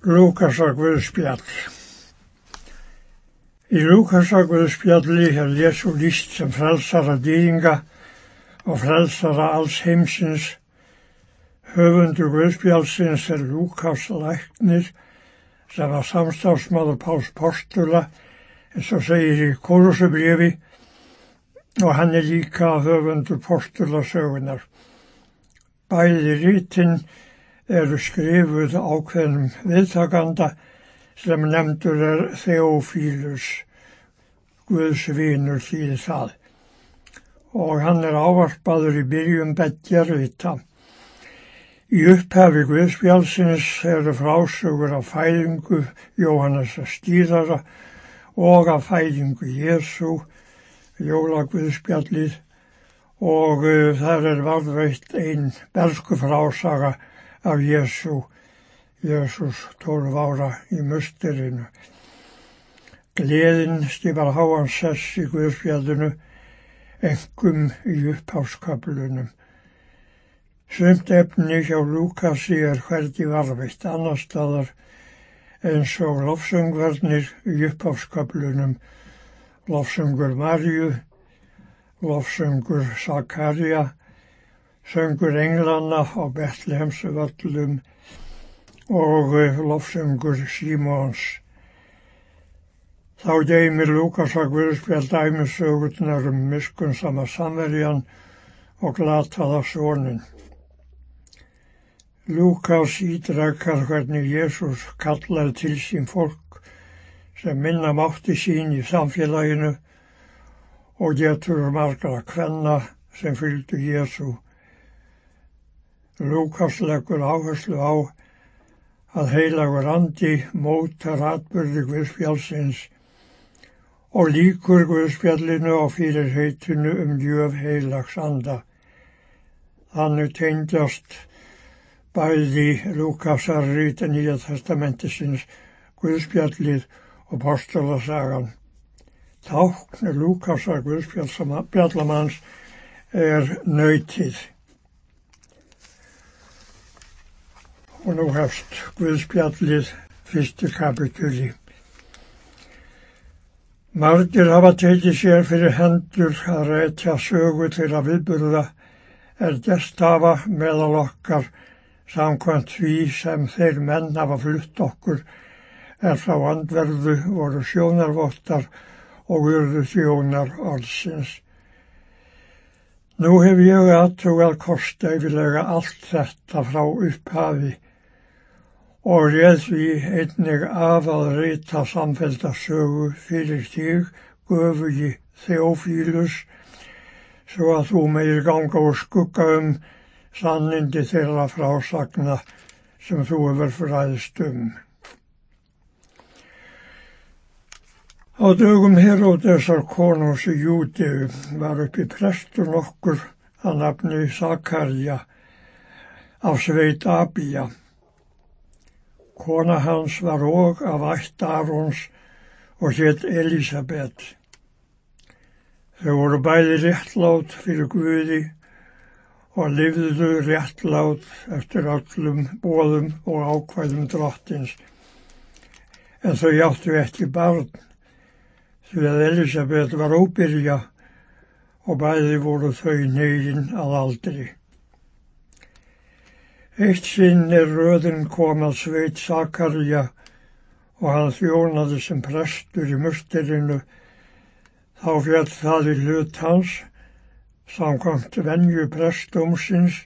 Lúkasar Guðspjall Í Lúkasar Guðspjalli er Jésu líst sem frelsara dýringa og frelsara alls heimsins. Höfundur Guðspjallsins er Lúkas Læknir sem var samstafsmaður Páls Postula eins og segir í Kórusubriði og hann er líka höfundur Postula sögunar. Bæði rítinn eru skrifuð ákveðnum viðtakanda sem nefndur er Theophilus, Guðsvinur þýði það. Og hann er ávarpaður í byrjum beggjar vita. Í upphafi Guðspjálsins eru frásögur af fæðingu Jóhannes að stýðara og af fæðingu Jésu, Jóla Guðspjallið og uh, þar er varðveitt einn bersku frásaga af Jésu, Jésús 12 ára í musterinu. Gleðin stifar háan sess í Guðspjallinu, engum í uppháskaplunum. Sumt efni hjá Lúkasi er hverdi varfitt annar staðar eins og lofsöngvarnir í uppháskaplunum, lofsöngur Marju, lofsöngur Sakarja, söngur englanna á Betlehemsvöllum og lofsöngur Símóns. Þá geymir Lúkas að Guðspjall dæmisögurnar um miskun sama samverjan og glataða sónin. Lúkas ídrakar hvernig Jésús kallaði til sín fólk sem minna mátti sín í samfélaginu og getur margra kvenna sem fylgdu Jésú Lúkas leggur áherslu á að heilagur andi mótar atbyrði Guðspjálsins og líkur Guðspjallinu á fyrir heitinu um gjöf heilags anda. Þannig tengdast bæði Lúkasar ríti nýja testamentisins Guðspjallið og postulasagan. Tákn Lúkasar Guðspjallamanns er nöytið. Og nú hefst Guðspjallið fyrstu kapitúli. Margir hafa tekið sér fyrir hendur að reytja sögu að viðburða er gestafa meðal okkar samkvæmt því sem þeir menn hafa flutt okkur er frá andverðu voru sjónarvottar og urðu þjónar orðsins. Nú hef ég aðtugað kosta yfirlega allt þetta frá upphafi og réð því einnig af að reyta samfélta sögu fyrir þig, göfugi Þeofílus, svo að þú meir ganga og skugga um sannindi þeirra frásagna sem þú hefur fræðist um. Á dögum Heródesar konus í Júdeu var uppi prestur nokkur að nafni Sakarja af sveit Abíja Kona hans var og af ætt Arons og hétt Elisabeth. Þau voru bæði réttlátt fyrir Guði og lifðuðu réttlátt eftir öllum bóðum og ákvæðum drottins. En þau áttu ekki barn því að Elisabeth var óbyrja og bæði voru þau neyðin að aldri. Eitt sinn er röðin kom að sveit Sakarja og hann þjónaði sem prestur í musterinu. Þá fjall það í hlut hans, samkvæmt venju prestumsins,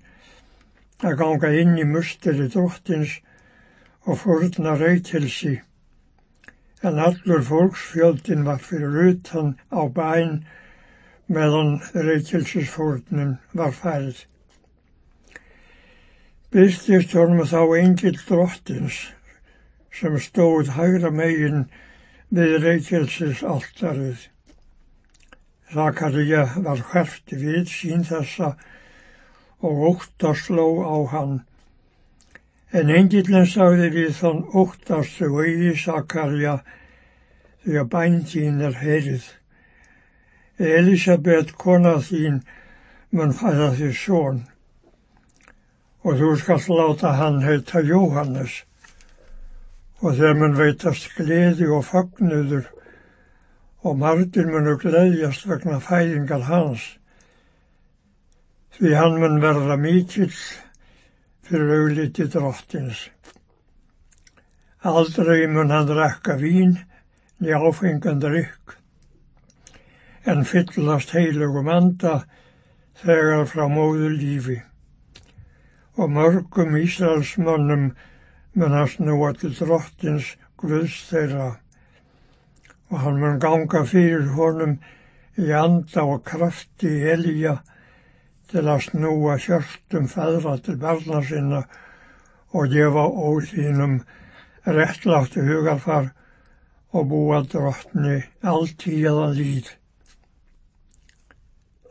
að ganga inn í musteri dróttins og fórna reytilsi. En allur fólksfjöldin var fyrir utan á bæn meðan reytilsisfórnin var færið byrstist honum þá engil drottins sem stóð hægra megin við reykjelsis alltarið. Zakaria var hræft við sín þessa og óttasló á hann. En engillin sagði við þann óttastu auði Zakaria því að bæn þín er heyrið. Elisabeth, kona þín, mun fæða því són og þú skalt láta hann heita Jóhannes. Og þeir mun veitast gleði og fagnuður og margir munu gleðjast vegna fæðingar hans. Því hann mun verða mikill fyrir augliti drottins. Aldrei mun hann rekka vín í áfengan drykk en fyllast heilugum anda þegar frá móðu lífi og mörgum Ísraelsmönnum mun hann snúa til drottins Guðs þeirra og hann mun ganga fyrir honum í anda og krafti Elíja til að snúa hjörtum feðra til barna sinna og gefa óþínum réttláttu hugarfar og búa drottni alltíðan líð.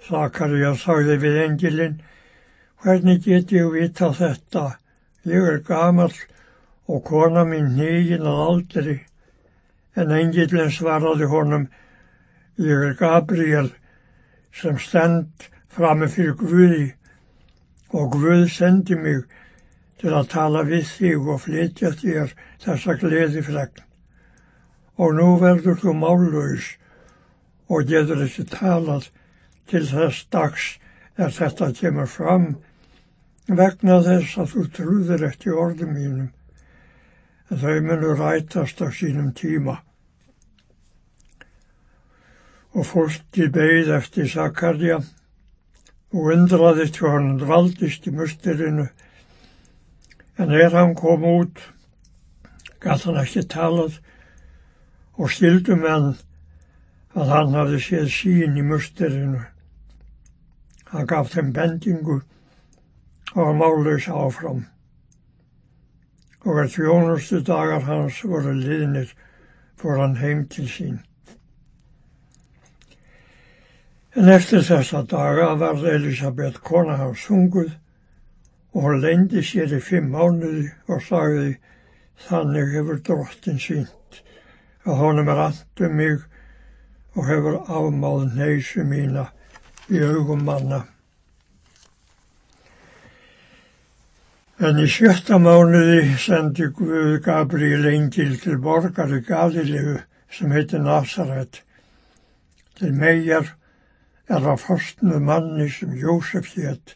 Sakarja sagði við engilinn, hvernig get ég vita þetta? Ég er gamal og kona mín nýgin að aldri. En engilinn svaraði honum, ég er Gabriel sem stend frammi fyrir Guði og Guð sendi mig til að tala við þig og flytja þér þessa gleðifregn. Og nú verður þú mállaus og getur ekki talað til þess dags er þetta kemur fram vegna þess að þú trúðir ekki orðum mínum. Þau munur rætast á sínum tíma. Og fólki beigð eftir Sakarja og undraðist hvað hann dvaldist í musturinu. En er hann kom út, gæt hann ekki talað og stildum hann að hann hafði séð sín í musturinu. Hann gaf þeim bendingu var málaus áfram. Og að þjónustu dagar hans voru liðnir fór hann heim til sín. En eftir þessa daga varð Elisabeth kona hans hunguð og hún leindi sér í fimm mánuði og sagði þannig hefur drottin sínt að honum er andum mig og hefur afmáð neysu mína í augum manna. En í sjötta mánuði sendi Guð Gabriel engil til borgar í Galilegu sem heitir Nazaret til megar er først med manni sem Jósef hétt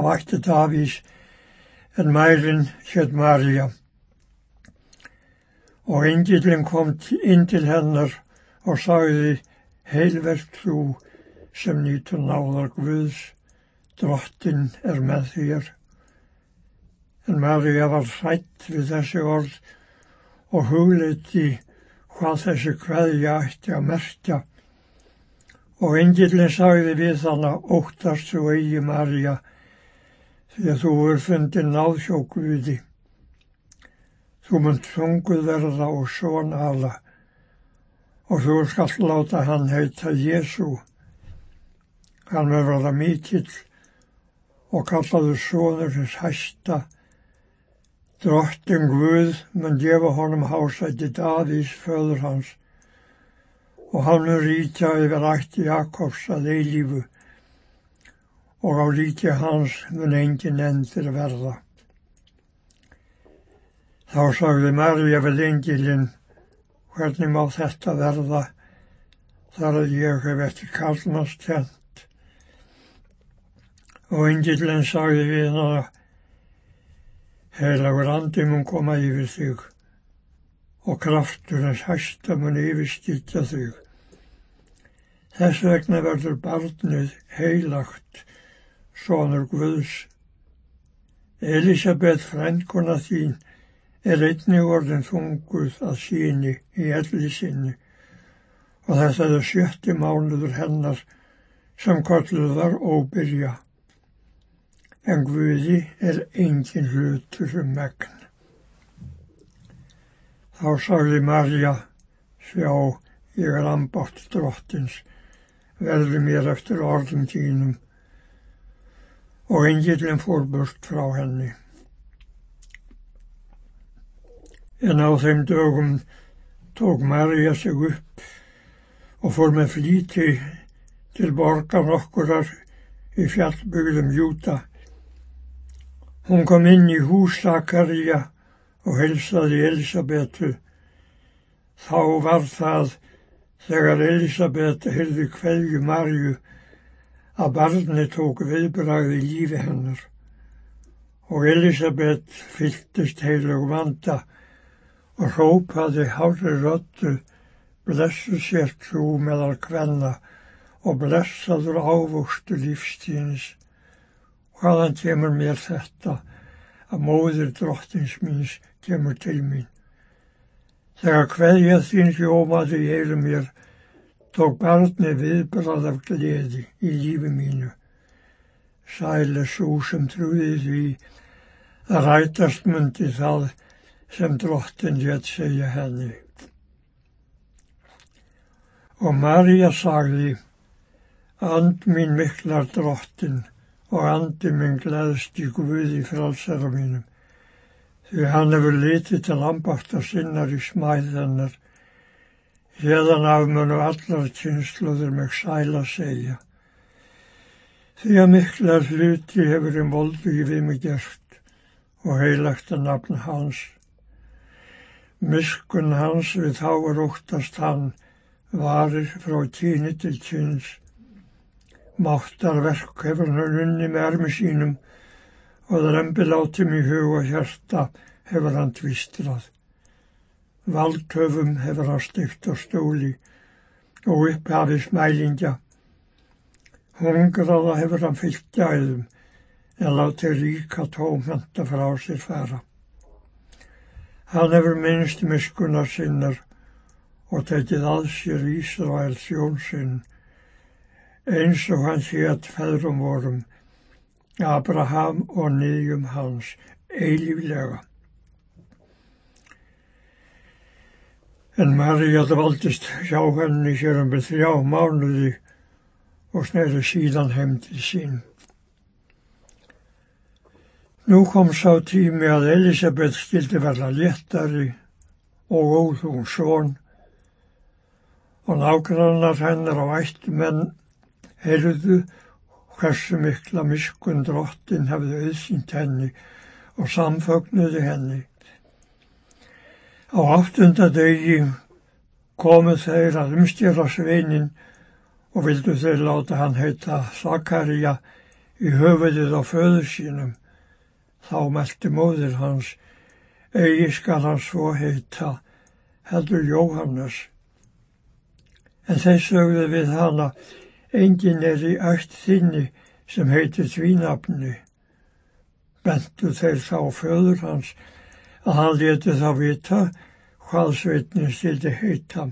af ætti Davís en mærin hétt Marja. Og engilin kom inn til hennar og sagði heilverk þú sem nýtur náðar Guðs, drottin er með þér. En Marja var hrætt við þessi orð og hugleiti hvað þessi hverja ætti að merkja Og engillin sagði við hana, óttast svo eigi Marja, því að þú er fundin náðsjókuði. Þú munt sunguð verða og són ala og þú skall láta hann heita Jésu. Hann verða mikill og kallaður sónur hins hæsta. Drottin Guð mun gefa honum hásætti Davís föður hans og hann mun rýta yfir ætti Jakobs að eilífu og á ríti hans mun engin endur verða. Þá sagði Marja vel engilinn, hvernig má þetta verða þar að ég hef eftir kallnast hent. Og engilinn sagði við hana, heilagur andi mun koma yfir þig og kraftur hans hæsta mun yfirstýta þig. Þess vegna verður barnið heilagt, sonur Guðs. Elisabeth frænkona þín er einni orðin þunguð að síni í elli sinni og þetta er sjötti mánuður hennar sem kolluð var óbyrja. En Guði er engin hlutur um megn. Þá sagði Marja, sjá, ég er ambátt drottins, verði mér eftir orðum tínum og engillin fór burt frá henni. En á þeim dögum tók Marja sig upp og fór með flíti til borgar okkurar í fjallbygðum Júta. Hún kom inn í hús Sakarja og helsaði Elisabetu. Þá var það þegar Elisabeth hyrði hverju Marju að barni tók viðbragði lífi hennar og Elisabeth fylgtist heilug vanda og hrópaði hárri röttu blessu sér trú meðal kvenna og blessaður ávokstu lífstíðins. Hvaðan kemur mér þetta að móðir drottins míns kemur til mín? Þegar hverja þín hljómaði í eiru mér, tók barni viðbrað af gleði í lífi mínu. Sæle svo sem trúði því að rætast myndi það sem drottin létt segja henni. Og Marja sagði, And mín miklar drottin og andi minn gleðst í Guði frálsara mínum. Því hann hefur litið til ambáttar sinnar í smæðennar. Hérðan af munu allar kynsluður mig sæla segja. Því að miklar hluti hefur í moldu í við mig gert og heilagt að nafn hans. Miskun hans við þá er óttast hann varir frá tíni til kyns Máttarverk hefur hann unni með armi sínum og þrembi látum í hug og hjarta hefur hann tvistrað. Valdhöfum hefur hann styrt á stóli og upphafi smælingja. Hungraða hefur hann fyllt gæðum en látið ríka tómhanda frá sér fara. Hann hefur minnst miskunar sinnar og tekið að sér Ísrael þjónsinn eins og hann hétt feðrum vorum, Abraham og niðjum hans, eilíflega. En Maríja dvaldist hjá henni hér um við þrjá mánuði og snæri síðan heim til sín. Nú kom sá tími að Elisabeth skildi verða léttari og óþún són og nágrannar hennar á ættumenn heyrðu hversu mikla miskun drottin hefði auðsýnt henni og samfögnuði henni. Á áttunda degi komu þeir að umstýra sveinin og vildu þeir láta hann heita Sakaria í höfuðið á föðu sínum. Þá meldi móðir hans, eigi skal hann svo heita, heldur Jóhannes. En þeir sögðu við hana, Engin er í ætt þinni sem heitir tvínafni. Bentu þeir þá föður hans að hann leti þá vita hvað sveitnin stildi heita.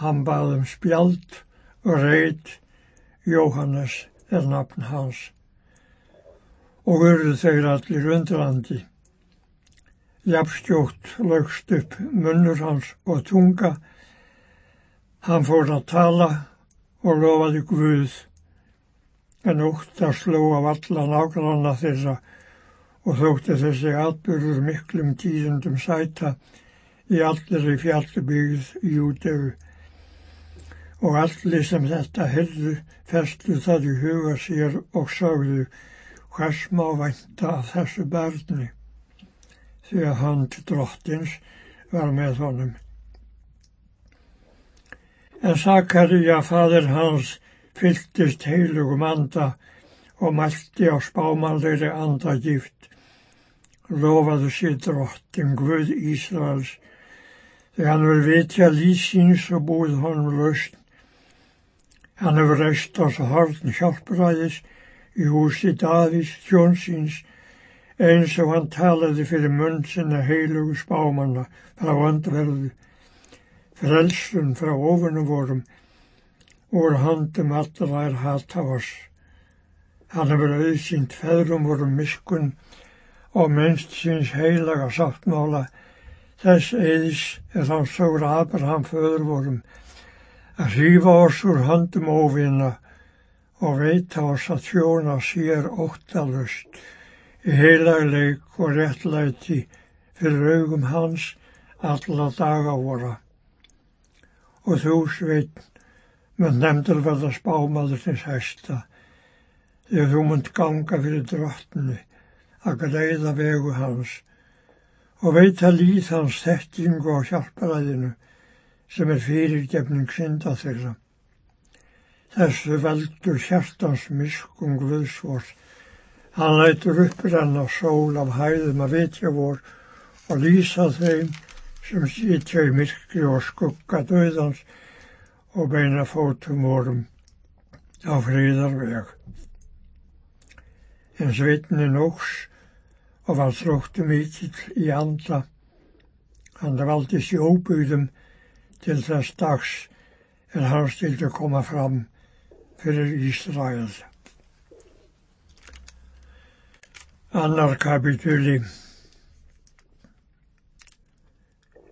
Hann baðum spjald og reit Jóhannes er nafn hans. Og urðu þeir allir undrandi. Jafnstjótt lögst upp munnur hans og tunga. Hann fór að tala og lofaði Guð. En óttar sló af alla nágranna þeirra og þótti þessi atbyrður miklum tíðundum sæta í allir í fjallbyggð í útöfu. Og allir sem þetta herðu festu það í huga sér og sáðu hvers má vænta af þessu barni því að hand drottins var með honum. En Sakaríja, fadir hans, fyltist heilugum anda og mælti á spámanleiri andagift. Lofaðu sér drottin Guð Ísraels, þegar hann vil vitja lísins og búið honum lausn. Hann hefur reist á svo hortn hjálpræðis í húsi Davís tjónsins eins og hann talaði fyrir munn sinna heilugu spámanna frá andverðu frelsun frá ofunum vorum úr handum allra er hata oss. Hann hefur auðsýnt feðrum vorum miskun og minnst síns heilaga sáttmála þess eðis er hann sóra Abraham föður vorum að hrífa oss úr handum óvinna og veita oss að þjóna sér óttalust í heilagleik og réttlæti fyrir augum hans alla daga voru og þú sveit mun nefndur verða spámaður til hæsta þegar þú munt ganga fyrir drottni að greiða vegu hans og veita líð hans þekkingu og hjálparæðinu sem er fyrirgefning synda þeirra. Þessu veldur hjartans miskum Guðsvors. Hann lætur upprann á sól af hæðum að vitja vor og lýsa þeim sem sítja í myrkri og skugga döðans og beina fótum vorum á fríðarveg. En svitnin ógs og var þróttu mikill í anda. Hann valdi sjóbúðum til þess dags en hann stildi koma fram fyrir Ísrael. Annar kapitúli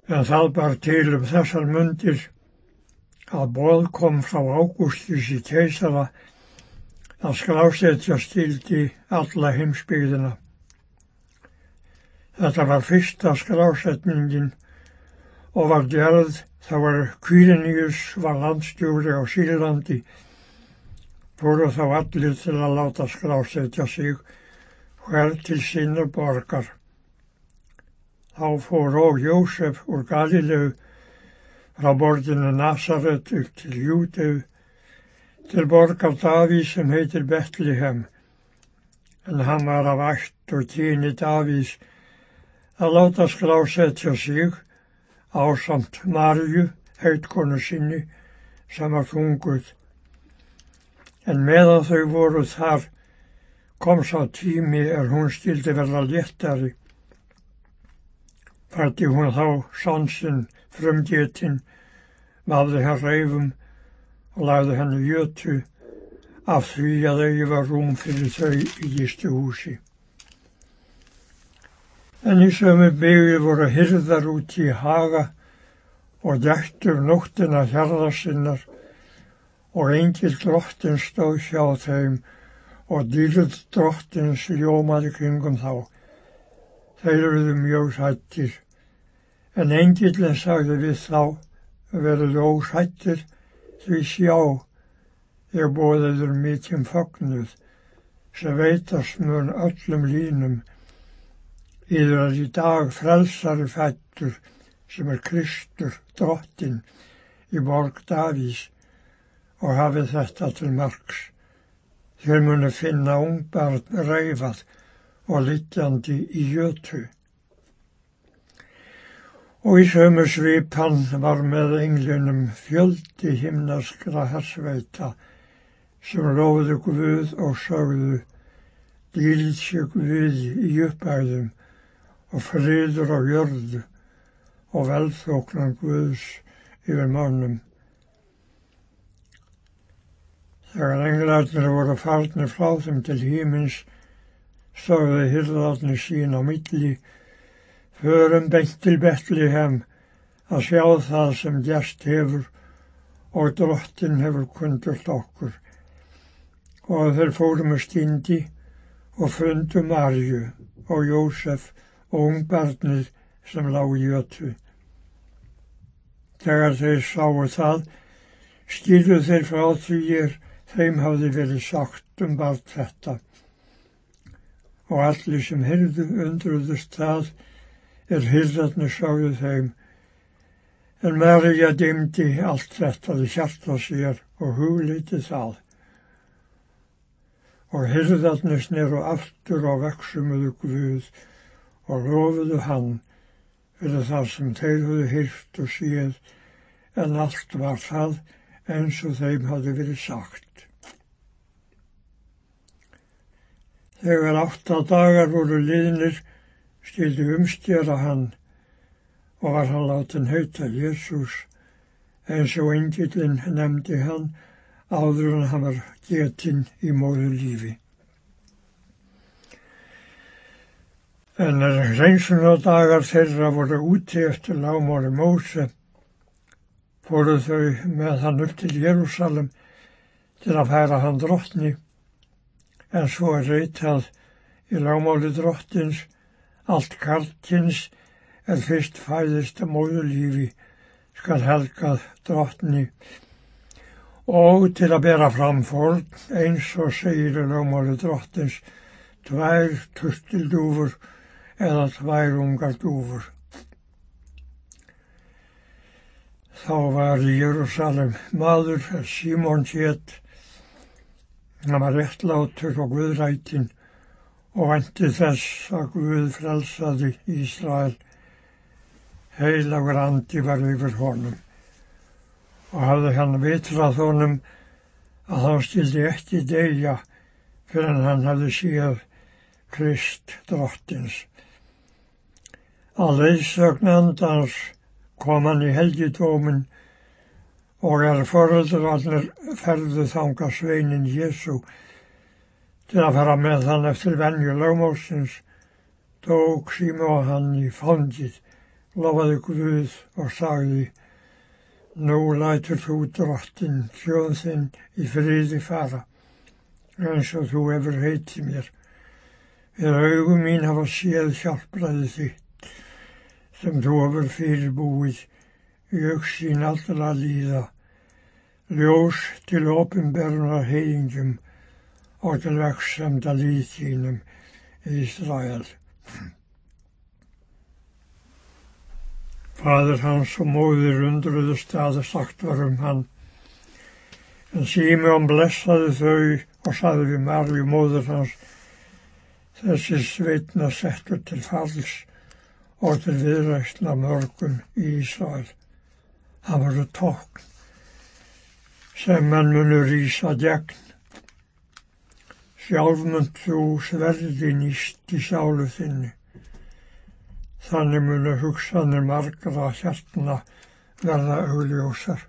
En það bar til um þessar mundir að bóð kom frá Ágústus í keisara að sklásetja stildi alla heimsbyggðina. Þetta var fyrsta skrásetningin og var gerð þá var Kvíriníus var landstjóri á Sýrlandi fóru þá allir til að láta skrásetja sig hver til sinna borgar. Þá fór og Jósef úr Galilegu frá borðinu Nazaret upp til Júteu til borgar Daví sem heitir Betlihem en hann var af ætt og tíni Davís að láta skrásetja sig á samt Marju, heitkonu sinni, sem var þunguð. En meðan þau voru þar kom sá tími er hún stildi verða léttari. Fætti hún þá sansinn frumgetinn, vafði hann reifum og lagði henni jötu af því að þau var rúm fyrir þau í gistu húsi. En í sömu byggði voru hyrðar út í haga og dættur nóttina hjarða sinnar og engil drottin stóð hjá þeim og dýrð drottins ljómaði kringum þá. Þeir eruðu mjög sættir, en engilin sagði við þá, verðu ósættir því sjá, ég bóðiður mikið fögnuð, sem veitast mun öllum línum Yður er í dag frelsari fættur sem er Kristur, drottin í borg Davís og hafið þetta til margs. Þér munu finna ungbarn reyfað og litjandi í jötu. Og í sömu svipan var með englunum fjöldi himnaskra hersveita sem lóðu Guð og sögðu dýrið sér Guð í uppæðum og friður á jörðu og velþóknan Guðs yfir mannum. Þegar englarnir voru farnir frá þeim til hímins stóðu hyrðarnir sín á milli, förum beint til Betlihem að sjá það sem gæst hefur og drottin hefur kundult okkur. Og þeir fórum með stindi og fundu Marju og Jósef og ungbarnið sem lág í öttu. Þegar þeir sáu það, skilju þeir frá því er þeim hafði verið sagt um barn þetta. Og allir sem hyrðu undruðust það er hyrðarnir sáðu þeim, en Marja dimdi allt þetta því hjarta sér og hugliti það. Og hyrðarnir sneru aftur á veksumuðu Guð og lofuðu hann fyrir það sem þeir höfðu hýrt og séð en allt var það eins og þeim hafði verið sagt. Þegar átta dagar voru liðnir skildi umstjara hann og var hann látin heita Jésús eins og engilinn nefndi hann áður en hann var getinn í móðu lífi. En reynsunadagar þeirra voru úti eftir lámáli Móse, fóru þau með hann upp til Jérúsalem til að færa hann drottni, en svo er reytað í lámáli drottins, allt karlkins er fyrst fæðist móðulífi skal helgað drottni og til að bera fram fórn eins og segir í lámáli drottins tvær turtildúfur eða tvær ungar dúfur. Þá var í Jérúsalem maður Simon Jett, hann var réttlátur og guðrætin og vandi þess að Guð frelsaði Ísrael. Heilagur andi var yfir honum og hafði hann vitrað honum að hann stildi ekki deyja fyrir en hann hafði séð Krist drottins. Að leiðsögnandans kom hann í helgidómin og er foröldrarnir ferðu þanga sveinin Jésu til að fara með hann eftir venju lögmálsins tók síma hann í fangið, lofaði Guð og sagði Nú lætur þú drottin þjóð þinn í fríði fara eins og þú hefur heitið mér. Við augum mín hafa séð hjálpraði þitt sem þú hefur fyrirbúið í auksín allra líða, ljós til ofinberðunar heiðingum og til veksamda líðtínum í Ísrael. Fadur hans og móður undruðu staði sagt var um hann, en Símjón blessaði þau og saði við Marju móður hans, þessi sveitna settur til falls og til viðræstna mörgum í Ísrael. Það voru tókn sem mann munur ísa gegn. Sjálfmund þú sverði nýst í sálu þinni. Þannig munu hugsanir margra hjartna verða augljósar.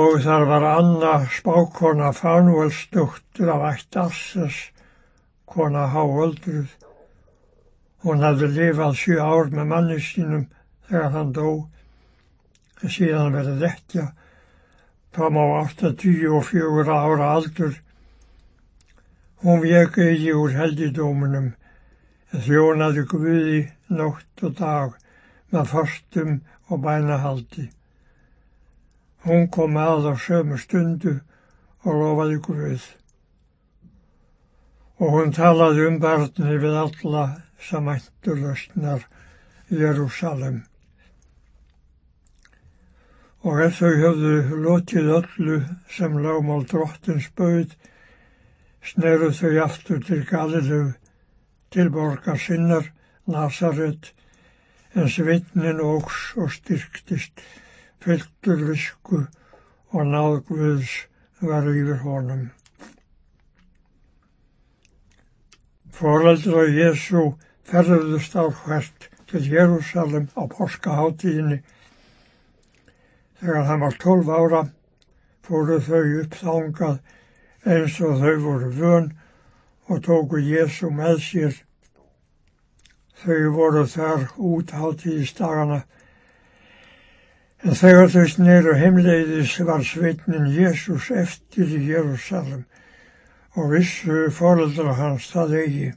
Og þar var Anna spákona Fanuelsdóttur af ætt Asses, kona háöldruð. Hún hafði lifað sjö ár með manni sínum þegar hann dó, en síðan verið ekki fram á 84 ára aldur. Hún vek eigi úr heldidómunum, en þjónaði Guði nótt og dag með förstum og bænahaldi. Hún kom að á sömu stundu og lofaði Guð. Og hún talaði um barni við alla sem ættu lausnar Jérúsalem. Og ef þau höfðu lotið öllu sem lágmál drottins bauð, sneru þau aftur til Galilegu, til borgar sinnar, Nazaret, en svitnin ógs og styrktist, fylltur visku og náðgvöðs var yfir honum. Fóreldra Jésu ferðuðust á hvert til Jérúsalem á porskaháttíðinni. Þegar hann var tólf ára fóru þau upp þángað eins og þau voru vön og tóku Jésu með sér. Þau voru þar út háttíðistagana en þegar þau sneru heimleiðis var sveitnin Jésús eftir í Jérúsalem og vissu fóreldra hans það eigi.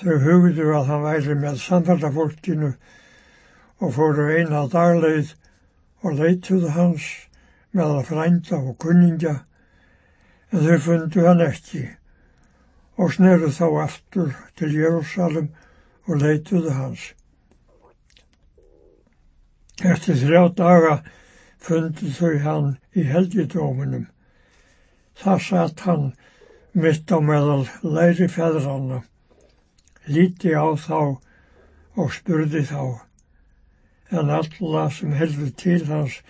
Þau hugðu að hann væri með samfellafólkinu og fóru eina dagleið og leituðu hans meðal frænda og kunningja en þau fundu hann ekki og sneru þá aftur til Jérúsalem og leituðu hans. Eftir þrjá daga fundu þau hann í helgidóminum. Það satt hann mitt á meðal læri feðranna líti á þá og spurði þá, en alla sem heldur til hans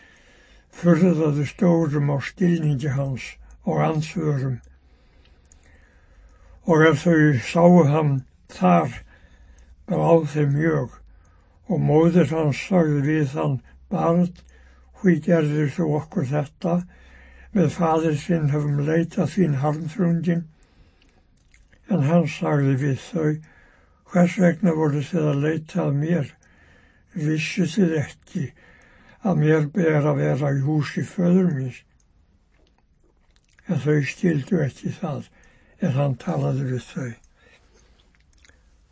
furðaðu stórum á stilningi hans og ansvörum. Og ef þau sáu hann þar, bráð þeim mjög, og móður hans sagði við hann, barn, hví gerðir þú okkur þetta, með fadir sinn höfum leitað þín harmþrungin, en hann sagði við þau, Hvers vegna voru þið að leita að mér? Vissu þið ekki að mér ber að vera í húsi föður mín? En þau stildu ekki það en hann talaði við þau.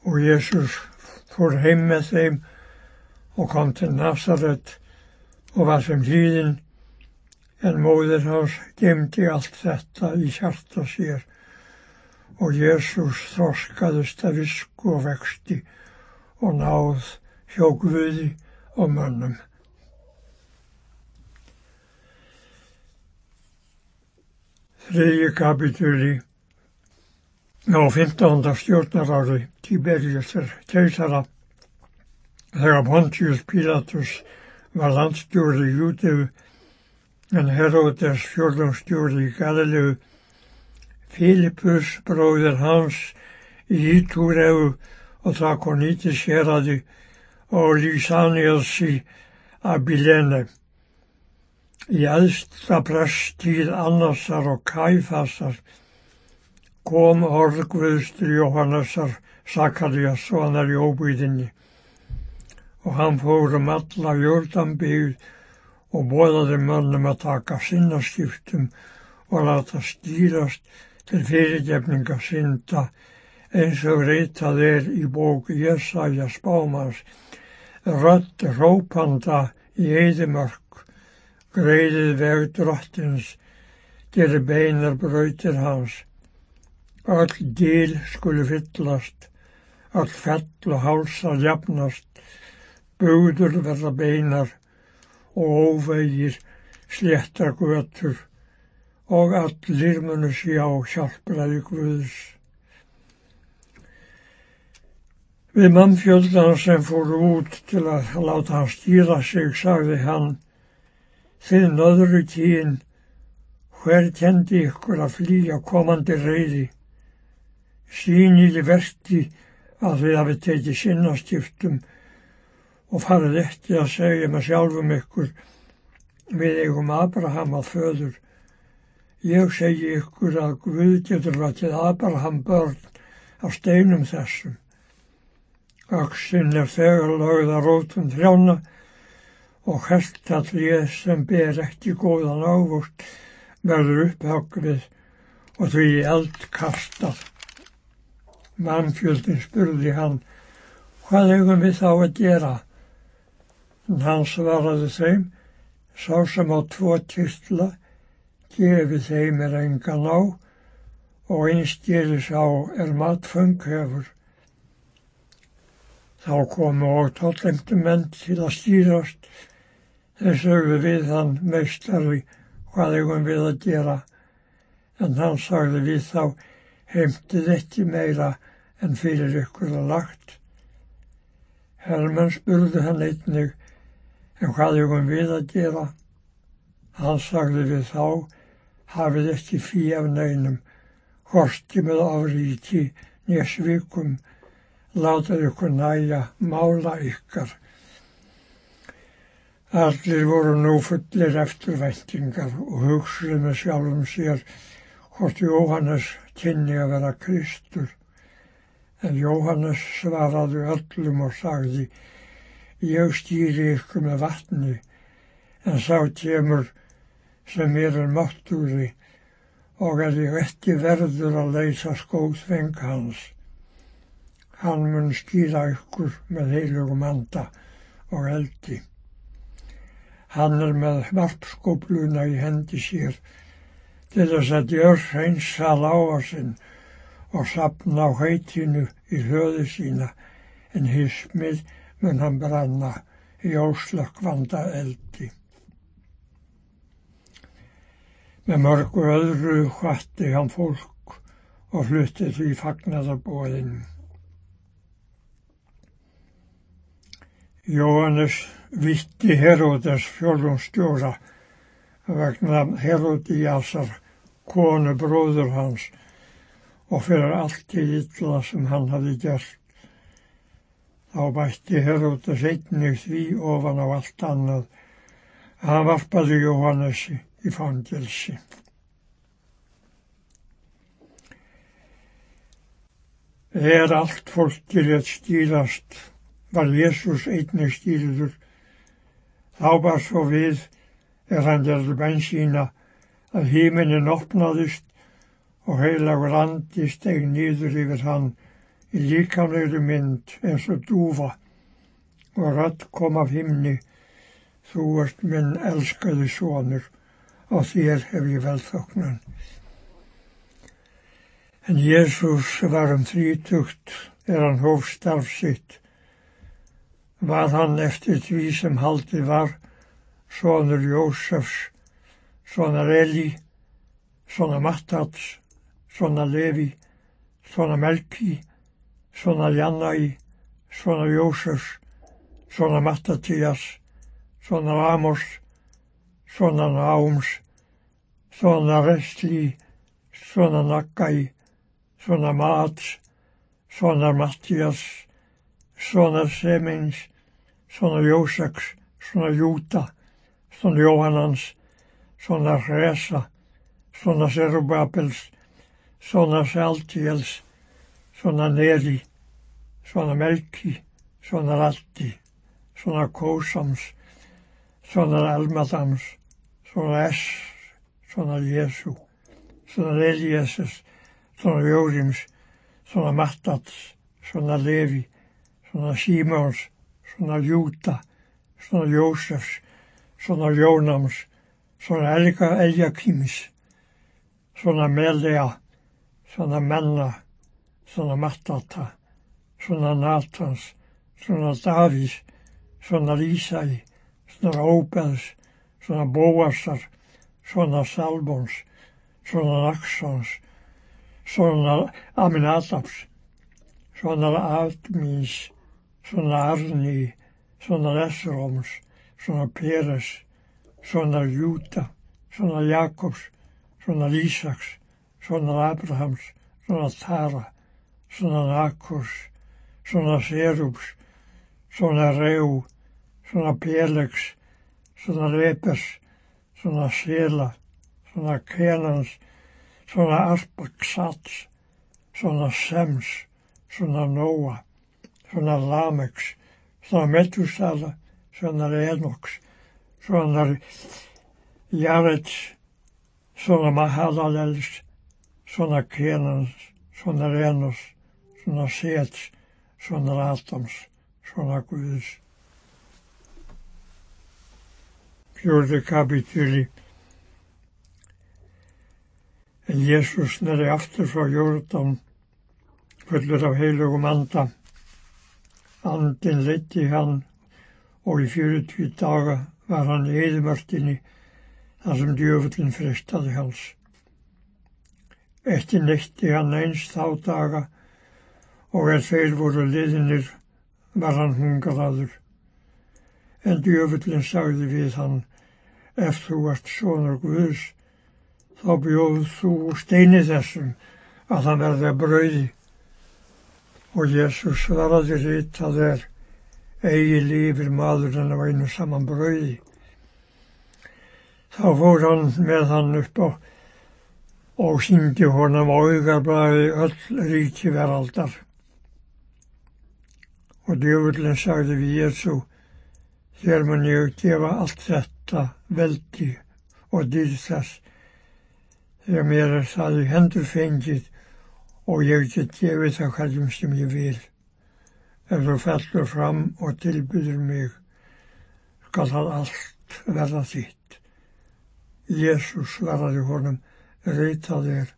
Og Jésús fór heim með þeim og kom til Nazaret og var sem hlýðin en móðir hans gemdi allt þetta í hjarta sér og Jésús þorskaðist að visku og vexti og náð hjá Guði og mönnum. Þriðji kapitúli á 15. stjórnarári Tiberiusar keisara þegar Pontius Pilatus var landstjóri Júteu en Herodes fjörðumstjóri í Galilegu Fílipus bróðir hans í Ítúreu og Trakonítis héradi Abilene. Í aðsta prestíð Annarsar og Kæfasar kom orðgvöðstur Jóhannesar Sakarias og hann er í óbúðinni og hann fór um alla jórdanbyggð og bóðaði mönnum að taka sinnaskiptum og láta stýrast til fyrirgefninga synda eins og reytað er í bók Jésaja spámans rött rópanda í eðimörk greiðið veg drottins gerir beinar brautir hans. Öll díl skulu fyllast öll fell og hálsar jafnast. Bugður verða beinar og óvegir sléttar götur. Og allir munu sjá hjálpraði Guðs. Við mannfjöldan sem fór út til að láta hann stýra sig, sagði hann, þið nöðru tíin, hver kendi ykkur að flýja komandi reyði, síniði versti að við hafið tekið sinnastiftum og farið ekki að segja með sjálfum ykkur við eigum Abraham að föður. Ég segi ykkur að Guð getur vatið Abraham börn af steinum þessum. Öksinn er þegar lögða rótum þrjána og hestallið sem ber ekki góðan ávort verður upphöggvið og því eld kastað. Mannfjöldin spurði hann, hvað eigum við þá að gera? En hann svaraði þeim, sá sem á tvo kistla, gefi þeim er engan á og einstýri sá er matfeng hefur. Þá komu og tóllemtu menn til að stýrast. Þeir sögðu við hann meistari hvað eigum við að gera. En hann sagði við þá heimtið ekki meira en fyrir ykkur að lagt. Hermann spurði hann einnig En hvað eigum við að gera? Hann sagði við þá, hafið ekki fí af neinum, horti með áríti, nésvikum, látað ykkur næja, mála ykkar. Allir voru nú fullir eftirvæntingar og hugsuði með sjálfum sér hvort Jóhannes kynni að vera Kristur. En Jóhannes svaraði öllum og sagði, ég stýri ykkur með vatni en sá kemur sem er máttúri og að ég ekki verður að leysa skóðfeng hans. Hann mun skýra ykkur með heilugum anda og eldi. Hann er með varpskopluna í hendi sér til þess að gjör hreinsa lágasinn og sapna á heitinu í hlöðu sína en hismið mun hann branna í óslökkvanda eldi. Með mörgu öðru hvatti hann fólk og flutti því fagnadabóðin. Jóhannes vitti Herodes fjólumstjóra vegna Herodíasar konu bróður hans og fyrir allt í illa sem hann hafi gert. Þá bætti Herótas einnig því ofan á allt annað að hann varpaði Jóhannesi í fangelsi. Þegar allt fólkir að stýrast var Jésús einnig stýriður. Þá bar svo við er hann gerði bænsína að híminin opnaðist og heilagur andi steg nýður yfir hann í líkamlegri mynd eins og dúfa og rödd kom af himni þú ert minn elskaði sonur og þér hef ég velþoknan. En Jésús var um þrítugt er hann hóf starf sitt. Var hann eftir því sem haldið var, sonur Jósefs, sonar Eli, sonar Mattats, sonar Levi, sonar Melki, sonar Jannai, sonar Jósefs, sonar Mattatías, sonar Amos, sonar Náums, sonar Resli, sonar Nagai, sonar Mats, sonar Mattias, sonar Semens, sonar Jóseks, sonar Júta, sonar Jóhannans, sonar Resa, sonar Serubabels, sonar Saltiels, sonar Neri, sonar Melki, sonar Alti, sonar Kósams, sonar Almadams, sonar Es, sonar Jésu, sonar Elieses, sonar Jórims, sonar Mattats, sonar Levi, sonar Símons, sonar Júta, sonar Jósefs, sonar Jónams, sonar Elga Eljakims, sonar Melea, sonar Menna, sonar Mattata, sonar Natans, sonar Davís, sonar Ísæi, sonar Óbels, sonar Bóasar, sonar Salbons, sonar Aksons, sonar Aminadabs, sonar Admins, sonar Arni, sonar Esroms, sonar Peres, sonar Júta, sonar Jakobs, sonar Ísaks, sonar Abrahams, sonar Tara, sonar Akurs, sonar Serubs, sonar Reu, sonar Pelegs, sonar Ebers, sonar Sela, sonar Kenans, sonar Arpaksats, sonar Sems, sonar Nóa, sonar Lamex, sonar Metusala, sonar Enoks, sonar Jarets, sonar Mahalalels, sonar Kenans, sonar Enos, sonar Sets, sonar Atams, sonar Guðs. Fjörði kapitúli. En Jésús sneri aftur frá Jórdan, fullur af heilugum anda. Andin leiti hann og í 40 daga var hann í eðumörtinni þar sem djöfullin frestaði hans. Eftir neitti hann eins þá daga og er þeir voru liðinir var hann hungraður. En djöfullin sagði við hann, ef þú ert sonur Guðs, þá bjóð þú steini þessum að það verði að brauði. Og Jésús svaraði ritt að er eigi lífir maður en á einu saman brauði. Þá fór hann með hann upp á og síndi honum augarblæði öll ríki veraldar. Og djöfullin sagði við Jésu, þér mun ég gefa allt þetta veldi og dýr þess þegar mér er það í hendur fengið og ég get gefið það hverjum sem ég vil. Ef þú fellur fram og tilbyður mig, skal það allt verða þitt. Jésús svaraði honum, reytað er,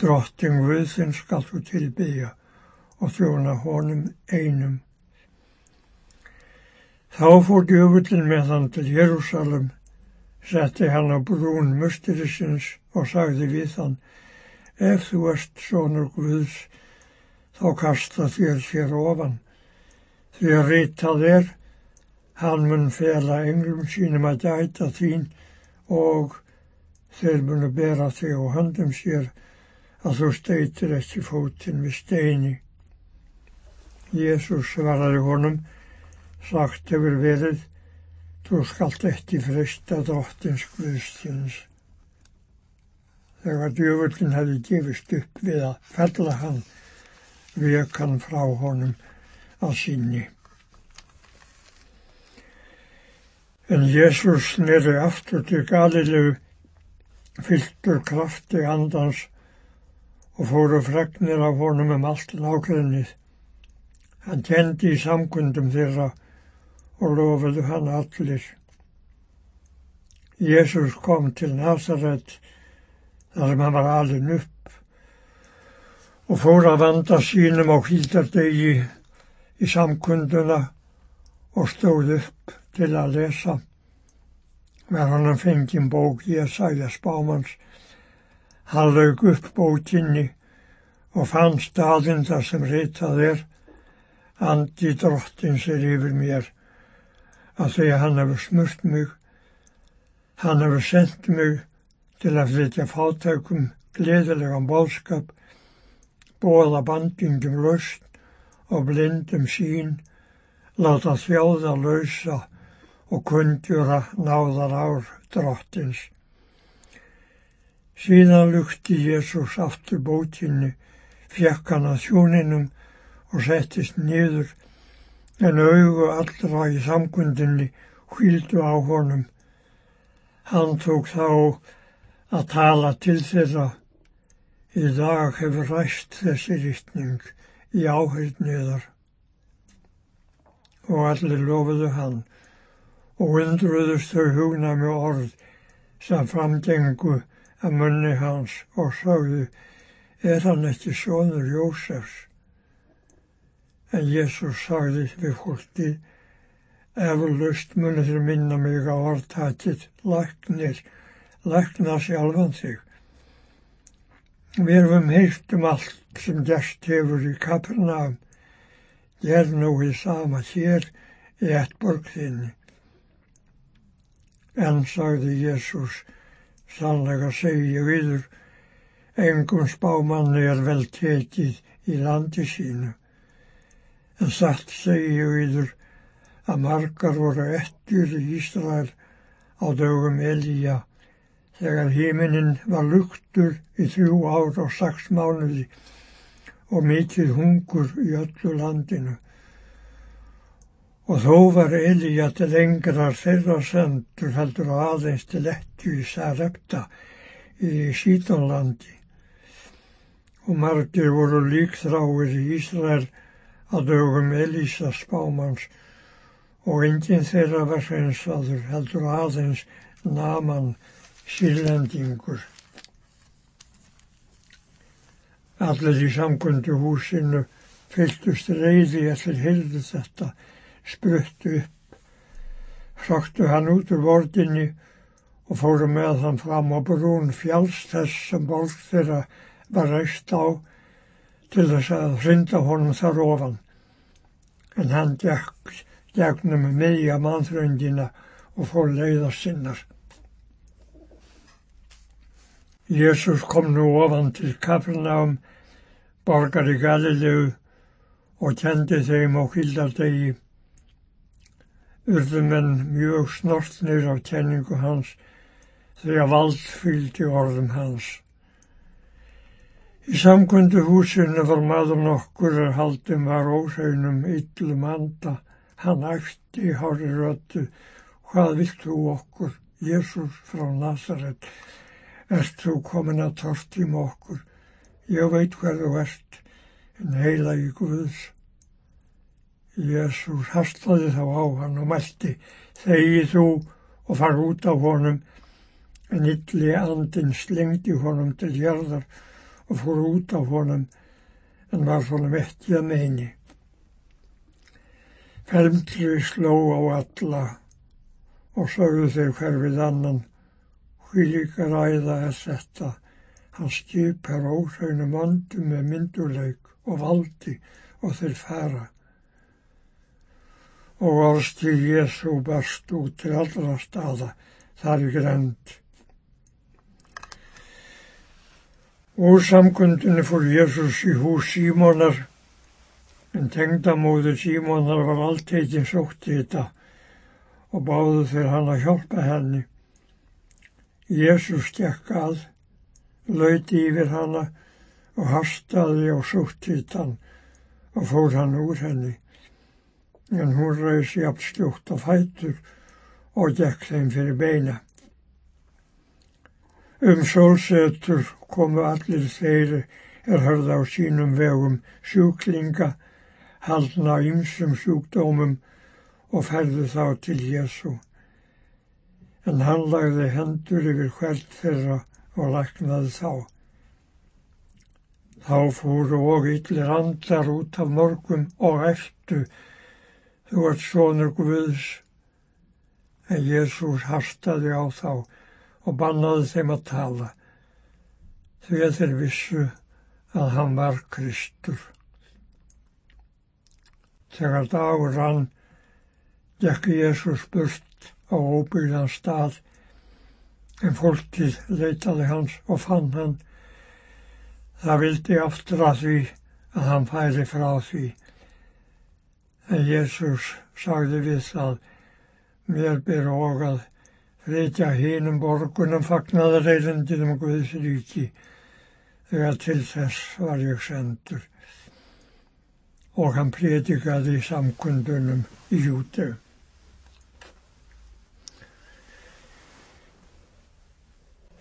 drotting viðþinn skal þú tilbyðja og þjóna honum einum. Þá fór djöfullin með hann til Jérúsalem, setti hann á brún musterisins og sagði við hann, ef þú ert sonur Guðs, þá kasta þér sér ofan. Því að ritað er, hann mun fela englum sínum að dæta þín og þeir munu bera þig á höndum sér að þú steitir ekki fótinn við steini. Jésús svaraði honum, sagt hefur verið, þú skalt ekki frista dróttins Guðstins. Þegar djöfullin hefði gefist upp við að fella hann, vek hann frá honum að sinni. En Jésús nýri aftur til Galilegu, fylltur krafti andans og fóru fregnir af honum um allt nákvæmnið. Hann kendi í samkundum þeirra og lofuðu hann allir. Jésús kom til Nazaret þar hann var alin upp og fór að vanda sínum á hýldardegi í samkunduna og stóð upp til að lesa. Var hann fengið bók ég sæði spámans. Hann laug upp bókinni og fann staðinn þar sem ritað er. Andi drottins er yfir mér að því að hann hefur smurt mig. Hann hefur sendt mig til að flytja fátækum gleðilegan bóðskap, bóða bandingum löst og blindum sín, láta þjóða lausa og kundjura náðar ár drottins. Síðan lukti Jésús aftur bókinni, fjekk hann að þjóninum og settist niður, en augu allra í samkundinni hvíldu á honum. Hann tók þá að tala til þeirra. Í dag hefur ræst þessi rítning í áheyrniðar og allir lofuðu hann og undruðust þau hugnami orð sem framgengu að munni hans og sagðu, er hann ekki sonur Jósefs? En Jésús sagði við fólki, eflust munið þér minna mig á orðtætið læknir, lækna sjálfan þig. Við erum heilt um allt sem gerst hefur í Kapernaum. Ger nú í sama hér í ett borg þinni. En sagði Jésús, sannlega segi ég viður, engum spámanni er vel tekið í landi sínu. En satt segi ég viður að margar voru ettur í Ísrael á dögum Elíja þegar híminin var luktur í þrjú ár og sex mánuði og mikið hungur í öllu landinu. Og þó var Elíja til engrar þeirra sendur heldur aðeins til ettu í Sarepta í Sítonlandi. Og margir voru líkþráir í Ísrael að dögum Elísa spámans og enginn þeirra var hreinsaður heldur aðeins naman sírlendingur. Allir í samkundu húsinu fylgtust reyði eftir hildu þetta, spruttu upp, hraktu hann út úr vordinni og fóru með hann fram á brún fjáls þess sem borg þeirra var reist á til þess að hrinda honum þar ofan. En hann gegnum miðja mannþröndina og fór leiða sinnar. Jésús kom nú ofan til Kapernaum, borgar í Galilegu og kendi þeim á hildardegi. Urðu menn mjög snortnir af kenningu hans þegar vald fylgdi orðum hans. Í samkundu húsinu var maður nokkur er haldum var óseinum yllum anda. Hann æfti í hári rötu, hvað vilt þú okkur, Jésús frá Nazaret? Ert þú komin að tortíma okkur. Ég veit hver þú ert, en heila í Guðs. Jésús hastaði þá á hann og mælti, þegi þú og far út af honum, en ylli andin slengdi honum til jörðar og fór út af honum, en var honum ekki að meini. Felmtri sló á alla og sögðu þeir hver við annan, Hvílík ræða er þetta, hann skipar óhraunum andum með mynduleik og valdi og þeir fara. Og orðstíð Jésu barst út til allra staða, þar í grend. Úr samkundinu fór Jésús í hús Símonar, en tengdamóður Símonar var alltegin sótt í þetta og báðu þeir hann að hjálpa henni. Jésús gekk að, lauti yfir hana og hastaði á súttítan og fór hann úr henni. En hún rauðs jafn skjótt á fætur og gekk þeim fyrir beina. Um sólsetur komu allir þeir er hörða á sínum vegum sjúklinga, haldna ymsum sjúkdómum og ferðu þá til Jésu en hann lagði hendur yfir hvert þeirra og læknaði þá. Þá fóru og yllir andar út af morgum og eftu, þú ert sonur Guðs. En Jésús harstaði á þá og bannaði þeim að tala, því að þeir vissu að hann var Kristur. Þegar dagur rann, gekk Jésús burt á óbyggðan stað, en fólkið leitaði hans og fann hann Það vildi aftur að því að hann færi frá því. En Jésús sagði við það, mér ber og að flytja hínum borgunum fagnaðar eilendið um Guðs ríki, þegar til þess var ég sendur. Og hann prétikaði samkundunum í júteu.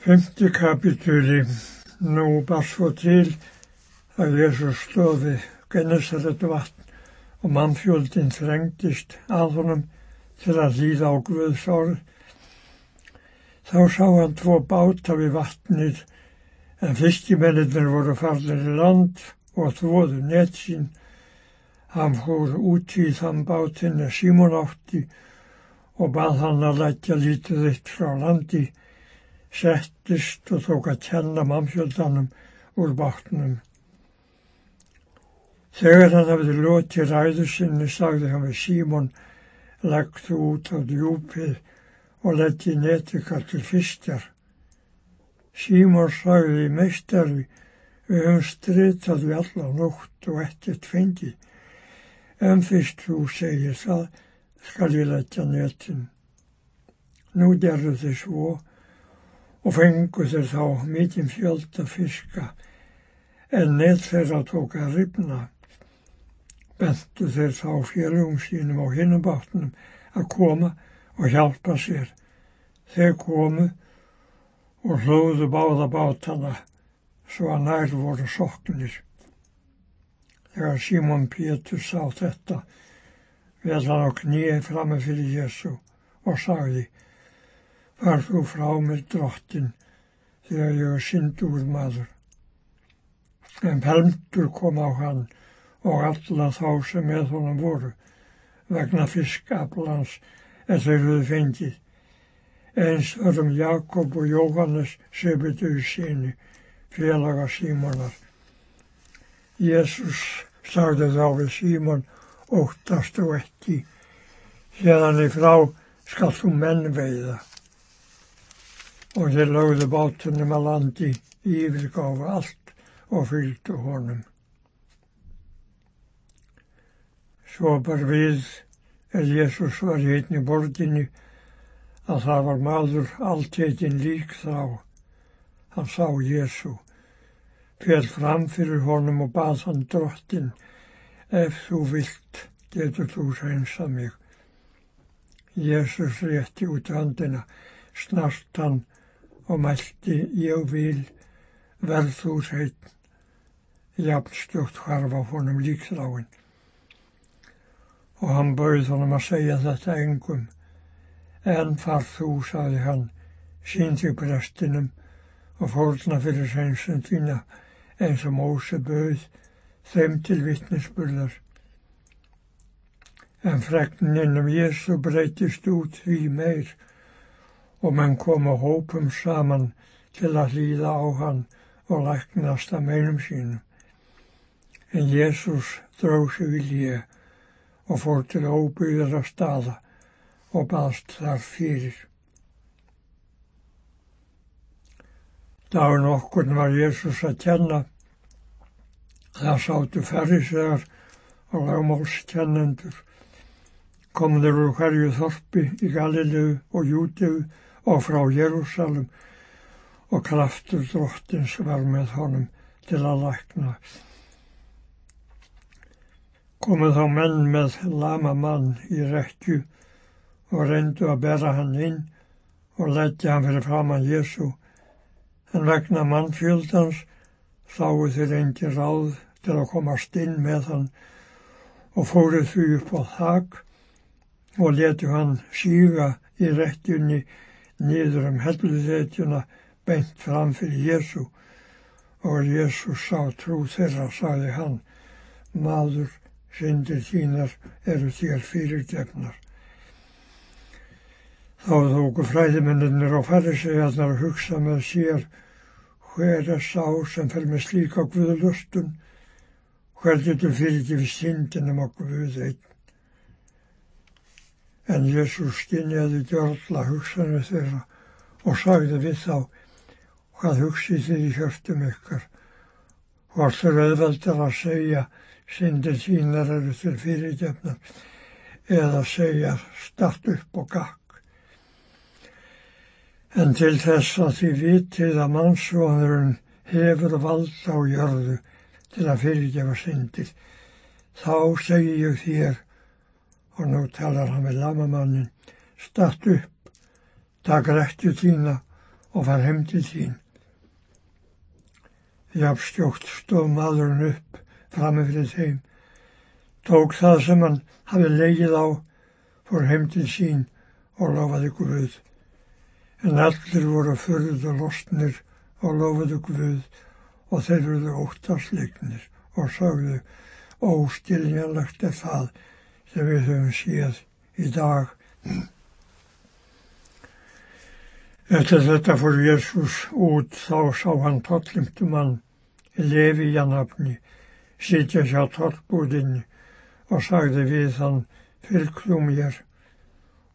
Femti kapitúli Nú bar svo til að Jésús stóði gennesaret vatn og mannfjöldin þrengdist að honum til að líða á Guðs orð. Þá sá hann tvo báta við vatnið en fiskimennir voru farlir í land og þvoðu net sín. Hann fór út í þann bátinn að Símon átti og bað hann að lætja lítið eitt frá landi settist og tók að tjenna mannfjöldanum úr bátnum. Þegar hann hafði lotið ræðu sinni sagði hann við Símon, leggðu út á djúpið og letti netikar til fyrstjar. Símon sagði meistari, við höfum stritað við alla nótt og ekkert fengið. En fyrst þú segir það, skal ég letja netin. Nú gerðu þið svo og fengu þeir þá mikinn fjölda fiska en neitt þeirra tók að ripna. Bentu þeir þá félugum sínum á hinnum bátnum að koma og hjálpa sér. Þeir komu og hlóðu báða bátana svo að nær voru soknir. Þegar Símon Pétur sá þetta, vel hann á kníi frammi fyrir Jésu og sagði Far þú frá mér drottin þegar ég er syndur maður. En pelmtur kom á hann og alla þá sem með honum voru vegna fiskablans en þau höfðu fengið. Eins örum Jakob og Jóhannes sefitur síni félaga Símonar. Jésús sagði þá við Símon óttast þú ekki, hérðan í frá skal þú menn veiða og þeir lögðu bátunum að landi yfirgáfu allt og fylgdu honum. Svo bar við er Jésús var í einni borginni að það var maður allteitin lík þá. Hann sá Jésu, fél fram fyrir honum og bað hann drottin, ef þú vilt getur þú reynsa mig. Jésús rétti út handina, snart hann og mælti ég vil verð þú hreitn, jafnstjótt harfa honum líkþráin. Og hann bauð honum að segja þetta engum, en far þú, saði hann, sín til prestinum og fórna fyrir seinsum þína eins og Móse bauð þeim til vittnesburðar. En fregnin um Jésu breytist út því meir og menn koma hópum saman til að hlýða á hann og læknast að meinum sínum. En Jésús dróð sig í líi og fór til óbyggðara staða og baðst þar fyrir. Dagun okkur var Jésús að tjenna. Það sáttu ferrisegar og lagmálskennendur. Komður úr hverju þorpi í Galilegu og Jútegu og frá Jérúsalem og kraftur dróttins var með honum til að lækna. Komið þá menn með lama mann í rekju og reyndu að bera hann inn og leggja hann fyrir framann Jésu en vegna mannfjöldans þáu þeir engi ráð til að komast inn með hann og fóruð því upp á þak og letu hann síga í rekkjunni niður um helluðetjuna beint fram fyrir Jésu Og Jésús sá trú þeirra, sagði hann, maður, syndir þínar eru þér fyrirgefnar. Þá þóku fræðimennir og farisegarnar að hugsa með sér hver er sá sem fer með slíka guðlustun, hver getur fyrirgefið syndinum á Guð einn. En Jésús skinniði gjörla hugsanir þeirra og sagði við þá, hvað hugsið þið í hjörtum ykkar? Hvort er auðveldar að segja, syndir þínar eru til fyrirgefnar, eða segja, start upp og gakk. En til þess að þið vitið að mannsvonurinn hefur vald á jörðu til að fyrirgefa syndir, þá segi ég þér, og nú talar hann við lamamannin, start upp, takk rektu þína og far heim til þín. Jafnstjókt stóð maðurinn upp framifrið þeim, tók það sem hann hafi leigið á, fór heim til sín og lofaði Guð. En allir voru förð og losnir og lofaði Guð og þeir voru óttasleiknir og sagðu óstiljanlegt er það sem við höfum séð í dag. Eftir þetta fór Jésús út þá sá hann tollimtu mann Levi Janafni sitja hjá torrbúðinni og sagði við hann fylgðu mér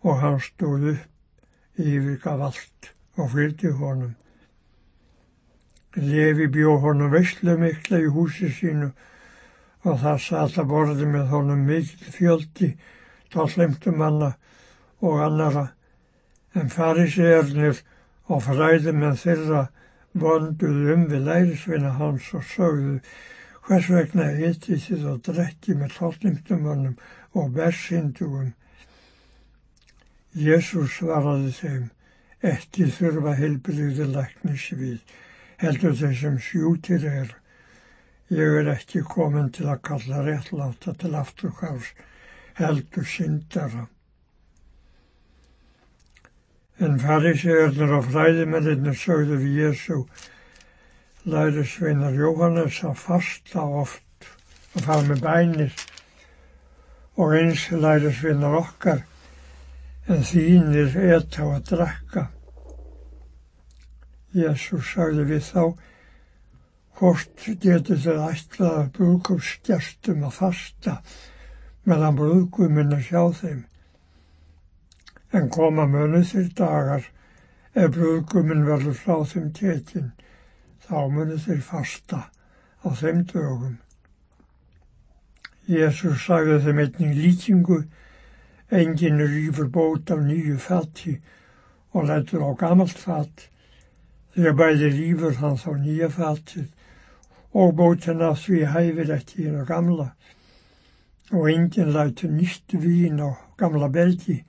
og hann stóð upp yfirgaf allt og fylgdi honum. Levi bjó honum veistlu mikla í húsi sínu og það satt að borði með honum mikil fjöldi tóllemtu manna og annara en farisérnir og fræði með þeirra vonduðu um við lærisveina hans og sögðu hvers vegna eitið þið og drekki með tóllingtumönnum og bersindugum. Jésús svaraði þeim, ekki þurfa heilbriði læknis við, heldur þeir sem sjútir er. Ég er ekki komin til að kalla réttláta til afturkárs, heldur syndara. En farisegurnar og fræðimennir sögðu við Jésu lærisveinar Jóhannes að fasta oft og fara með bænir og eins lærisveinar okkar en þínir etta og að drekka. Jésu sagði við þá hvort getur þau ætlað að brúkumsgestum að fasta meðan brúkuminn að sjá þeim en koma munu þeir dagar ef brúðguminn verður frá þeim tekinn, þá munu þeir fasta á þeim dögum. Jésús sagði þeim einnig lýtingu, enginn rýfur bót af nýju fatti og lætur á gamalt fatt, þegar bæði rýfur hann þá nýja fattið og bótina því hæfir ekki inn á gamla. Og enginn lætur nýtt vín á gamla belgi.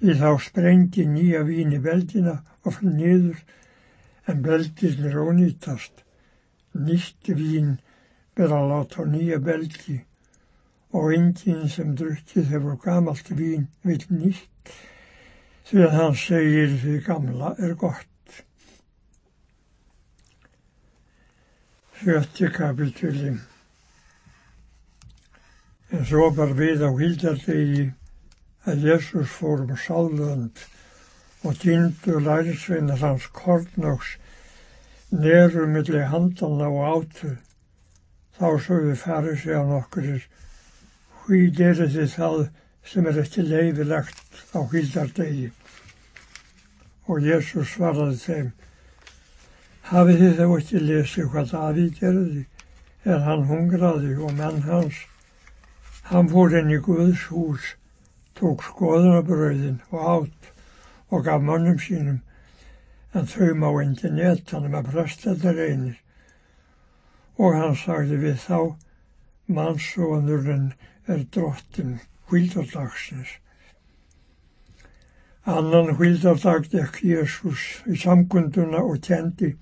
Því þá sprengdi nýja vín í beldina og fann niður. En beldin er ónýtast. Nýtt vín að láta á nýja belgi. Og enginn sem drukkið hefur gamalt vín vil nýtt. Því að hann segir því gamla er gott. Sjötti kapitúli En svo bar við á hildardegi að Jésús fór um sálönd og dýndu lærisveinar hans kornóks neru millir handana og átu. Þá sögðu farið sig á nokkurir hví gerir þið það sem er ekki leifilegt á hildardegi. Og Jésús svaraði þeim hafið þið þá ekki lesið hvað Davíð gerði er hann hungraði og menn hans. Hann fór inn í Guðs hús tók skoðanabröðin og átt og gaf mannum sínum en þau má engin etanum að prestallar einir. Og hann sagði við þá, mannsónurinn er drottin hvildardagsins. Annan hvildardag dekk Jésús í samkunduna og kendi.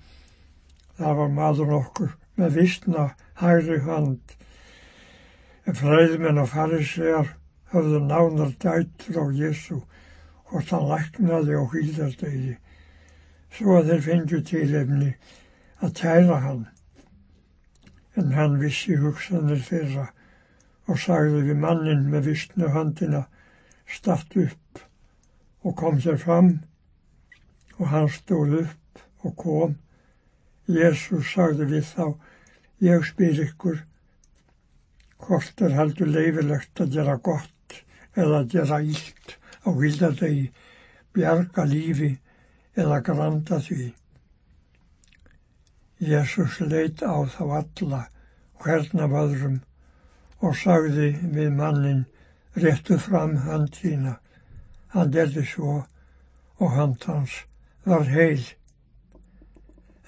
Það var maður okkur með vissna hægri hand. Fræðmenn og farisegar höfðu nánar dættur á Jésu hvort hann læknaði á hýldardegi svo að þeir fengju tilefni að tæra hann. En hann vissi hugsanir þeirra og sagði við mannin með vissnu höndina statt upp og kom sér fram og hann stóð upp og kom. Jésús sagði við þá, ég spyr ykkur, hvort er heldur leifilegt að gera gott eða að gera ílt á hildardegi, bjarga lífi eða granda því. Jésús leit á þá alla hvern af öðrum og sagði við mannin réttu fram hand sína. Hann gerði svo og hand hans var heil.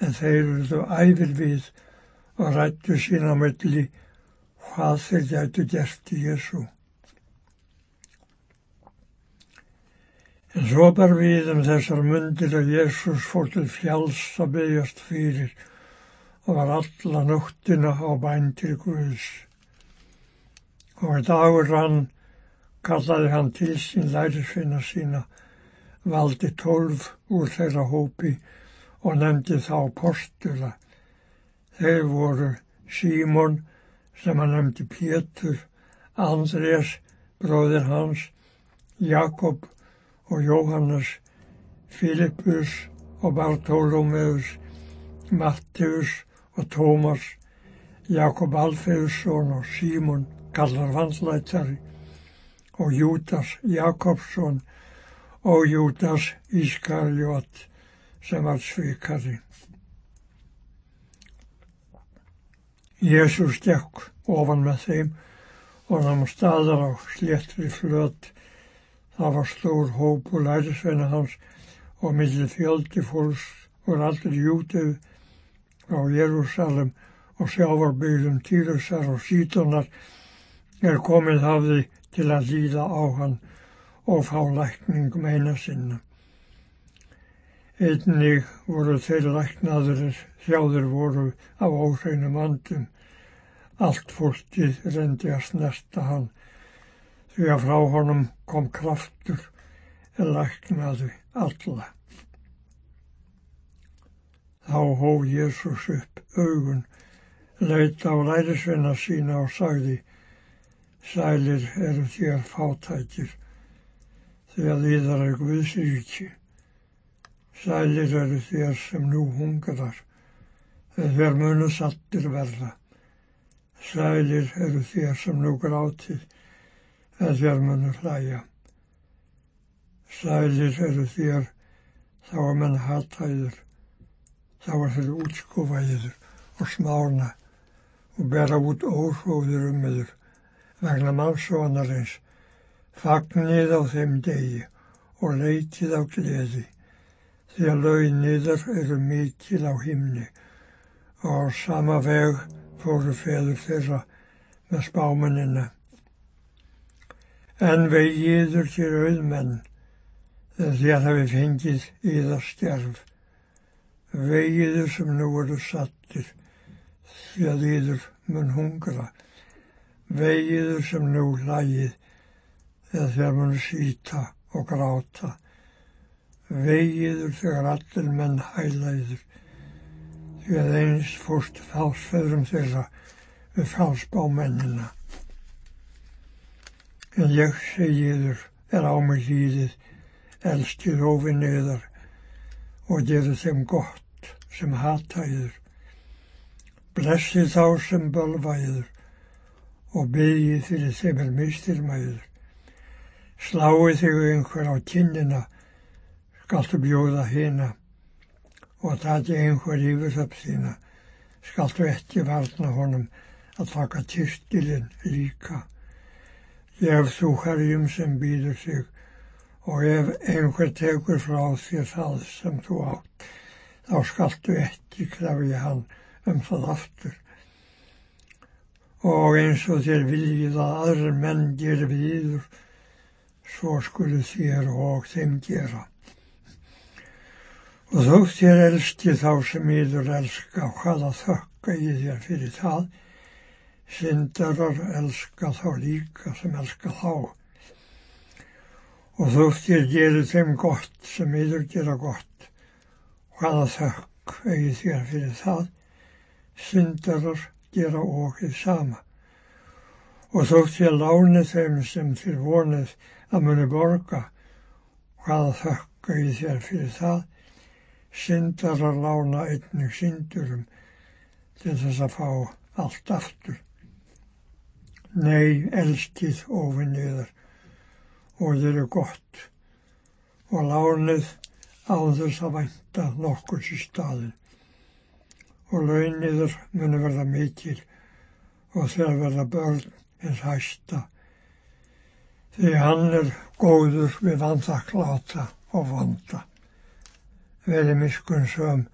En þeir eruðu æfir við og rættu sína melli hvað þeir gætu gert í Jésu. En svo bar við um þessar mundir að Jésús fór til fjáls að byggjast fyrir og var alla nóttina á bæn til Guðs. Og í dagur hann kallaði hann til sín lærisveina sína, valdi tólf úr þeirra hópi og nefndi þá postula. Þeir voru Símon sem hann nefndi Pétur, Andrés, bróðir hans, Jakob og Jóhannes, Filippus og Bartolomeus, Matteus og Tómas, Jakob Alfeusson og Símon kallar vandlættari og Júdas Jakobsson og Júdas Ískarjót sem var svikari. Jésús stekk ofan með þeim og namn staðar á sléttri flöt. Það var stór hóp og lærisveina hans og millir fjöldi fólks og allir jútið á Jérúsalem og sjávarbyggðum Týrusar og Sítonar er komið hafði til að líða á hann og fá lækning meina sinna. Einnig voru þeir læknaður þjáður voru af óhreinum andum. Allt fólkið reyndi að snerta hann því að frá honum kom kraftur en læknaði alla. Þá hóf Jésús upp augun, leit á lærisveina sína og sagði, sælir eru þér fátækir, því að þýðar er Guðsríki. Sælir eru þér sem nú hungrar, þegar þér munu sattir verða. Sælir eru þér sem nú grátið, þér munu hlæja. Sælir eru þér þá að menn hatæður, þá er þeir útskófaðiður og smána og bera út óhróður um yður vegna mannsónarins. Fagnið á þeim degi og leitið á gleði því að launiður eru mikil á himni. Og á sama veg fóru feður þeirra með spámanina. En vegiður til auðmenn þegar þér hafi fengið í það stjærf vegiður sem nú eru sattir því að yður mun hungra. Vegiður sem nú hlægið eða þegar mun síta og gráta vegiður þegar allir menn hælaður því að eins fórst fálsföðrum þeirra við fálsbá mennina en ég segiður er á mig hýðið elskið ofinniðar og gerir þeim gott sem hatæður. Blessi þá sem bölvæður og byggi fyrir þeim er mistilmæður. Slái þig einhver á kinnina, skaltu bjóða hina og tati einhver yfirþöpp þína, skaltu ekki varna honum að taka tistilinn líka. Ef þú herjum sem býður sig og ef einhver tekur frá þér það sem þú átt, þá skaltu ekki krefja hann um það aftur. Og eins og þér viljið að aðrir menn gerir við yður, svo skulu þér og þeim gera. Og þótt þér elski þá sem yður elska, hvaða þökka ég þér fyrir það, syndarar elska þá líka sem elska þá. Og þótt ég gerir þeim gott sem yður gera gott, hvaða þökk eigi þér fyrir það, syndarar gera og þið sama. Og þótt ég láni þeim sem þér vonið að muni borga, hvaða þökka í þér fyrir það, syndar að lána einnig syndurum til þess að fá allt aftur. Nei, elskið ofinniður og þeir eru gott. Og lánið á þess að vænta nokkur í staðin og launiður muni verða mikil og þeir verða börn eins hæsta. Því hann er góður við vandaklata og vanda verið miskunnsam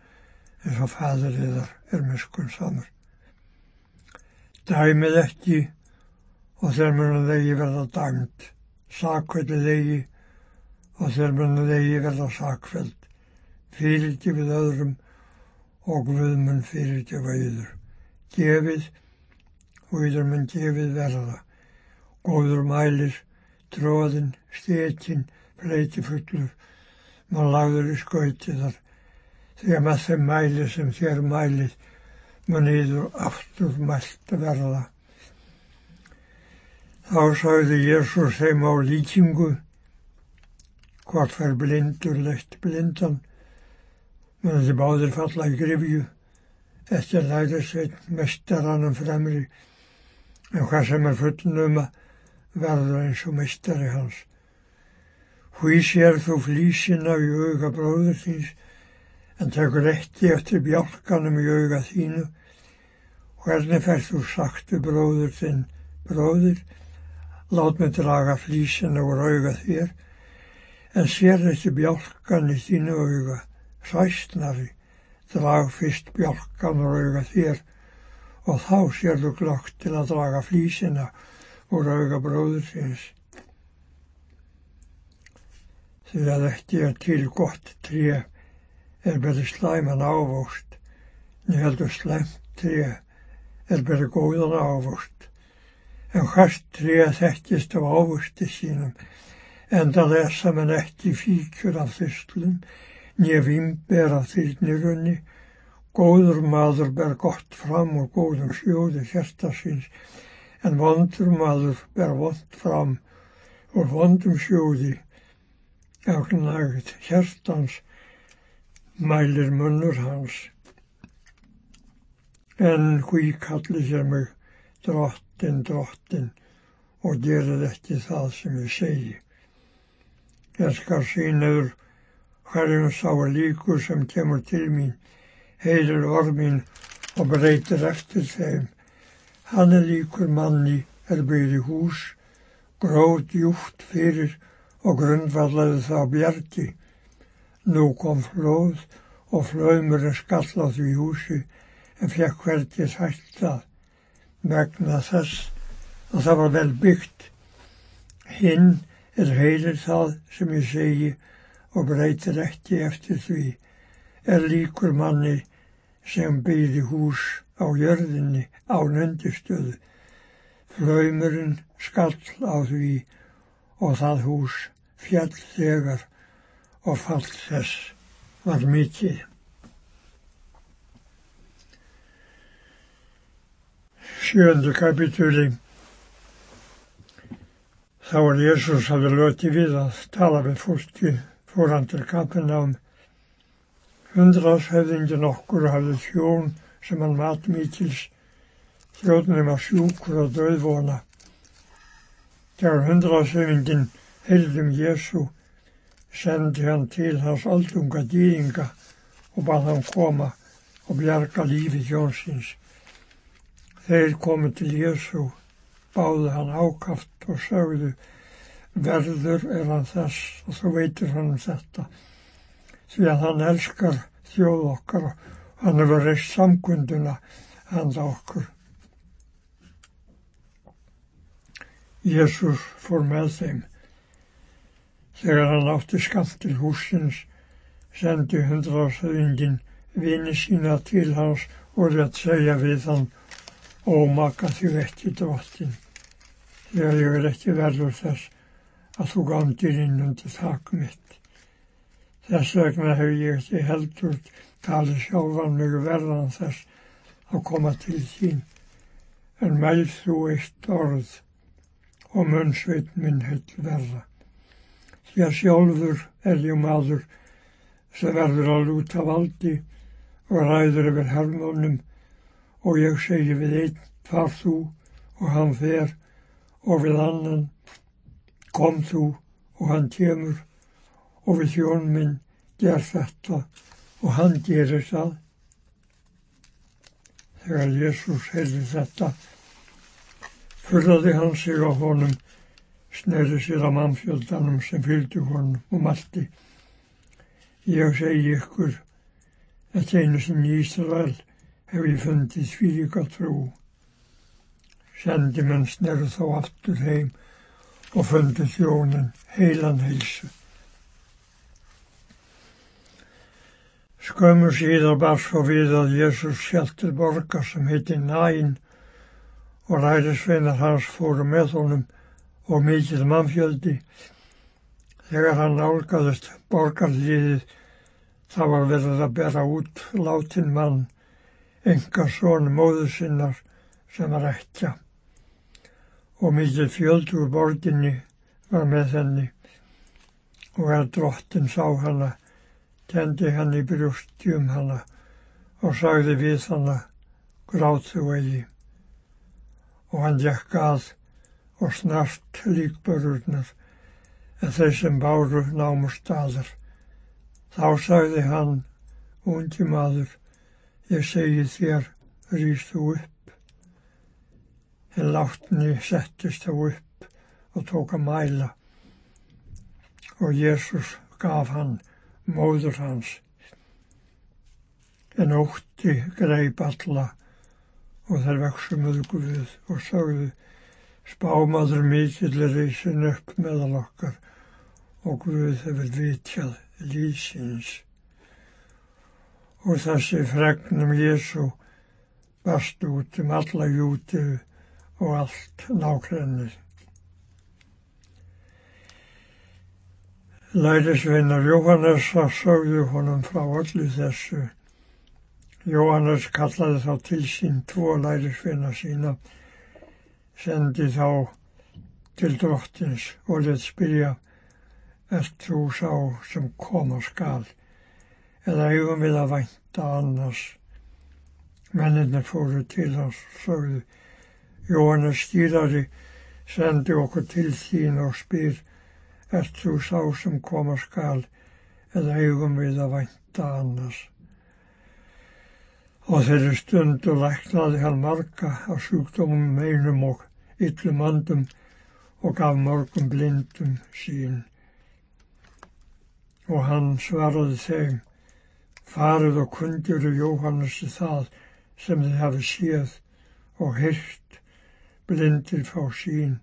eins og fadur yðar er miskunnsamur. Dæmið ekki og þeir munu þegi verða dæmt, sakveldi þegi og þeir munu þegi verða sakveld, fyrirti við öðrum og Guðmun fyrirti við yður. Gefið og yður mun gefið verða, góður mælir, tróðin, stekinn, fleiti fullur, maður lagður í skauti þar að með þeim mæli sem þér mælið mun íður aftur mælt verða. Þá sagði Jésús þeim á líkingu hvort fær blindur leitt blindan mun þið báðir falla í grifju eftir lærisveit mestaranum fremri en hvað sem er fullnum að verður eins og mestari hans. Hví sér þú flísina í auga bróður þins en tekur ekki eftir bjálkanum í auga þínu. Hvernig færð þú sagt við bróður þinn, bróður, lát mig draga flísina úr auga þér, en sér ekki bjálkan í þínu auga, hræstnari, drag fyrst bjálkan úr auga þér og þá sér þú glögt til að draga flísina úr auga bróður þins því að ekki er til gott tré er betið slæman ávóst, nefndur slæmt tré er betið góðan ávóst. En hvart tré þekkist á ávósti sínum, en það lesa mann ekki fíkjur af þyslum, nef ímber af þýrnirunni, góður maður ber gott fram og góðum sjóði hérsta síns, en vondur maður ber vond fram og vondum sjóði Efnagt hjertans mælir munnur hans. En hví kalli sér mig drottin, drottin og gerir ekki það sem ég segi. Ég skar sínaður hverjum sá líkur sem kemur til mín, heilir orð mín og breytir eftir þeim. Hann er líkur manni er byrði hús, gróð djúft fyrir og grundvallaði það bjargi. Nú kom flóð og flöðmurinn skall á því húsi en fekk hvergi sætt það vegna þess að það var vel byggt. Hinn er heilir það sem ég segi og breytir ekki eftir því er líkur manni sem byði hús á jörðinni á nöndistöðu. Flöymurinn skall á því og það hús fjall þegar og fall þess var mikið. Sjöndu kapitúli Þá er Jésús hafði lötið við að tala við fólki fóran til kapenám. Hundrashefðingin okkur hafði þjón sem hann mat mikils, þjóðnum að sjúkur og döðvona. Þegar hundrashefðingin heyrðum Jésu sendi hann til hans aldunga dýinga og bað hann koma og bjarga lífi hjónsins. Þeir komu til Jésu, báðu hann ákaft og sögðu verður er hann þess og þú veitur hann um þetta því að hann elskar þjóð okkar og hann hefur reist samkunduna handa okkur. Jésús fór með þeim Þegar hann átti skamt til húsins sendi hundraðsöðingin vini sína til hans og rétt segja við hann ómaka því ekki drottin þegar ég er ekki verður þess að þú gandir inn undir þakk mitt. Þess vegna hef ég ekki heldur talið sjálfan mig verðan þess að koma til þín en mæl þú eitt orð og munnsveit minn heill verða. Að sjálfur er ég maður sem verður að lúta valdi og ræður yfir hermónum og ég segi við einn far þú og hann fer og við annan kom þú og hann kemur og við hjón minn ger þetta og hann gerir það. Þegar Jésús heyrði þetta fyrraði hann sig á honum snöði sér að mannfjöldanum sem fylgdi honum og malti. Ég segi ykkur að einu sem í Ísrael hef ég fundið svílíka trú. Sendimenn snerðu þá aftur heim og fundið þjónin heilan heilsu. Skömmu síðan bar svo við að Jésús sjálf til borgar sem heiti Næn og ræðisveinar hans fóru með honum og mikið mannfjöldi. Þegar hann álgaðist borgarliðið þá var verið að bera út látin mann, enga són móðu sinnar sem var ekki. Og mikið fjöld úr borginni var með henni og er drottin sá hana kendi hann í brjósti um hana og sagði við hana gráð þú eigi. Og hann gekk að og snart líkbörurnar en þeir sem báru námu staðar. Þá sagði hann, ungi maður, ég segi þér, rýst þú upp. En látni settist þá upp og tók að mæla og Jésús gaf hann móður hans. En ótti greip alla og þær vexumuðu Guð og sagðu spámaður mikill er reysin upp meðal okkar og Guð hefur vitjað lísins. Og þessi fregnum Jésu bast út um alla júti og allt nákrennið. Lærisveinar Jóhannesar sögðu honum frá öllu þessu. Jóhannes kallaði þá til sín tvo lærisveina sína, sendi þá til drottins og let spyrja, ert þú sá sem koma skal, eða eigum við að vænta annars. Menninir fóru til hans sögðu, Jóhannes stýrari sendi okkur til þín og spyr, ert þú sá sem koma skal eða eigum við að vænta annars. Og þeirri stundu læknaði hann marga á sjúkdómum meinum og yllum andum og gaf morgum blindum sín. Og hann svaraði þeim, farið og kundiru Jóhannesi það sem þið hafi séð og hyrt, blindir fá sín,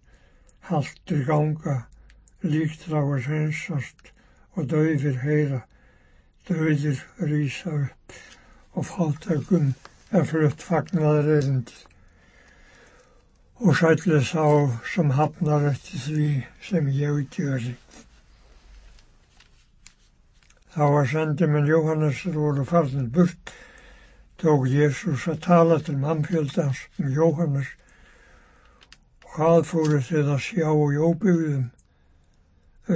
haldir ganga, líktráir hreinsast og dauðir heyra, dauðir rýsa upp og fátækum er flutt fagnaður erindið og sætli sá sem hafnar eftir því sem ég gjöri. Þá var sendiminn Jóhannesur voru farnir burt, tók Jésús að tala til mannfjöldans um Jóhannes og hvað fóru þið að sjá í óbyggðum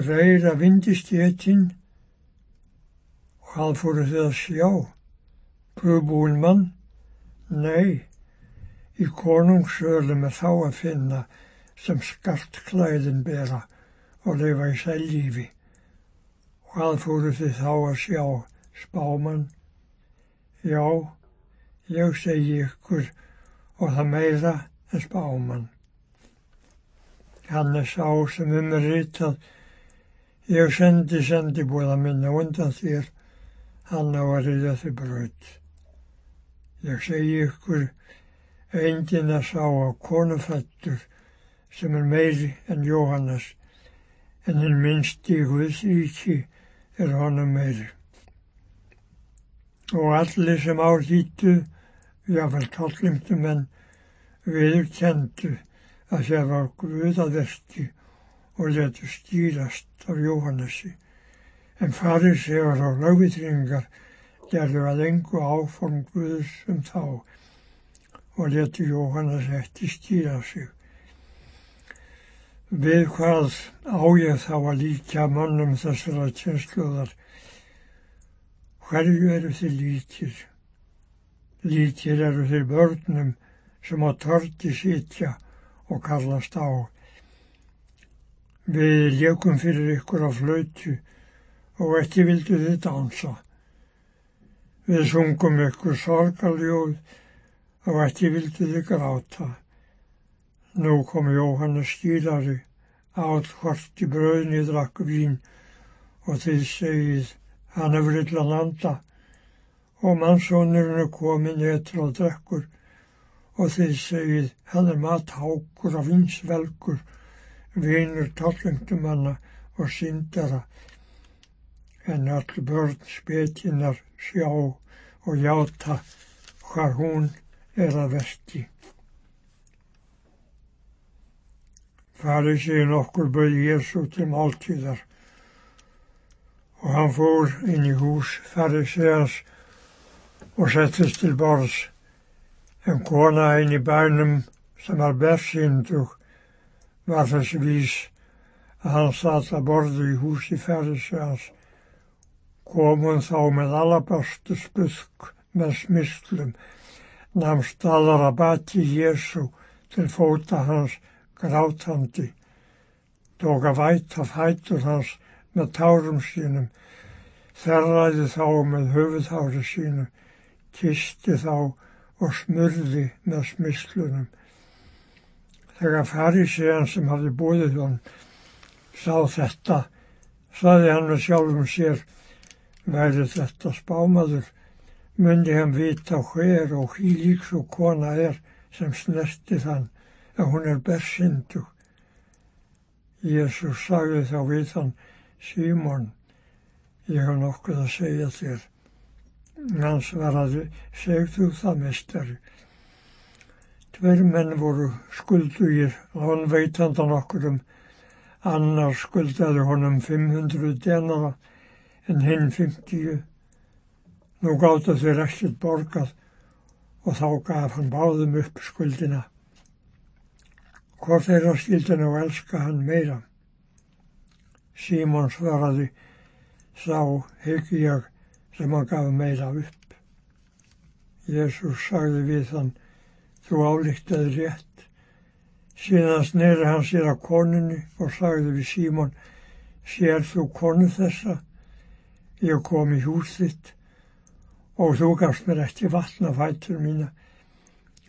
reyra vindistétin og hvað fóru þið að sjá? Pröfbúin mann? Nei, í konungssölum er þá að finna sem skart klæðin bera og lifa í sælífi. Hvað fóru þið þá að sjá? Spáman? Já, ég segi ykkur og það meira en spáman. Hann er sá sem um er ritað Ég sendi sendibúða minna undan þér, hann á að riða þið bröð. Ég segi ykkur, enginn að sá á konufættur sem er meiri en Jóhannes, en hinn minnsti í Guðsíki er honum meiri. Og allir sem álítu, jáfnvel tóllimtu menn, viður kendu að það var Guð að verki og letu stýrast af Jóhannesi, en farisegar og lögvitringar gerðu að engu áform Guðs um þá og letu Jóhannes eftir stýra sig. Við hvað á ég þá að líka mannum þessara tjensluðar? Hverju eru þið líkir? Líkir eru þið börnum sem á torti sitja og kallast á. Við leikum fyrir ykkur á flautu og ekki vildu þið dansa. Við sungum ykkur sorgaljóð og ekki vildu þið gráta. Nú kom Jóhannes skýlari, át hvort í bröðni drakk vín. Og þið segið hann hefur illa landa. Og mannsónurinn er komin eitthvað og drekkur. Og þið segið hann er mathákur af vinsvelgur, vinur tollengtumanna og syndara. En öll börn spetinnar sjá og játa hvað hún er að verki. Farisín okkur bauð Jésu til máltíðar og hann fór inn í hús farisíans og settist til borðs en kona inn í bænum sem var bersindug var þess vís að hann satt að borðu í húsi farisíans kom hún þá með alabastu spusk með smyslum namn staðar að bati Jésu til fóta hans grátandi, tók að væta fætur hans með tárum sínum, þerraði þá með höfuðhári sínu, kisti þá og smurði með smislunum. Þegar farísean sem hafði búið hann sá þetta, saði hann með sjálfum sér, væri þetta spámaður, myndi hann vita hver og hí líks og kona er sem snerti þann að hún er bersindug. Jésús sagði þá við hann, Símón, ég hef nokkuð að segja þér. Hann svaraði, segðu það mestari. Tveir menn voru skuldugir, hann veitandan okkur um, annar skuldaði honum 500 denara en hinn 50. Nú gáttu þeir ekkert borgað og þá gaf hann báðum upp skuldina hvort þeirra skildi nú elska hann meira. Símon svaraði, sá hygg ég sem hann gaf meira upp. Jésús sagði við hann, þú álíktaði rétt. Síðan sneri hann sér að konunni og sagði við Símon, sér þú konu þessa? Ég kom í hús þitt og þú gafst mér ekki vatna fætur mína,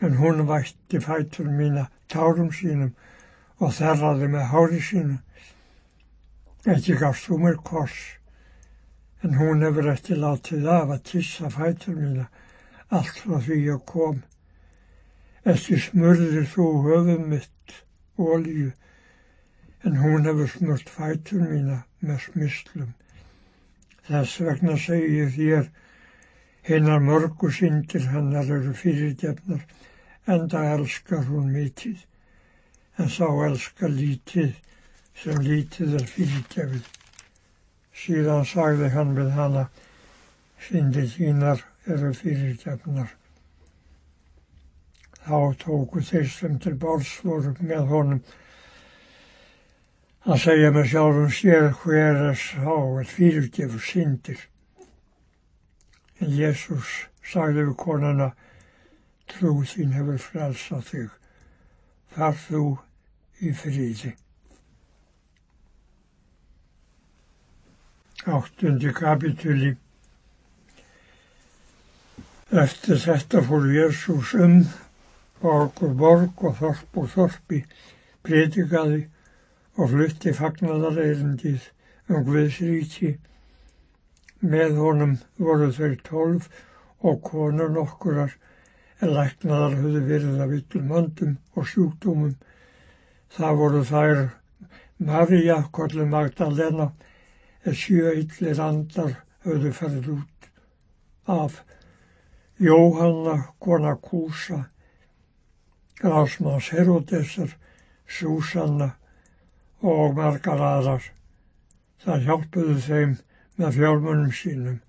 en hún vætti fætur mína tárum sínum og þerraði með hári sínu. Ekki gafst þú mér kors, en hún hefur ekki látið af að tissa fætur mína allt frá því ég kom. Ekki smurðir þú höfum mitt ólíu, en hún hefur smurt fætur mína með smislum. Þess vegna segir þér, hinnar mörgu syndir hennar eru fyrirgefnar, enda elskar hún mikið, en sá elskar lítið sem lítið er fyrirgefið. Síðan sagði hann við hana, syndið þínar eru fyrirgefnar. Þá tóku þeir sem til báls voru með honum að segja með sjálfum sér hver er sá er fyrirgefur syndir. En Jésús sagði við konuna, trú þín hefur frelsað þig. Far þú í fríði. Áttundi kapitúli Eftir þetta fór Jésús um borg og borg og þorp og þorpi, predikaði og flutti fagnadareirindið um Guðsríki. Með honum voru þau tólf og konur nokkurar en læknaðar höfðu verið af yllum öndum og sjúkdómum. Það voru þær Marja, kollu Magdalena, eða sjö yllir andar höfðu ferð út af Jóhanna, kona Kúsa, Grásmanns Herodesar, Súsanna og margar aðrar. Það hjálpuðu þeim með fjármunum sínum.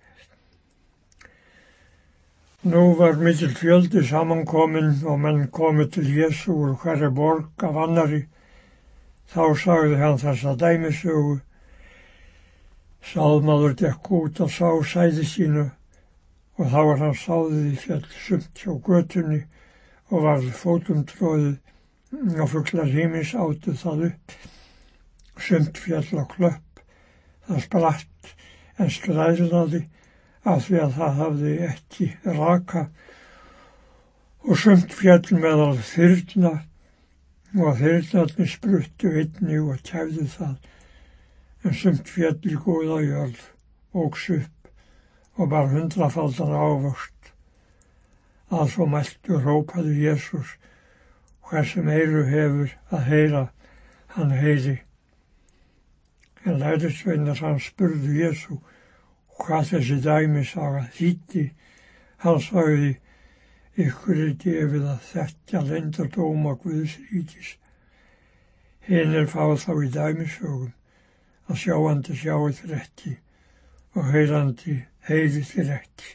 Nú var mikill fjöldi samankominn og menn komið til Jésu úr hverju borg af annari. Þá sagði hann þessa dæmisögu. Sáðmaður dekk út að sá sæði sínu og þá var hann sáðið í fjall sumt hjá götunni og varð fótum tróðið og fugglar hímins áttu það upp. Sumt fjall á klöpp, það spratt en skræðlaði af því að það hafði ekki raka og sumt fjall meðal þyrna og þyrnarnir spruttu einni og kæfðu það en sumt fjall í góða jörð ógs upp og bar hundrafaldan ávöxt. Að svo mæltu rópaði Jésús hver sem eiru hefur að heyra hann heyri en lærisveinar hann spurðu Jésú hvað þessi dæmisaga þýtti. Hann sagði, ykkur er gefið að þetta lendur dóma Guðs ríkis. Hinn er fáð þá í dæmisögum að sjáandi þér ekki og heyrandi heyri þér ekki.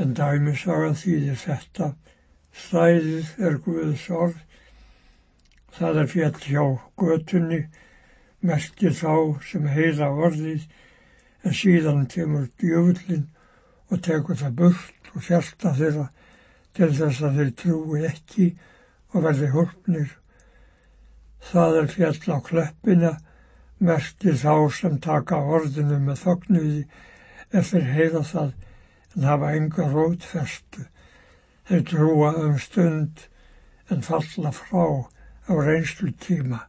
En dæmisagan þýðir þetta, stæðið er Guðs orð, það er fjall hjá götunni, merkir þá sem heyra orðið en síðan kemur djöfullin og tekur það burt og hjarta þeirra til þess að þeir trúi ekki og verði hólpnir. Það er fjall á kleppina, merkir þá sem taka orðinu með þoknuði eftir heyra það en hafa enga rótferstu. Þeir trúa um stund en falla frá á reynslu tíma.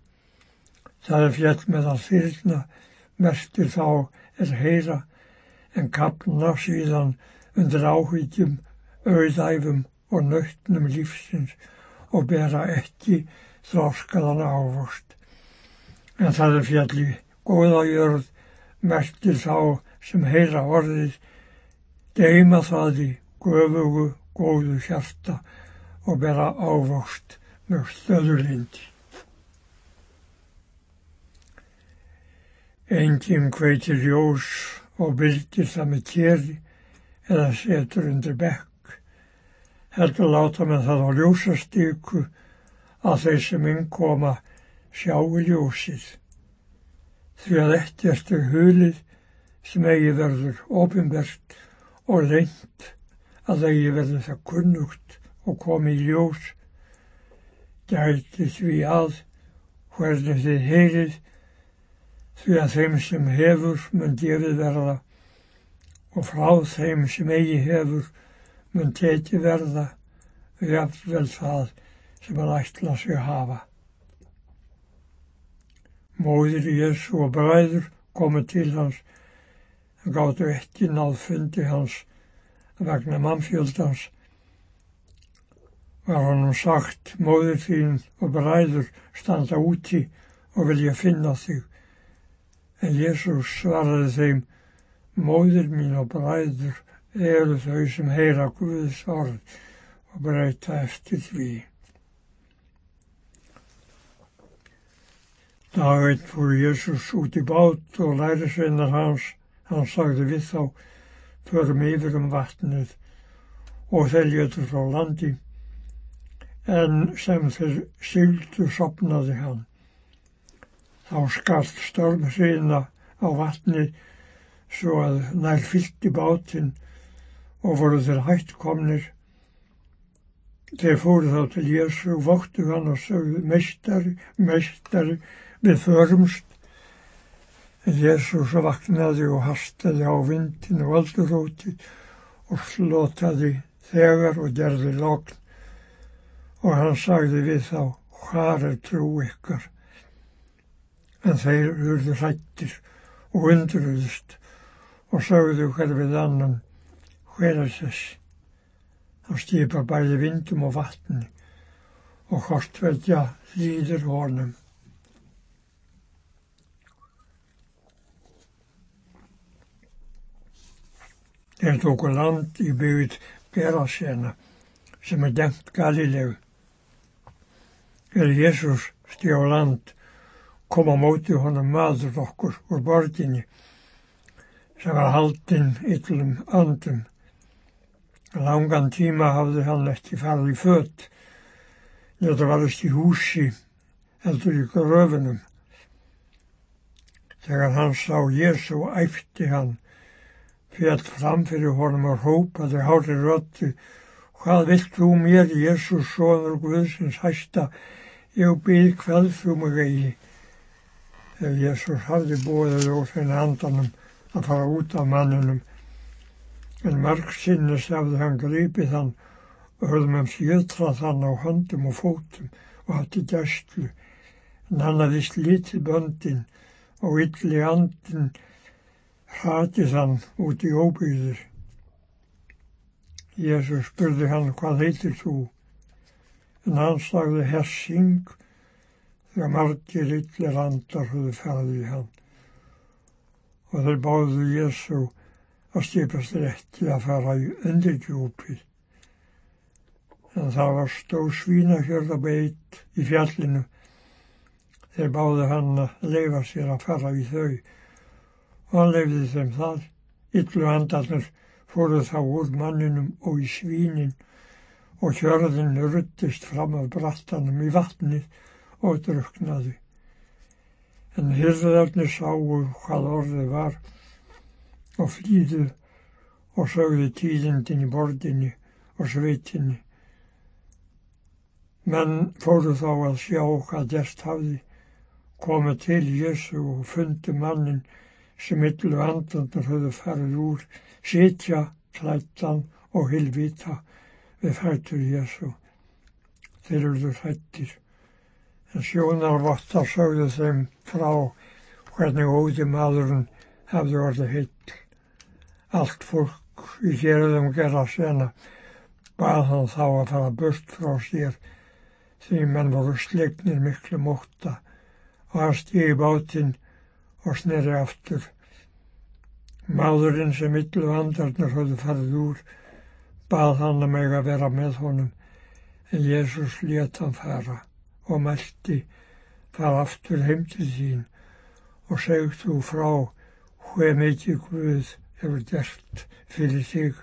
Það er fjall með að þyrna, merkir þá er heyra en kapna síðan undir áhyggjum, auðæfum og nöytnum lífsins og bera ekki þróskaðan ávust. En það er fjalli góðajörð mertir þá sem heyra orðið, geima það í göfugu góðu hjarta og bera ávust með stöðurlindi. Enginn kveitir ljós og byldir það með keri eða setur undir bekk. Heldur láta með það á ljósastíku að þeir sem innkoma sjáu ljósið. Því að ekkert er hulið sem eigi verður ofinbert og leint að eigi verður það kunnugt og komi í ljós. Gæti því að hvernig þið heyrið því að þeim sem hefur mun gefið verða og frá þeim sem eigi hefur mun teki verða jafnvel það sem hann ætla sig hafa. Móðir Jésu og bræður komu til hans en gáttu ekki náð fundi hans vegna mannfjöldans var honum sagt móðir þín og bræður standa úti og vilja finna þig En Jésús svaraði þeim, móðir mín og bræður eru þau sem heyra Guðs orð og breyta eftir því. Daginn fór Jésús út í bát og lærisveinar hans, hann sagði við þá, förum yfir um vatnið og þeir jötur frá landi, en sem þeir syldu sopnaði hann. Þá skalt stormhriðna á vatni svo að nær fyllt í bátinn og voru þeir hætt komnir. Þeir fóru þá til Jésu, vóttu hann og sögðu, meistari, meistari, við förumst. En Jésús vaknaði og hastaði á vindin og alduróti og slotaði þegar og gerði logn. Og hann sagði við þá, hvað er trú ykkar? En þeir urðu hrættir og undruðust og sögðu hver við annan hver er þess. Þá stýpa bæði vindum og vatni og hortveldja hlýðir honum. Þeir tóku land í byggð Gerasena sem er dengt Galilegu. Þegar Jésús stjá land kom á móti honum maður okkur úr borginni sem var haldinn yllum andum. Langan tíma hafði hann ekki farið í fött. Þetta varist í húsi, heldur í gröfunum. Þegar hann sá Jésu æfti hann, fjall fram fyrir honum og hópaði hári rötti Hvað vilt þú mér, Jésús, sonur Guðsins hæsta, ég byrð hvað þú mig eigi. Þegar Jésús hafði úr þenni andanum að fara út af manninum, en marg sinnes hafði hann gripið hann og höfðum hann fjötrað hann á höndum og fótum og hætti gæstlu, en hann hafði slítið böndin og ylli andin hratið hann út í óbyggðir. Jésús spurði hann, hvað heitir þú? En hann sagði hersing þegar margir yllir andar höfðu ferði í hann. Og þeir báðu Jésu að stipast rétti að fara í undirgjúpið. En það var stóð svínahjörða beitt í fjallinu. Þeir báðu hann að leifa sér að fara í þau. Og hann leifði þeim það, yllu andarnir fóru þá úr manninum og í svínin og hjörðin ruttist fram af brattanum í vatnið og druknaði. En hyrðarnir sáu hvað orðið var og flýðu og sögðu tíðindin í bordinni og sveitinni. Menn fóru þá að sjá hvað gert hafði, komið til Jésu og fundi mannin sem yllu andandar höfðu farið úr sitja klættan og hilvita við fættur Jésu. Þeir eruðu hrættir. Sjónarvottar sögðu þeim frá hvernig óði maðurinn hafði orðið heill. Allt fólk í hérðum gera sena bað hann þá að fara burt frá sér því menn voru slegnir miklu móta og hann stíði bátinn og sneri aftur Máðurinn sem yllu andarnir höfðu farið úr bað hann að meg að vera með honum en Jésús let hann fara og mælti fara aftur heim til þín og segð þú frá hver mikið Guð hefur gert fyrir þig.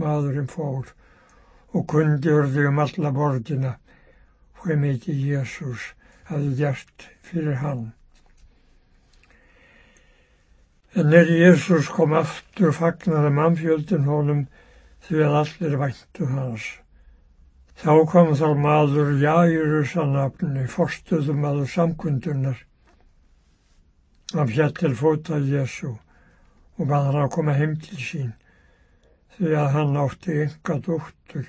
Máðurinn fór og kundi urði um alla borðina hver mikið Jésús hafði gert fyrir hann. En er Jésús kom aftur fagnaði mannfjöldin honum því að allir væntu hans. Þá kom þá maður Jæjurus að nafni, forstuðum aður samkundunar. Hann fjall til fóta Jésu og hann að koma heim til sín því að hann átti ynga dóttur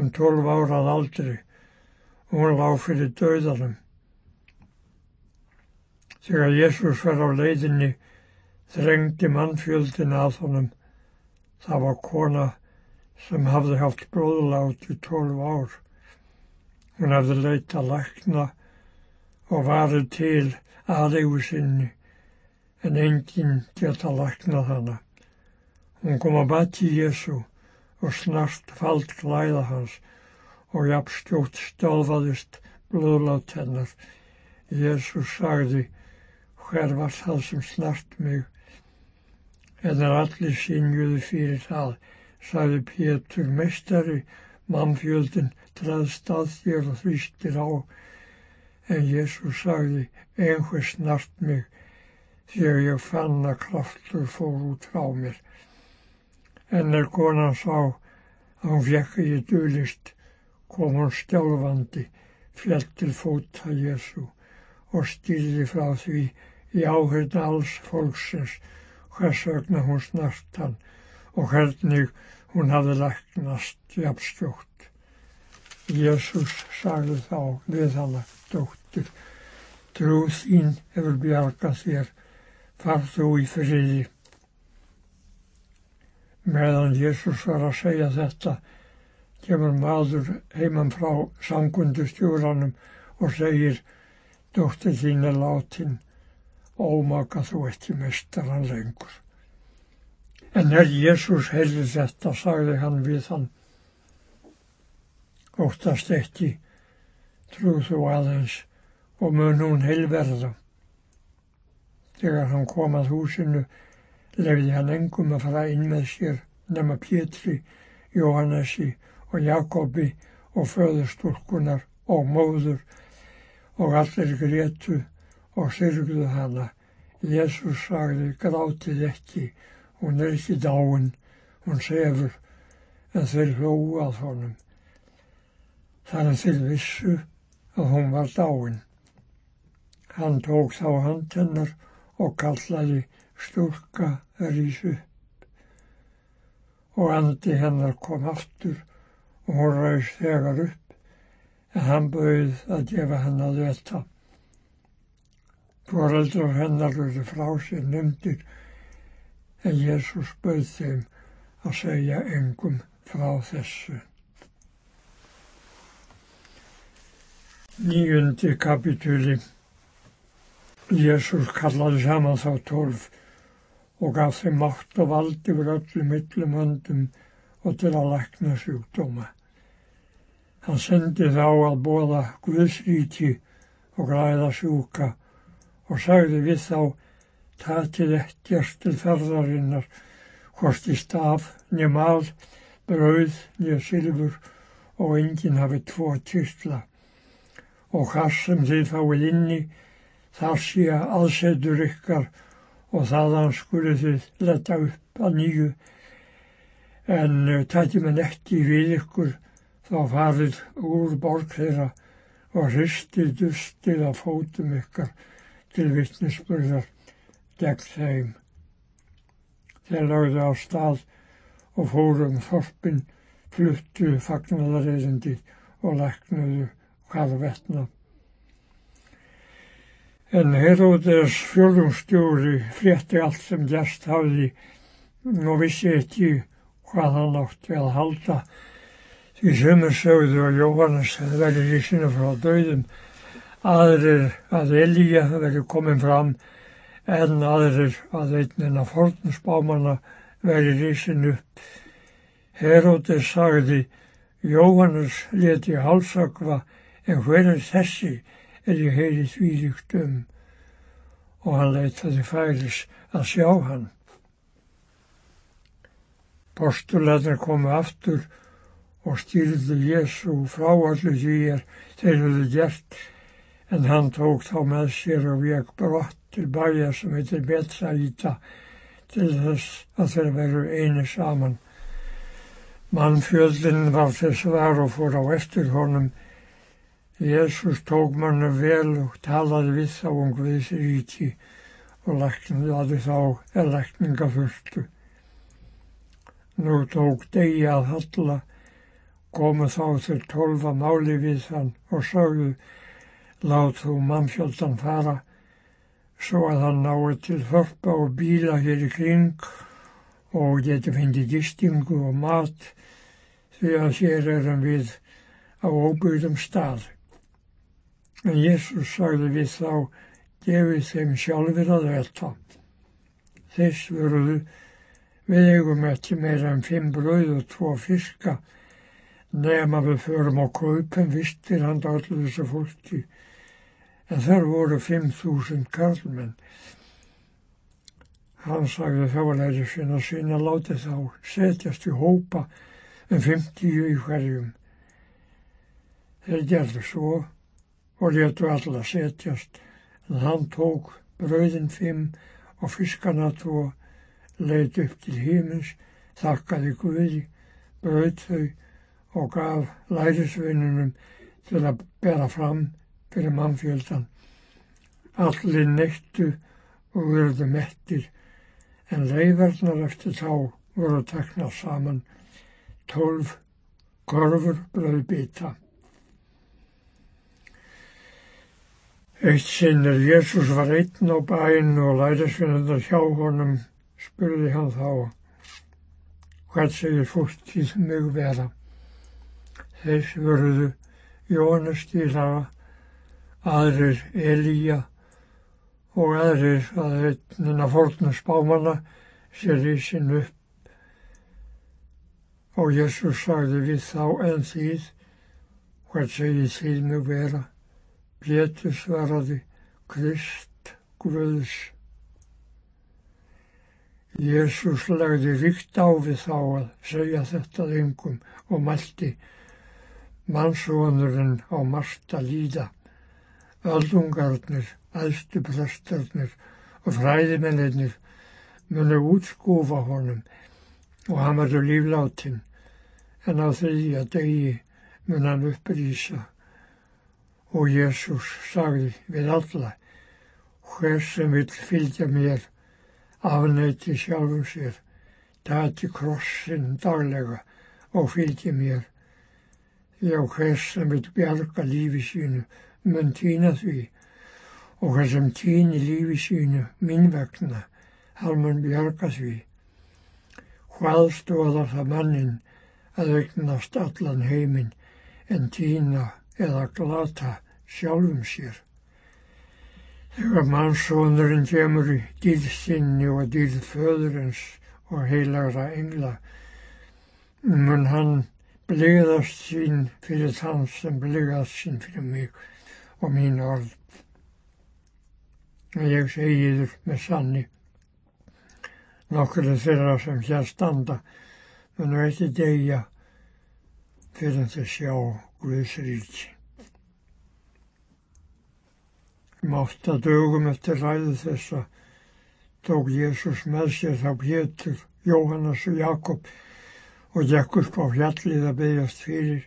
um tólf árað aldri og hún lág fyrir döðanum. Þegar Jésús var á leiðinni þrengdi mannfjöldin að honum. Það var kona sem hafði haft blóðlát í tólf ár. Hún hafði leita lækna og varið til aðeigu sinni en enginn geta læknað hana. Hún kom að bati Jésu og snart fald klæða hans og jafnstjótt stöðvaðist blóðlát hennar. Jésu sagði, hver var það sem snart mig? en er allir synjuðu fyrir það, sagði Pétur mestari, mannfjöldin traðst að þér og þrýstir á, en Jésús sagði, einhver snart mig, þegar ég fann að kraftur fór út frá mér. En er konan sá að hún fekk í dölist, kom hún stjálfandi, til fóta Jésu og stýrði frá því í áhörna alls fólksins. Hvers vegna hún snart hann og hvernig hún hafði læknast jafnstjótt. Jésús sagði þá við hana, dóttir, trúð þín hefur bjargað þér, farð þú í friði. Meðan Jésús var að segja þetta, kemur maður heimann frá sangundustjóranum og segir, dóttir þín er látin, ómaka þú ekki mestaran lengur. En er Jésús heyrði þetta, sagði hann við hann, óttast ekki, trúð þú aðeins og mun hún heilverða. Þegar hann kom að húsinu lefði hann engum að fara inn með sér nema Pétri Jóhannesi og Jakobi og föðustúrkunar og móður og allir grétu og syrguðu hana. Jésús sagði, grátið ekki, hún er ekki dáin, hún sefur, en þeir hlóðu að honum. Þar að þeir vissu að hún var dáin. Hann tók þá hand hennar og kallaði stúrka rís upp. Og andi hennar kom aftur og hún ræðs þegar upp en hann bauð að gefa henn að veta. Fóreldur hennar eru frá sér nefndir en Jésús bauð þeim að segja engum frá þessu. Nýjundi kapitúli Jésús kallaði saman þá tólf og gaf þeim mátt og valdi fyrir öllum yllum höndum og til að lækna sjúkdóma. Hann sendi þá að bóða Guðsríki og græða sjúka og sagði við þá tatið ekkert til ferðarinnar hvort í staf, nýja mál, brauð, nýja silfur og enginn hafi tvo kyrkla og hvað sem þið fáið inni þar sé aðsetur ykkar og þaðan skulið þið leta upp að nýju. En uh, tæti menn ekki við ykkur þá farið úr borg þeirra og hristið dustið að fótum ykkar til vittnesburðar gegn þeim. Þeir lögðu á stað og fórum þorpin, fluttu fagnadariðindi og leknuðu hvarvetna. En Heródes fjörðumstjóri frétti allt sem gerst hafði og vissi ekki hvað hann átti að halda. Því sömur sögðu að Jóhannes hefði verið í sinu frá döðum, aðrir að Elíja hefði verið komin fram en aðrir að einnina fornusbámanna verið í sinu. Heródes sagði Jóhannes leti hálsakva en hver er þessi er ég heyri þvílíkt um og hann leitaði færis að sjá hann. Postularnir komu aftur og stýrðu Jésu frá allir því er þeir höfðu gert en hann tók þá með sér og vek brott til bæja sem heitir Betsaíta til þess að þeir veru eini saman. Mannfjöldin var þess var og fór á eftir honum Jésús tók mannu vel og talaði við þá um Guðs ríki og læknaði þá er lækninga fyrstu. Nú tók degi að halla, komu þá til tólfa máli við hann og sagðu, lát þú mannfjöldan fara, svo að hann nái til þorpa og bíla hér í kring og geti fengið gistingu og mat því að hér erum við á óbyrðum stað. En Jésús sagði við þá, gefið þeim sjálfur að velta. Þess vörðu, við eigum ekki meira en fimm brauð og tvo fiska, nema við förum á kaupin vistir handa allir þessu fólki. En þar voru fimm þúsund karlmenn. Hann sagði þáleiri sinna sína láti þá setjast í hópa en um fymtíu í hverjum. Þeir gerðu svo og letu alla setjast en hann tók brauðin fimm og fiskana tvo, leit upp til hímins, þakkaði Guði, brauð þau og gaf lærisveinunum til að bera fram fyrir mannfjöldan. Allir neittu og verðu mettir en leiðarnar eftir þá voru teknað saman tólf korfur brauðbita. Eitt sinn er Jésús var einn á bæinn og lærisvinnandar hjá honum spurði hann þá hvað segir fólkið mjög vera. Þeir vörðu Jónas stílaða, aðrir Elíja og aðrir að einnina fórna spámanna sér í sinn upp. Og Jésús sagði við þá en þýð hvað segir þýð mjög vera. Pétur svaraði Krist Guðs. Jésús lagði ríkt á við þá að segja þetta yngum og mælti mannsvonurinn á margt að líða. Öldungarnir, æðstu prestarnir og fræðimennir munu útskúfa honum og hann verður lífláttinn en á þriðja degi mun hann upprýsa. Og Jésús sagði við alla hver sem vil fylgja mér afneiti sjálfum sér tati krossin daglega og fylgji mér. Já hver sem vil bjarga lífi sínu mun týna því og hvað sem týni lífi sínu minn vegna, hann mun bjarga því. Hvað stóðar það mannin að eignast allan heiminn en týna eða glata sjálfum sér? Þegar mannsónurinn kemur í dýrð sinni og dýrð föðurins og heilagra engla, mun hann bligðast sín fyrir þann sem bligðast sín fyrir mig og mín orð Ég segi þér með sanni, nokkur þeirra sem hér standa munu ekki degja fyrir þess sjá Guðs ríki. Mátta dögum eftir ræðu þessa tók Jésús með sér þá Pétur, Jóhannes og Jakob og gekk upp á fjallið að byggjast fyrir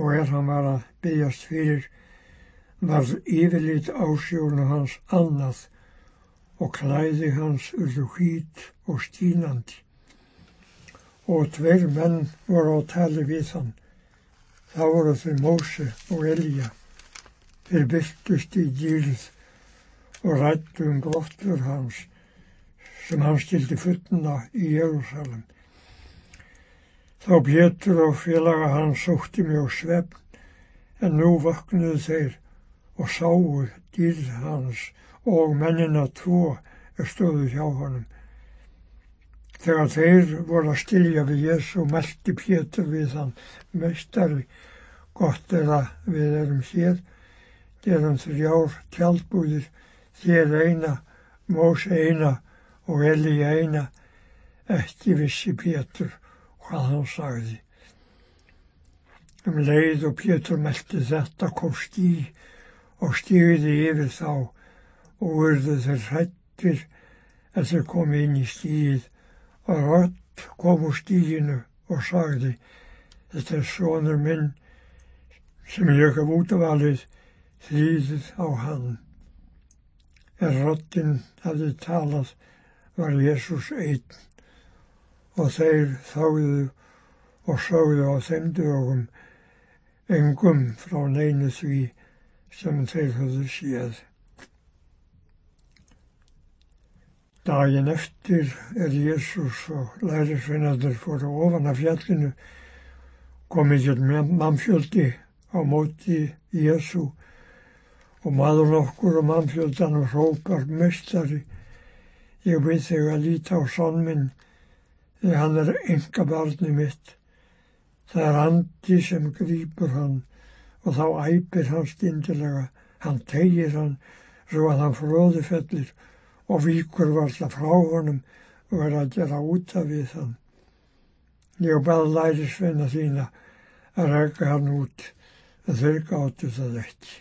og er hann var að byggjast fyrir varð yfirlit ásjónu hans annað og klæði hans urðu hvít og stínandi. Og tveir menn voru á tali við hann. Þá voru þau Móse og Elja. Þeir byrtust í dýrð og rættu um brottur hans sem hann stildi fullna í Jérúsalem. Þá Pétur og félaga hans sótti mjög svefn en nú vaknuðu þeir og sáu dýrð hans og mennina tvo stóðu hjá honum. Þegar þeir voru að stilja við Jésu meldi Pétur við hann meistari gott er að við erum hér gerum þrjár tjaldbúðir þér eina, Mós eina og Eli eina ekki vissi Pétur hvað hann sagði. Um leið og Pétur meldi þetta kom stíð og stíði yfir þá og urðu þeir hrættir að þeir komi inn í stíð og rött kom úr stíðinu og sagði þetta er sonur minn sem ég hef útvalið hlýðið á hann. En röttin hafði talað var Jésús einn og þeir þáðu og sáðu á þeim dögum engum frá neinu því sem þeir höfðu séð. Daginn eftir er Jésús og lærisveinarnir fóru ofan af fjallinu, komið til mannfjöldi á móti Jésú og maður nokkur og mannfjöldan hrópar mestari, ég veit þig að líta á sonn minn, þegar hann er enga barni mitt. Það er andi sem grýpur hann og þá æpir hann stindilega, hann tegir hann svo að hann fróði fellir og víkur varla frá honum og er að gera út af við hann. Ég bað lærisveina þína að reyka hann út en þau gáttu það ekki.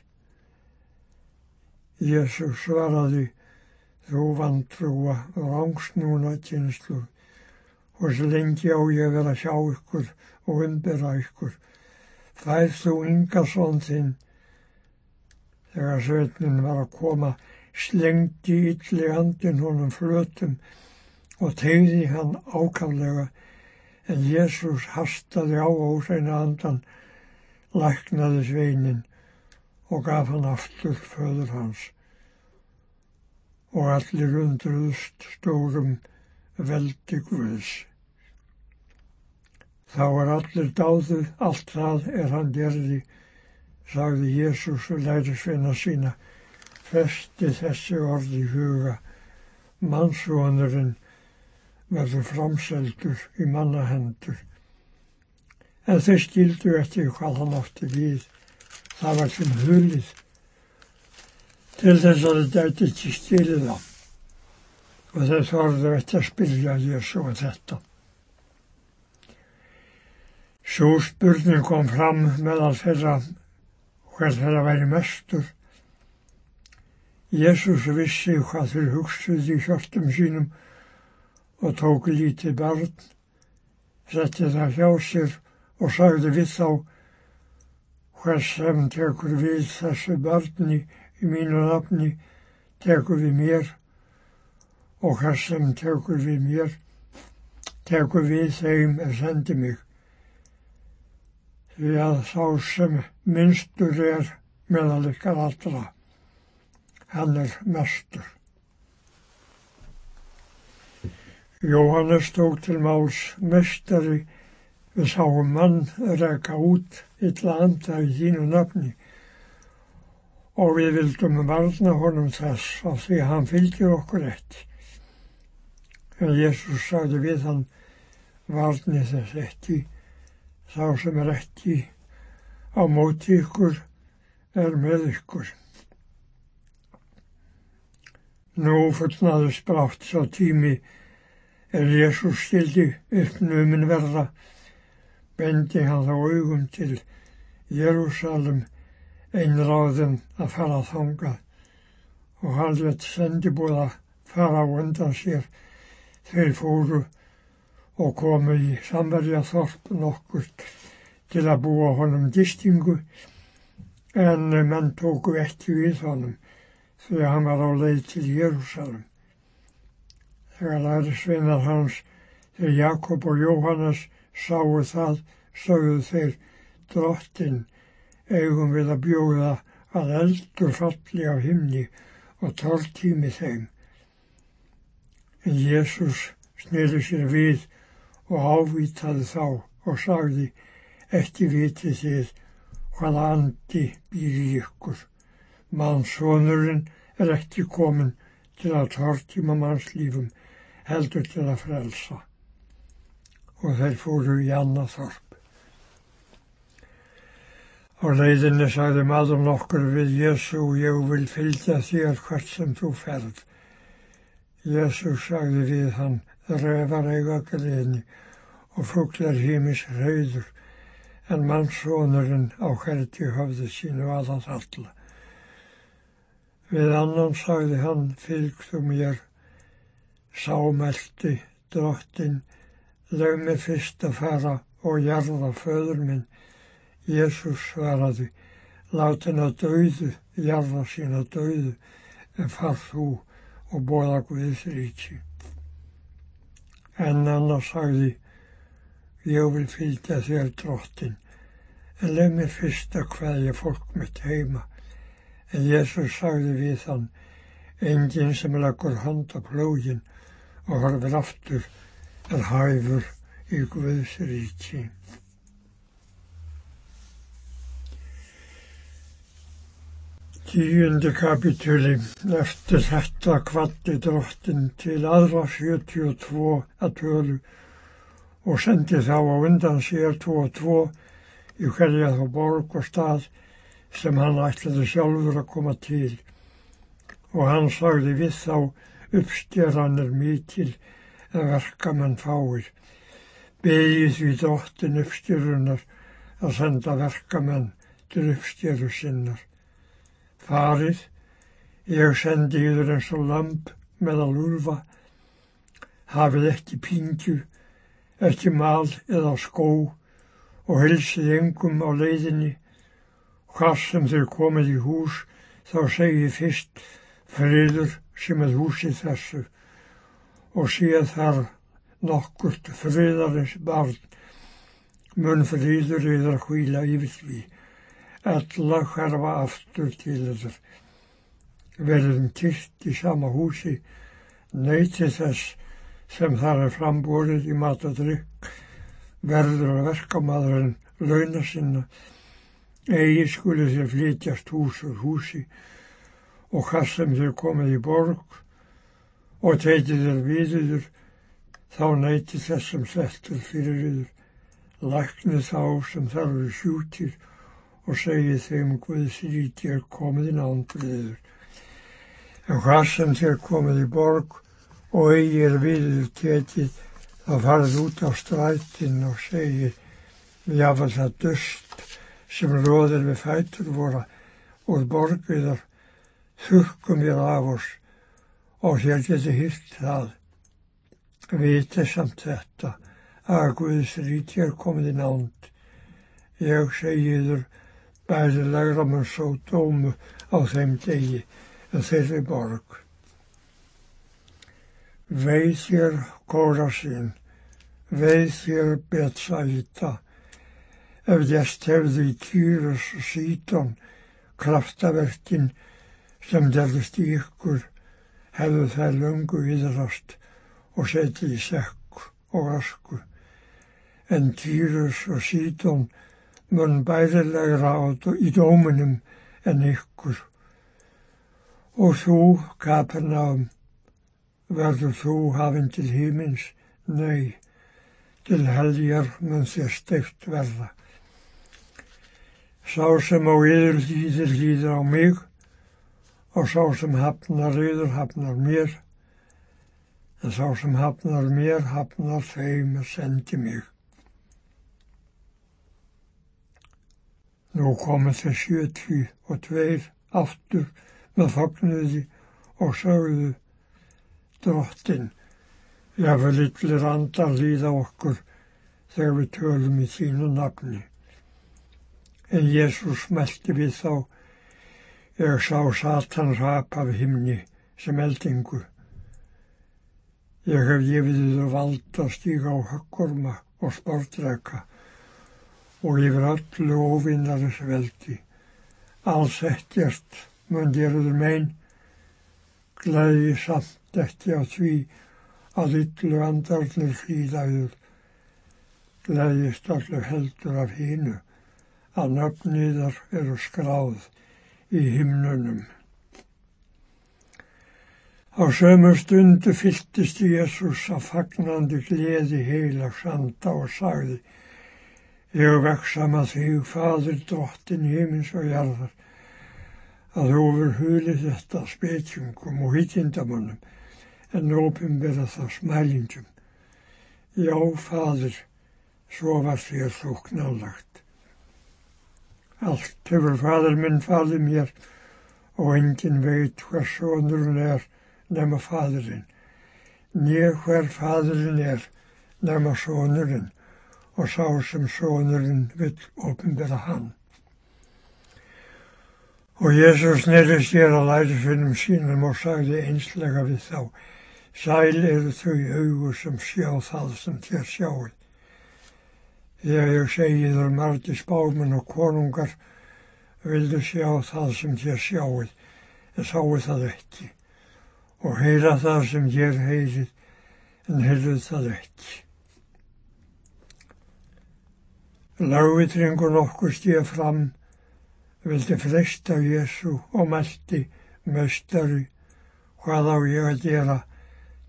Jésús svaraði þú vantrúa rángsnúna kynslu og svo lengi á ég að vera hjá ykkur og umbera ykkur færð þú yngarsson þinn. Þegar sveitin var að koma slengdi ylli andin honum flötum og tegði hann ákaflega en Jésús hastaði á óseina andan, læknaði sveinin og gaf hann aftur föður hans. Og allir undruðst stórum veldi Guðs. Þá er allir dáðu, allt það er hann gerði, sagði Jésús og lærisveina sína, festi þessi orði í huga, mannsvonurinn verður framseldur í mannahendur. En þau skildu eftir hvað hann átti við, það var sem hulið, til þess að þetta ekki stilið á. og þeir þorðu ekki að spyrja Jésu um þetta. Svo spurning kom fram meðal þeirra hver þeirra væri mestur. Jésús vissi hvað þeir hugstuði í hjörtum sínum og tók lítið barn, setti það hjá sér og sagði við þá hvers sem tekur við þessu barni í mínu nafni tekur við mér og hvers sem tekur við mér tekur við þeim er sendi mig. Því að sá sem minnstur er meðal ykkar allra, hann er mestur. Jóhannes tók til máls mestari við sáum mann reka út illa anda í þínu nafni og við vildum varna honum þess af því hann fylgir okkur eitt. En Jésús sagði við hann, varni þess ekki, sá sem er ekki á móti ykkur er með ykkur. Nú fullnaðist brátt sá tími er Jésús skildi uppnuminn verða, bendi hann þá augum til Jérúsalem einráðum að fara þangað og hann lett sendibúða fara á undan sér Þeir fóru og komu í samverjaþorp nokkurt til að búa honum gistingu en menn tóku ekki við honum því að hann var á leið til Jérúsalem. Þegar lærisveinar hans, þegar Jakob og Jóhannes sáu það, sögðu þeir drottin eigum við að bjóða að eldur falli á himni og tórtími þeim. En Jésús sneri sér við og ávitaði þá og sagði, ekki vitið þið hvaða andi býr í ykkur. Mannsónurinn er ekki komin til að tortíma mannslífum, heldur til að frelsa. Og þeir fóru í annað þorp. Á leiðinni sagði maður nokkur við Jésu, ég vil fylgja þér hvert sem þú ferð. Jésús sagði við hann, refar eiga gleðni og fuglar hímis rauður, en mannsónurinn á hverti höfði sínu aðans alla. Við annan sagði hann, fylgðu mér, sámelti, drottin, lög mig fyrst að fara og jarða föður minn. Jésús svaraði, látin að dauðu, jarða sína dauðu, en farð þú og bóða Guðs ríki. En annars sagði, ég vil fylgja þér drottin, en leið mér fyrst að hvaðja fólk mitt heima. En Jésús sagði við hann, enginn sem leggur hand á plógin og horfir aftur er hæfur í Guðs ríki. Tíundi kapitúli eftir þetta kvatti drottin til aðra 72 að tölu og sendi þá á undan sér 2 og 2 í hverja þá borg og stað sem hann ætlaði sjálfur að koma til og hann sagði við þá uppstjæranir mikil að verkamenn fáir. Begið því drottin uppstjærunar að senda verkamenn til uppstjæru sinnar. Farið, ég sendi yfir eins og lamp meðal úlfa, hafið ekki pingju, ekki mal eða skó og helsið engum á leiðinni. Hvað sem þeir komið í hús þá segið fyrst friður sem er húsið þessu. Og séð þar nokkurt friðarins barn. Mun friður yfir hvíla yfir því alla hverfa aftur til þessar. Verðum kyrkt í sama húsi, neyti þess sem þar er frambúrið í mat og drykk, verður að verkamadurinn launa sinna, eigi skuli þér flytjast hús úr húsi og sem þér komið í borg og teitið þér viðiður, þá neyti þess sem settur fyrir yður, læknið þá sem þar eru sjútir og segið þeim Guðs ríti er komið nándriður. En hvað sem þér komið í borg og eigir viður tekið þá farið út á strætin og segir jáfnveg það dust sem róðir við fætur voru úr borgiðar þurkum við af oss og hér geti hýrt það viti samt þetta að Guðs ríti er komið í nánd. Ég segiður bæði lagra mann svo dómu á þeim degi en þeirri borg. Veið þér góra sín, veið þér betsæta, ef þess hefði í kýrus og síton kraftaverkin sem delist í ykkur hefðu þær lungu yðrast og setið í sekk og asku en Týrus og Sídón mun bærilegra í dóminum en ykkur. Og þú, Kapernaum, verður þú hafinn til hímins? Nei, til heljar mun þér steift verða. Sá sem á yður líður líður á mig og sá sem hafnar yður hafnar mér en sá sem hafnar mér hafnar þeim að sendi mig. Nú komu þeir sjötví og tveir aftur með fagnuði og sögðu drottin, jáfnvel yllir andar líða okkur þegar við tölum í þínu nafni. En Jésús meldi við þá, ég sá Satan rap af himni sem eldingu. Ég hef gefið þið vald að stíga á hökkorma og sportreka og yfir öllu óvinnaris veldi. Alls ekkert mun gerður mein, glæði samt ekki á því að yllu andarnir hlýðaður, glæðist allu heldur af hínu, að nöfniðar eru skráð í himnunum. Á sömu stundu fylltist Jésús að fagnandi gleði heilags anda og sagði Ég veksama þig, Fadur, drottin himins og jarðar, að verður hulið þetta spetjungum og hittindamannum, en ópimbera það smælingum. Já, Fadur, svo var þér þó knallagt. Allt hefur Fadur minn falið mér og engin veit hver sonurinn er nema Fadurinn, nýja hver Fadurinn er nema sonurinn og sá sem sónurinn vill ofinbera hann. Og Jésús neyri sér að lærifinnum sínum og sagði einslega við þá, sæl eru þau augur sem sjá það sem þér sjáið. Þegar ég segi þar margi spáminn og konungar vildu sjá það sem þér sjáið, en sáu það ekki, og heyra það sem þér heyrið, en heyrðu það ekki. Lágvitringur nokkur stíða fram, vildi fresta Jésu og mælti möstari hvað á ég að gera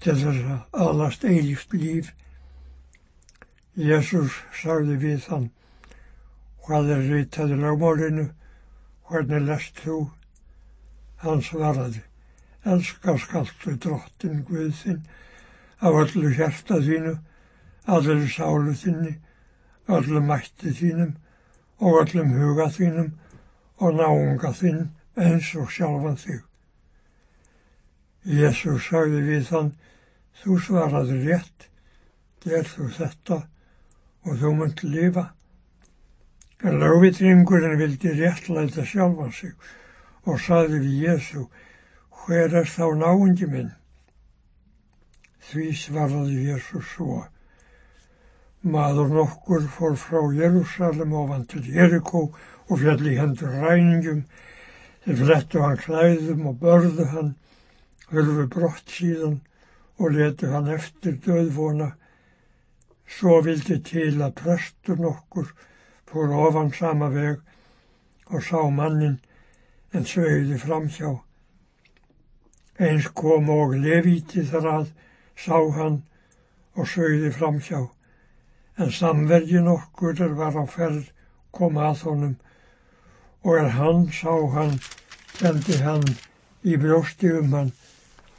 til þess að aðlast eilíft líf. Jésús sagði við hann, hvað er reytaði lágmálinu, hvernig lest þú? Hann svaraði, elskar skaltu drottin Guðinn af öllu hjarta þínu, allir sálu þinni öllum mætti þínum og öllum huga þínum og náunga þinn eins og sjálfan þig. Jésús sagði við hann, þú svaraði rétt, gerð þú þetta og þú munt lifa. En lögvitringurinn vildi réttlæta sjálfan sig og sagði við Jésu, hver er þá náungi minn? Því svaraði Jésu svo, Maður nokkur fór frá Jérúsalem ofan til Jerikó og fjall í hendur ræningum. Þeir flettu hann klæðum og börðu hann, hörfu brott síðan og letu hann eftir döðvona. Svo vildi til að prestur nokkur fór ofan sama veg og sá mannin en sveiði framhjá. Eins kom og levíti þar að, sá hann og sveiði framhjá en samvergin okkur er var á ferð kom að honum og er hann sá hann, kendi hann í brjósti um hann,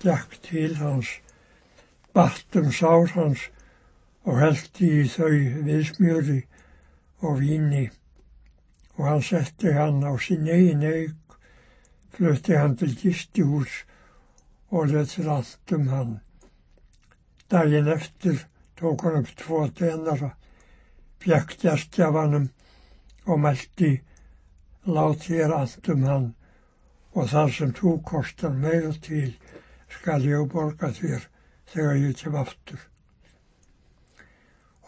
gekk til hans battum sár hans og heldi í þau viðsmjöri og víni og hann setti hann á sín eigin eig, flutti hann til gistihús og let randum hann. Daginn eftir tók hann upp tvo denara, fjekk gestjafanum og meldi lát þér andum hann og þar sem þú kostar meira til skal ég borga þér þegar ég kem aftur.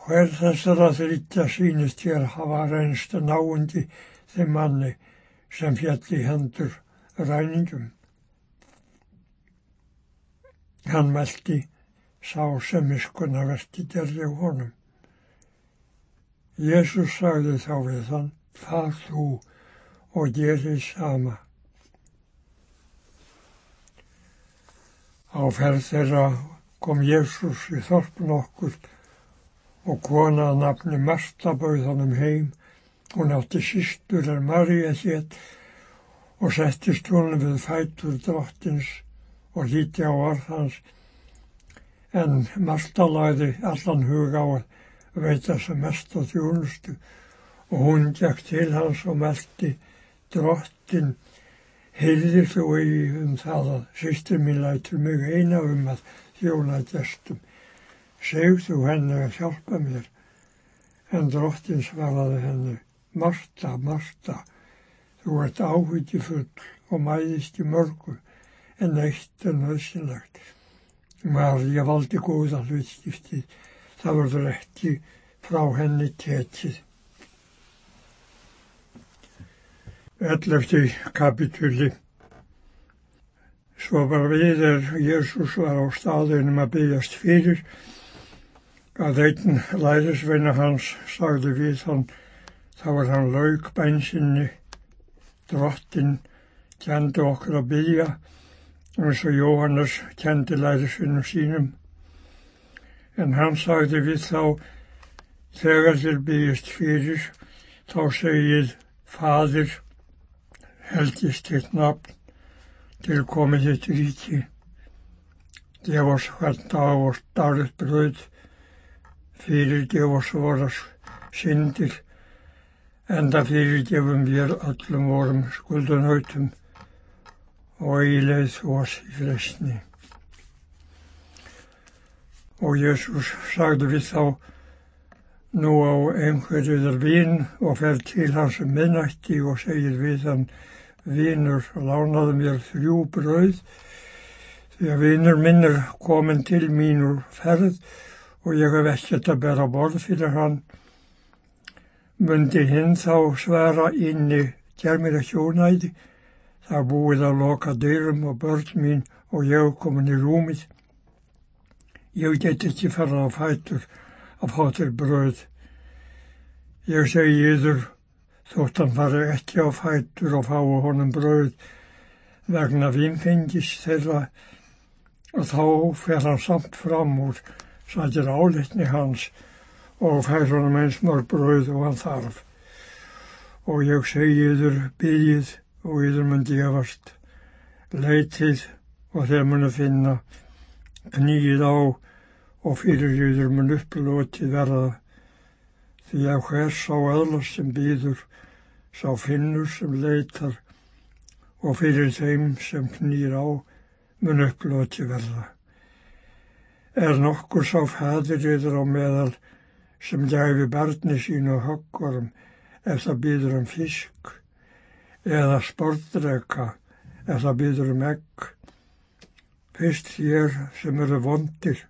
Hver þessara þryggja sínist hér hafa reynst náundi þeim manni sem fjalli hendur ræningum. Hann meldi sá sem miskuna verti gerði honum. Jésús sagði þá við hann, far þú og gerði sama. Á ferð þeirra kom Jésús í þorpun okkur og kona að nafni Marta bauð honum heim. Hún átti sístur er Marja hétt og settist hún við fætur drottins og líti á orð hans. En Marta lagði allan hug á að veita sem mest á þjónustu og hún gekk til hans og meldi drottin heyrðir þú í um það að sýstur mín lætur mig eina um að þjóna gestum. Segð þú henni að hjálpa mér. En drottin svaraði henni, Marta, Marta, þú ert áhugi full og mæðist í mörgu en eitt er nöðsynlegt. Marja valdi góða hlutskiptið, það verður ekki frá henni tetið. 11. kapitúli Svo bara við er Jésús var á staðinum að byggjast fyrir að einn læðisveina hans sagði við hann þá er hann laug bænsinni drottin kendi okkur að byggja eins og Jóhannes kendi læðisveinum sínum en hann sagði við þá þegar þér byggjast fyrir þá segið fadir helgist þitt nafn til komið þitt ríki. Gef oss hvern dag og starrið bröð, fyrir gef oss voras syndir, enda fyrir gefum við öllum vorum skuldunautum og íleið oss í fresni. Og Jésús sagði við þá, nú á einhverjuður vín og fer til hans um minnætti og segir við hann, Vínur lánaði mér þrjú brauð því að vínur minn er komin til mín úr ferð og ég hef ekkert að bera borð fyrir hann. Mundi hinn þá svara inni, ger mér ekki ónæði, það búið að loka dyrum og börn mín og ég komin í rúmið. Ég get ekki ferða á fætur að fá til brauð. Ég segi yður, þótt hann fari ekki á fætur og fái honum brauð vegna vimfengis þeirra og þá fer hann samt fram úr sættir álitni hans og fær honum eins mörg brauð og hann þarf. Og ég segi yður byggjið og yður mun gefast, leitið og þeir munu finna, knýið á og fyrir yður mun upplótið verða því að hvers á öðlast sem býður sá finnur sem leitar og fyrir þeim sem knýr á mun upplóti verða. Er nokkur sá fæður yfir á meðal sem gæfi barni sínu höggvarum ef það býður um fisk eða sportdreka ef það býður um egg. Fyrst þér sem eru vondir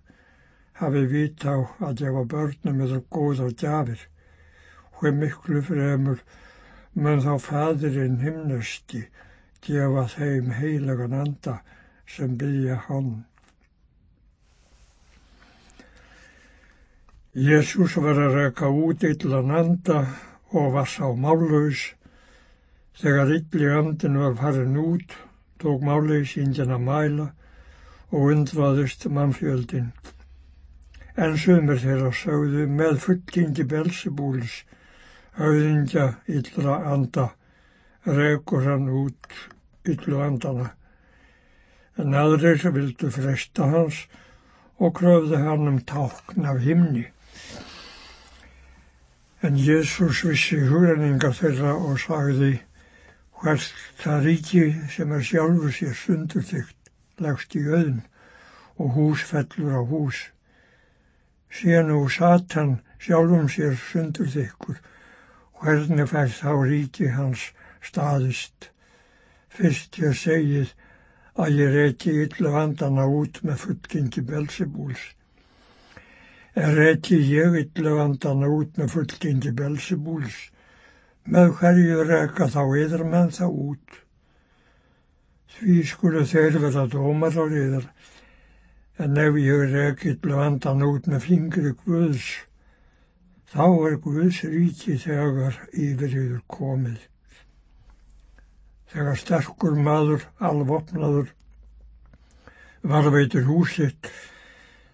hafi vita á að gefa börnum eða góða gjafir, hver miklu fremur mun þá fæðurinn himnusti gefa þeim heilagan anda sem byggja hann. Jésús var að reka út illan anda og var sá málaus. Þegar illi andin var farin út, tók málausingin að mæla og undraðist mannfjöldin. En sumir þeirra sögðu með fulltingi Belsebúls höfðingja yllra anda, regur hann út yllu andana. En aðrir vildu fresta hans og kröfði hann um tákn af himni. En Jésús vissi hugrenningar þeirra og sagði hvert það ríki sem er sjálfur sér sundurþygt legst í auðn og hús fellur á hús. Sér nú Satan sjálfum sér sundurþykkur hvernig fær þá ríki hans staðist. Fyrst ég segið að ég reyti yllu vandana út með fulltingi Belsebúls. En reyti ég yllu vandana út með fulltingi Belsebúls, með hverju reka þá yður menn þá út. Því skulu þeir verða dómar á yður, en ef ég reki yllu vandana út með fingri Guðs, þá er Guðs ríki þegar yfir yfir komið. Þegar sterkur maður, alvopnaður, varveitur húsitt,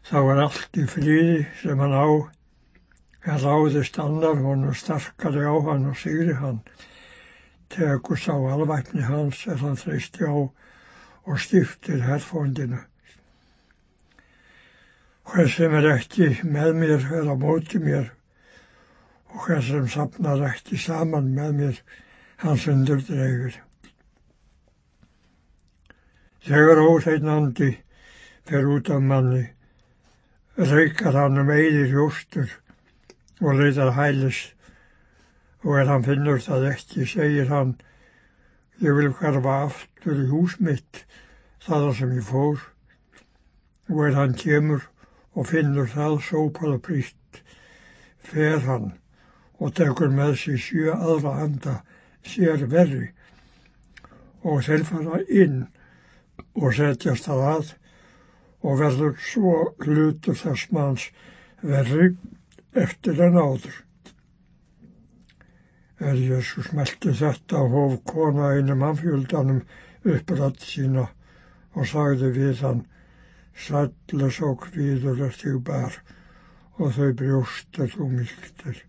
þá er allt í fríði sem hann á. Hann ráðist annar honum starkari á hann og sigri hann. Tegur sá alvæpni hans er hann þreisti á og stiftir herfóndinu. Hver sem er ekki með mér er á móti mér og hver sem sapnar ekki saman með mér hans undur dreifir. Þegar óseinnandi fer út af manni, reykar hann um eiðir hjóstur og leitar hælis og er hann finnur það ekki, segir hann, ég vil hverfa aftur í hús mitt, þaðan sem ég fór, og er hann kemur og finnur það sópað og príst, fer hann og tekur með sig sjö aðra handa sér verri. Og þeir fara inn og setjast það að og verður svo hlutur þess manns verri eftir en áður. Er Jésús meldi þetta hóf kona einum anfjöldanum upprætt sína og sagði við hann Sælles og hvíður er þig bar og þau brjóst er þú mylgtir.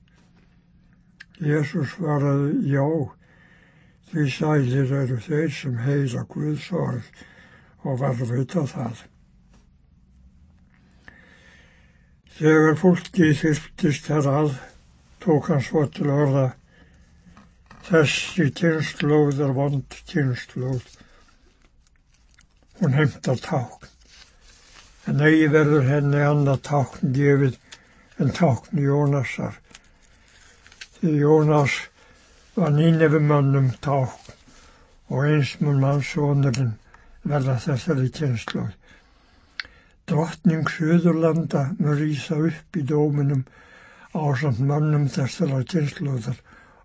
Jésús svaraði já, því sælir eru þeir sem heyra Guðs orð og varðveita það. Þegar fólki þyrftist þar að, tók hann svo til orða, þessi kynnslóð er vond kynnslóð. Hún heimtar tákn, en eigi verður henni annað tákn gefið en tákn Jónasar. Því Jónas var nýnefumannum tákn og eins mun mannsónurinn verða þessari kynnslóð. Drottning Suðurlanda mun rýsa upp í dóminum á samt mannum þessara kynnslóðar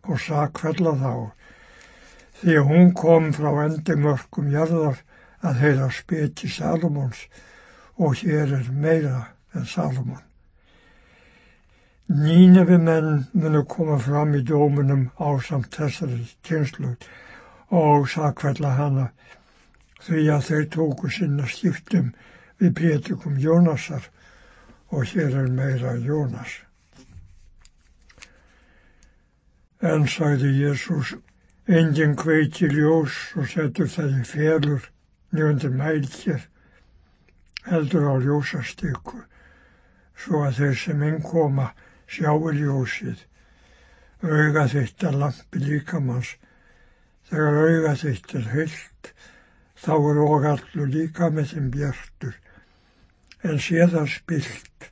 og sakfella þá. Því að hún kom frá endimörkum jarðar að heila speti Salomons og hér er meira en Salomon. Nínefi menn munu koma fram í dóminum á samt þessari kynnslóð og sakfella hana því að þeir tóku sinna skiptum við pétikum Jónasar og hér er meira Jónas. En sagði Jésús, enginn kveiti ljós og setur það í felur njöndin mælkir, heldur á ljósastyku, svo að þeir sem einn koma sjáu ljósið. Auga þitt er lampi líkamanns, þegar auga þitt er heilt, þá er og allur líka með þeim bjartur, en sé það spilt,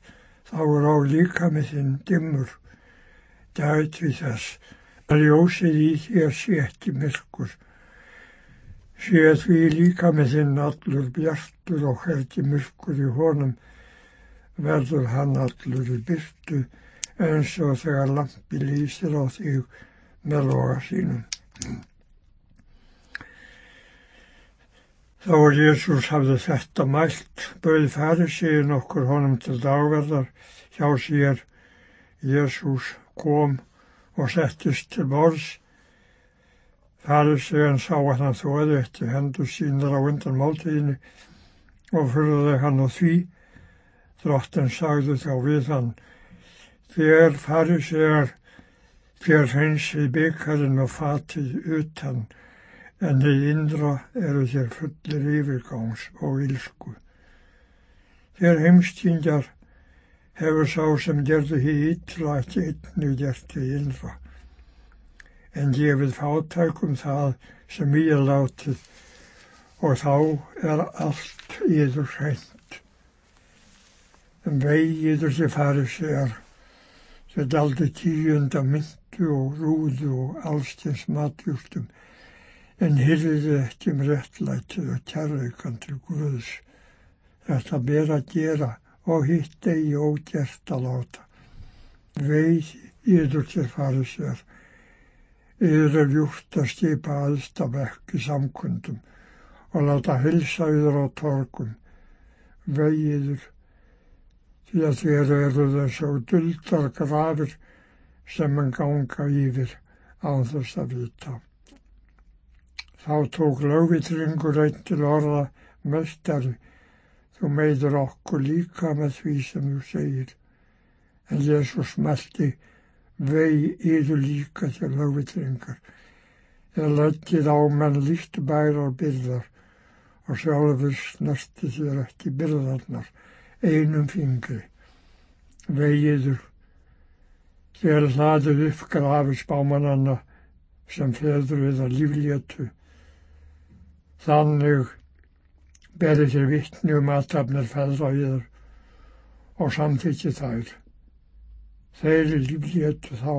þá er á líka með þeim dimmur, dæt við þess, að ljósið í þér sé ekki myrkur, sé því líka með þeim allur bjartur og herti myrkur í honum, verður hann allur í byrtu, eins og þegar lampi lýsir á þig með loga sínum. Þá er Jésús hafði þetta mælt, bauð farisíin okkur honum til dagverðar hjá sér. Jésús kom og settist til borðs. Farisíin sá að hann þóði eftir hendur sínar á undan máltíðinu og fyrðuði hann á því. Drottin sagði þá við hann, þér farisíar, þér hreinsið byggarinn og fatið utan en í indra eru þér fullir yfirgangs og ílsku. Þegar heimstýndjar hefur sá sem gerði því ytla ekki ytnu gert því innra. En gefið fátækum það sem ég er látið og þá er allt yður hreint. En vegið þessi farið sér sem daldi tíunda myndu og rúðu og allstins matjústum en hyrði ekki um réttlætið og kærleikan til Guðs. Þetta ber að gera og hitt eigi ógert að láta. Veið yður til farið sér. Yður er ljúft að skipa aðsta vekk í samkundum og láta hilsa yður á torgum. Veið yður því að þér eru þess og duldar grafir sem en ganga yfir á þess að vita. Þá tók lögvitringur einn til orða mestari Þú meiður okkur líka með því sem þú segir. En Jésús meldi vegi yður líka til lögvitringar. Ég leggið á menn líkt bærar byrðar og sjálfur snerti þér ekki byrðarnar einum fingri. Vegiður þér hlaðið upp grafis bámananna sem feður við að líflétu. Þannig berið sér vittni um aðtapnir feðra yður og samþykki þær. Þeir líflétu þá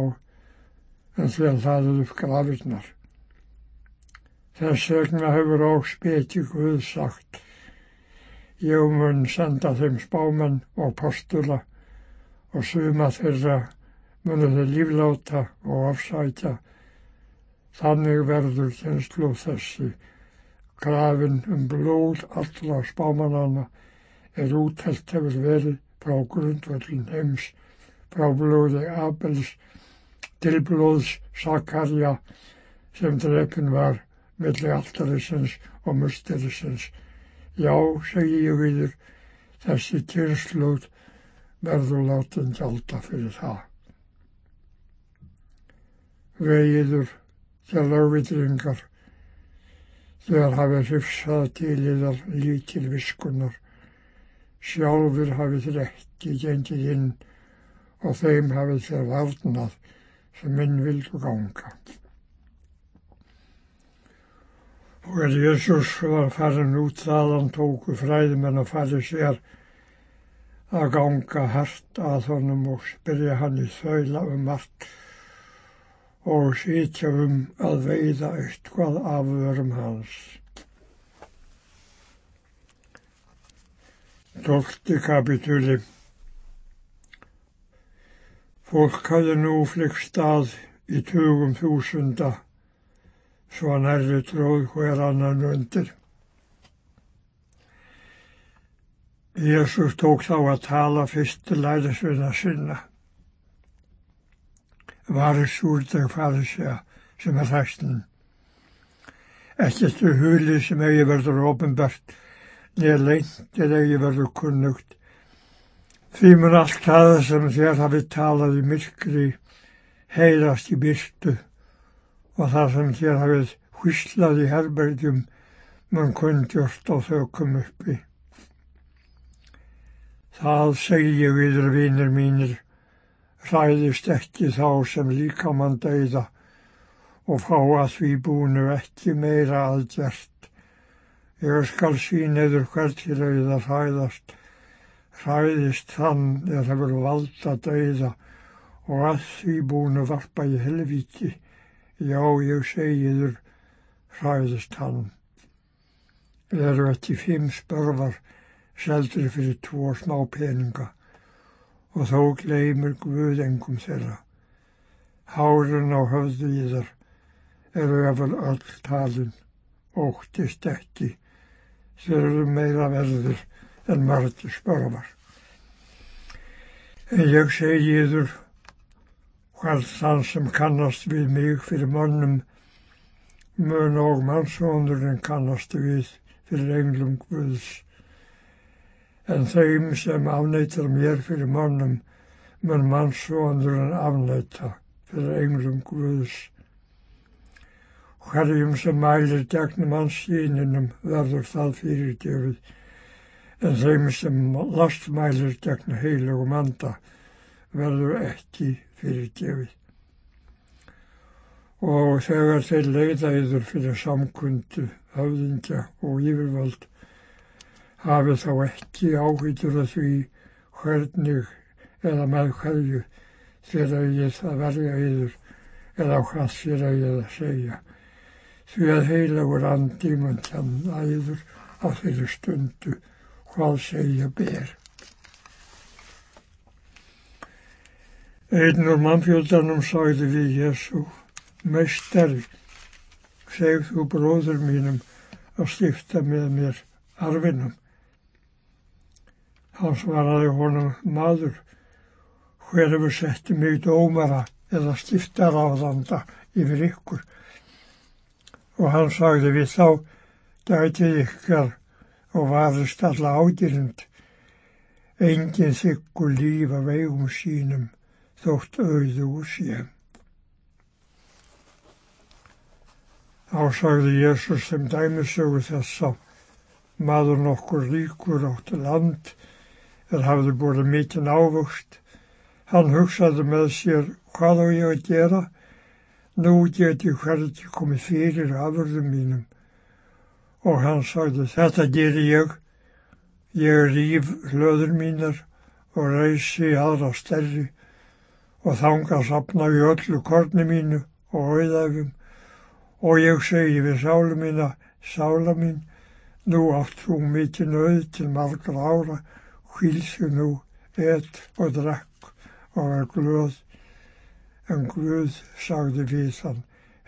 en þeir hlaðið upp grafirnar. Þess vegna hefur og speti Guð sagt ég mun senda þeim spámenn og postula og suma þeirra munu þeir lífláta og afsætja. Þannig verður þinslu þessi Grafin um blóð allra spámanana er útelt hefur verið frá grundvöldin heims, frá blóði Abels til blóðs Sakarja sem drefin var milli alltarisins og musterisins. Já, segi ég viður, þessi kynnslóð verður látin gjalda fyrir það. Vegiður til lögvitringar þegar hafið hrifsað til yðar lítil viskunar. Sjálfur hafið þér ekki gengið inn og þeim hafið þér varnað sem inn vildu ganga. Og er Jésús var farin út þaðan tóku fræðimenn og farið sér að ganga hart að honum og spyrja hann í þaula um margt og sitja um að veiða eitthvað af vörum hans. Tólti kapitúli Fólk hafði nú flyggst að í tugum þúsunda svo nærri tróð hver annan undir. Jésús tók þá að tala fyrst til læðisvinna sinna varist úr þau farisja sem er hræstin. Eftirstu huli sem eigi verður ofinbært, neð leint eða eigi verður kunnugt. Því mun allt það sem þér hafið talað í myrkri heyrast í byrstu og það sem þér hafið hvíslað í herbergjum mun kundjort og þaukum uppi. Það segi ég viður vinir mínir hræðist ekki þá sem líkamann dauða og fá að því búinu ekki meira aðgjert. Ég skal síniður hvert í rauða hræðast, hræðist þann er hefur valda dauða og að því búinu varpa í helviti, já ég segiður hræðist hann. Eru ekki fimm spörvar seldur fyrir tvo smá peninga og þó gleymur Guð engum þeirra. Hárun á höfðu í þar eru eftir öll talin, óttist ekki, þeir eru meira verður en margir spörfar. En ég segi yður hvað þann sem kannast við mig fyrir mannum mun og mannsónurinn kannast við fyrir englum Guðs en þeim sem afneitar mér fyrir mannum mun mannsóðurinn afneita fyrir englum Guðs. Hverjum sem mælir gegn mannsýninum verður það fyrirgefið, en þeim sem lastmælir gegn heilugum anda verður ekki fyrir gefið. Og þegar þeir leiða yfir fyrir samkundu, höfðingja og yfirvöld hafi þá ekki áhyggjur af því hvernig eða með hverju þér eigið að verja yfir eða hvað þér eigið að segja. Því að heilagur andi mun kenna yfir á þeirri stundu hvað segja ber. Einn úr mannfjöldanum sagði við Jésu, Meistari, segð þú bróður mínum að stifta með mér arfinum. Hann svaraði honum, maður, hver hefur setti mig dómara eða stiftaráðanda yfir ykkur. Og hann sagði við þá, gætið ykkar og varist alla ádýrind. Engin þykkur líf af eigum sínum þótt auðu úr sér. Þá sagði Jésús þeim dæmisögu þessa, maður nokkur ríkur átti land er hafði búið mikinn ávöxt. Hann hugsaði með sér hvað á ég að gera. Nú get ég hvergi komið fyrir afurðum mínum. Og hann sagði þetta ger ég. Ég rýf hlöður mínar og reysi aðra stærri og þanga sapna í öllu korni mínu og auðæfum og ég segi við sálu mína, sála mín, nú átt þú mikið nöð til margra ára hvílsu nú, et og drakk og var glöð, en Guð sagði við hann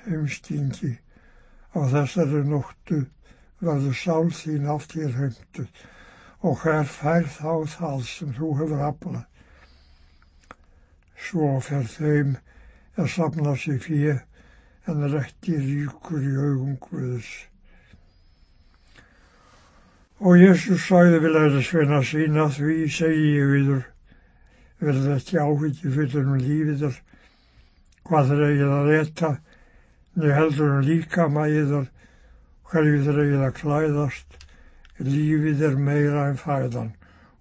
heimstingi á þessari nóttu verður sál þín allt hér heimtu og hver fær þá það sem þú hefur aflað. Svo fer þeim að sapna sig fyrir en rétti ríkur í augum Guðs. Og Jésús sagði við lærisveina sína því segi ég viður, verði ekki áhyggju fyrir um lífiðar, hvað þeir eigið að reyta, niður heldur um líka mæðar, hverju þeir eigið að klæðast, lífið er meira en fæðan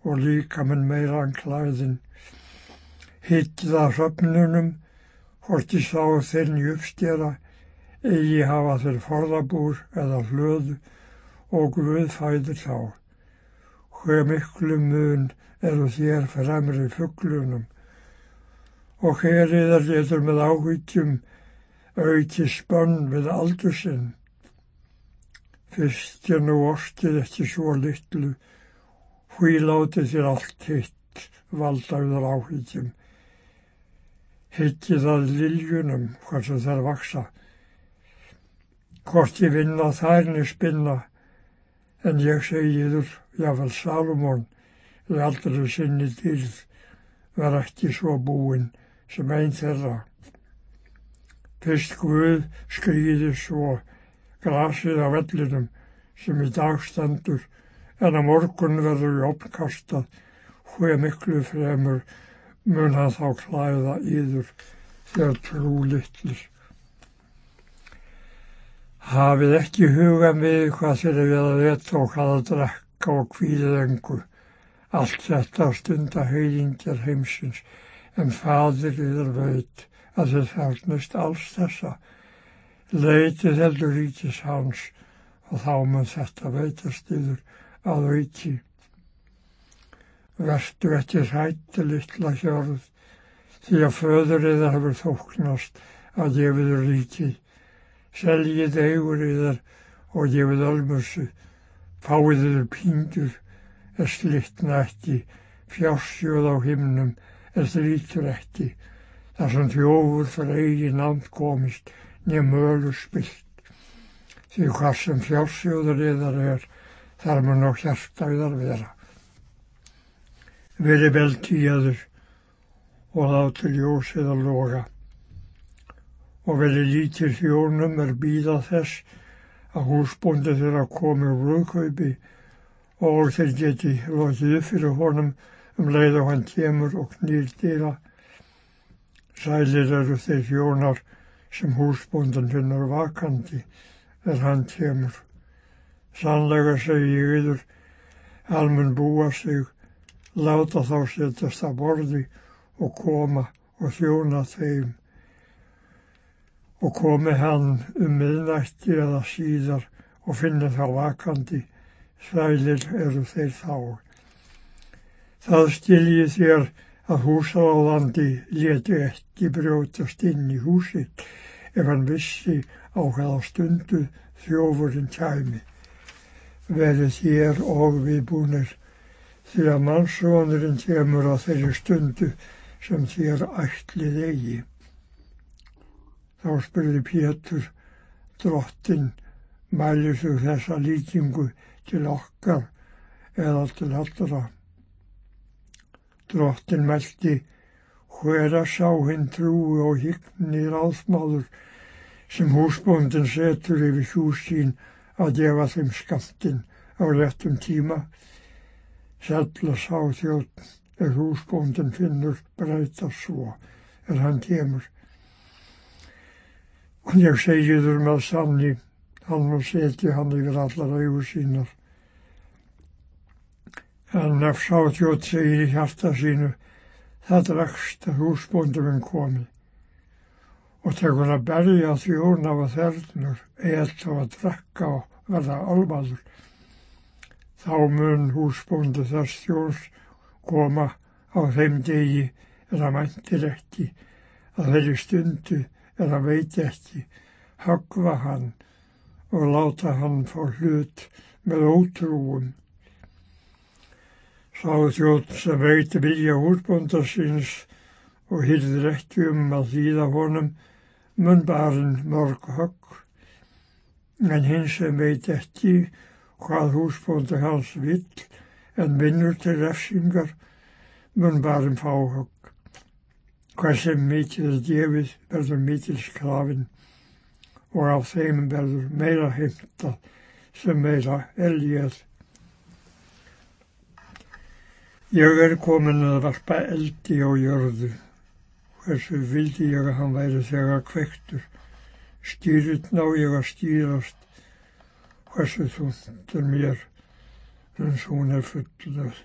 og líka menn meira en klæðin. Hittið að söpnunum, horti sá þeir njöfstjara, eigi hafa þeir forðabúr eða hlöðu, og Guð fæðir þá. Hver miklu mun eru þér fremri fugglunum og heriðar getur með áhyggjum auki spönn við aldur sinn. Fyrst ég nú orstið ekki svo litlu, hví láti þér allt hitt valdaður áhyggjum. Hittið að liljunum hversu þær vaksa. Hvort ég vinna þærni spinna, En ég segi yður, jáfnvel Salomón, í aldrei sinni dýrð, var ekki svo búinn sem einn þeirra. Fyrst Guð skrýði svo grasið af vellinum sem í dag stendur, en á morgun verður við opnkastað, hver miklu fremur mun hann þá klæða yður þegar trú litlis. Hafið ekki huga við hvað þeir eru að veta og hvað að drekka og kvíðið engu. Allt þetta stunda heiðingjar heimsins en fadir yfir veit að þið þarnist alls þessa. Leitið heldur ríkis hans og þá mun þetta veitast yfir að auki. Vertu eftir hætti litla hjörð því að föður yfir hefur þóknast að gefiður ríkið seljið eigur yðar og gefið almössu, fáið yður pindur, er slittna ekki, fjársjóð á himnum, er þrítur ekki, þar sem þjófur fyrir eigin land komist, nefn mölur spilt. Því hvað sem fjársjóður yðar er, þar mun á hjarta yðar vera. Verið vel tíaður og láti ljósið að loga og verið lítil hjónum er býða þess að húsbóndi þeirra komi úr brúðkaupi og þeir geti lotið upp fyrir honum um leið og hann kemur og knýr dýra. Sælir eru þeir hjónar sem húsbóndin finnur vakandi er hann kemur. Sannlega segi ég yfir Hann mun búa sig, láta þá setjast að borði og koma og þjóna þeim. Og komi hann um miðnætti eða síðar og finni þá vakandi, sælir eru þeir þá. Það skilji þér að húsáðandi leti ekki brjótast inn í húsitt ef hann vissi á hvaða stundu þjófurinn kæmi. Verið þér og viðbúnir því að mannsvonurinn kemur á þeirri stundu sem þér ætlið eigi. Þá spurði Pétur, drottin, mælir þú þessa líkingu til okkar eða til allra. Drottin meldi, hvera sá hinn trúi og hyggni ráðsmáður sem húsbóndin setur yfir hjúsín að gefa þeim skattinn á réttum tíma. Sætla sá þjótt er húsbóndin finnur breyta svo er hann kemur Ég segi þurr með sanni, hann må setja hann yfir allar augur sínar. En ef sáþjótt segir í hjarta sínu, það dregst að húsbóndurinn komi. Og tegur að berja þjón af að þernur, og að drekka og verða alvaður. Þá mun húsbóndi þess þjóns koma á þeim degi en það mæntir ekki að þeirri stundu það veit ekki, högva hann og láta hann fá hlut með ótrúum. Sá þjótt sem veit vilja úrbónda síns og hýrðir ekki um að þýða honum mun barinn mörg högg, en hins sem veit ekki hvað húsbóndi hans vill en vinnur til refsingar mun barinn fá högg. Hvað sem mikið er gefið verður mikil skrafin og á þeim verður meira heimta sem meira elgið. Ég er komin að varpa eldi á jörðu. Hversu vildi ég að hann væri þegar kvektur. Stýrit ná ég að stýrast. Hversu þúndur mér, en hún er fullur.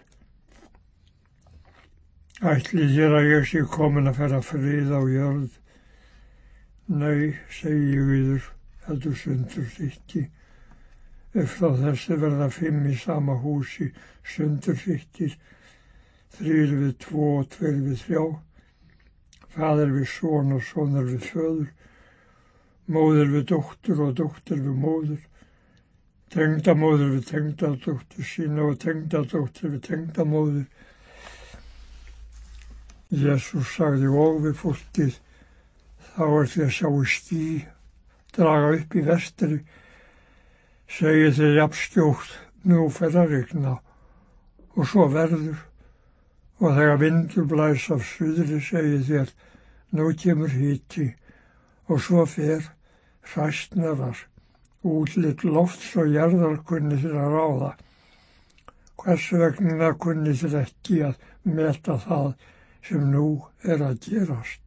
Ætli þér að ég sé komin að færa frið á jörð? Nei, segi ég yfir, heldur sundur þykki. Ef þá þessi verða fimm í sama húsi, sundur þykkir, þrýr við tvo og tveir við þrjá, fadir við són og sonar við föður, móður við dóttur og dóttur við móður, tengdamóður við tengdadóttur sína og tengdadóttur við tengdamóður, Jésús sagði og við fólkið þá er því að sjáu stí draga upp í vestri segi þið jafnstjókt nú fer að regna og svo verður og þegar vindur blæs af suðri segi þér nú kemur híti og svo fer hræstnarar útlitt lofts og jarðar kunni þér að ráða. Hvers vegna kunni þér ekki að meta það sem nú er að gerast.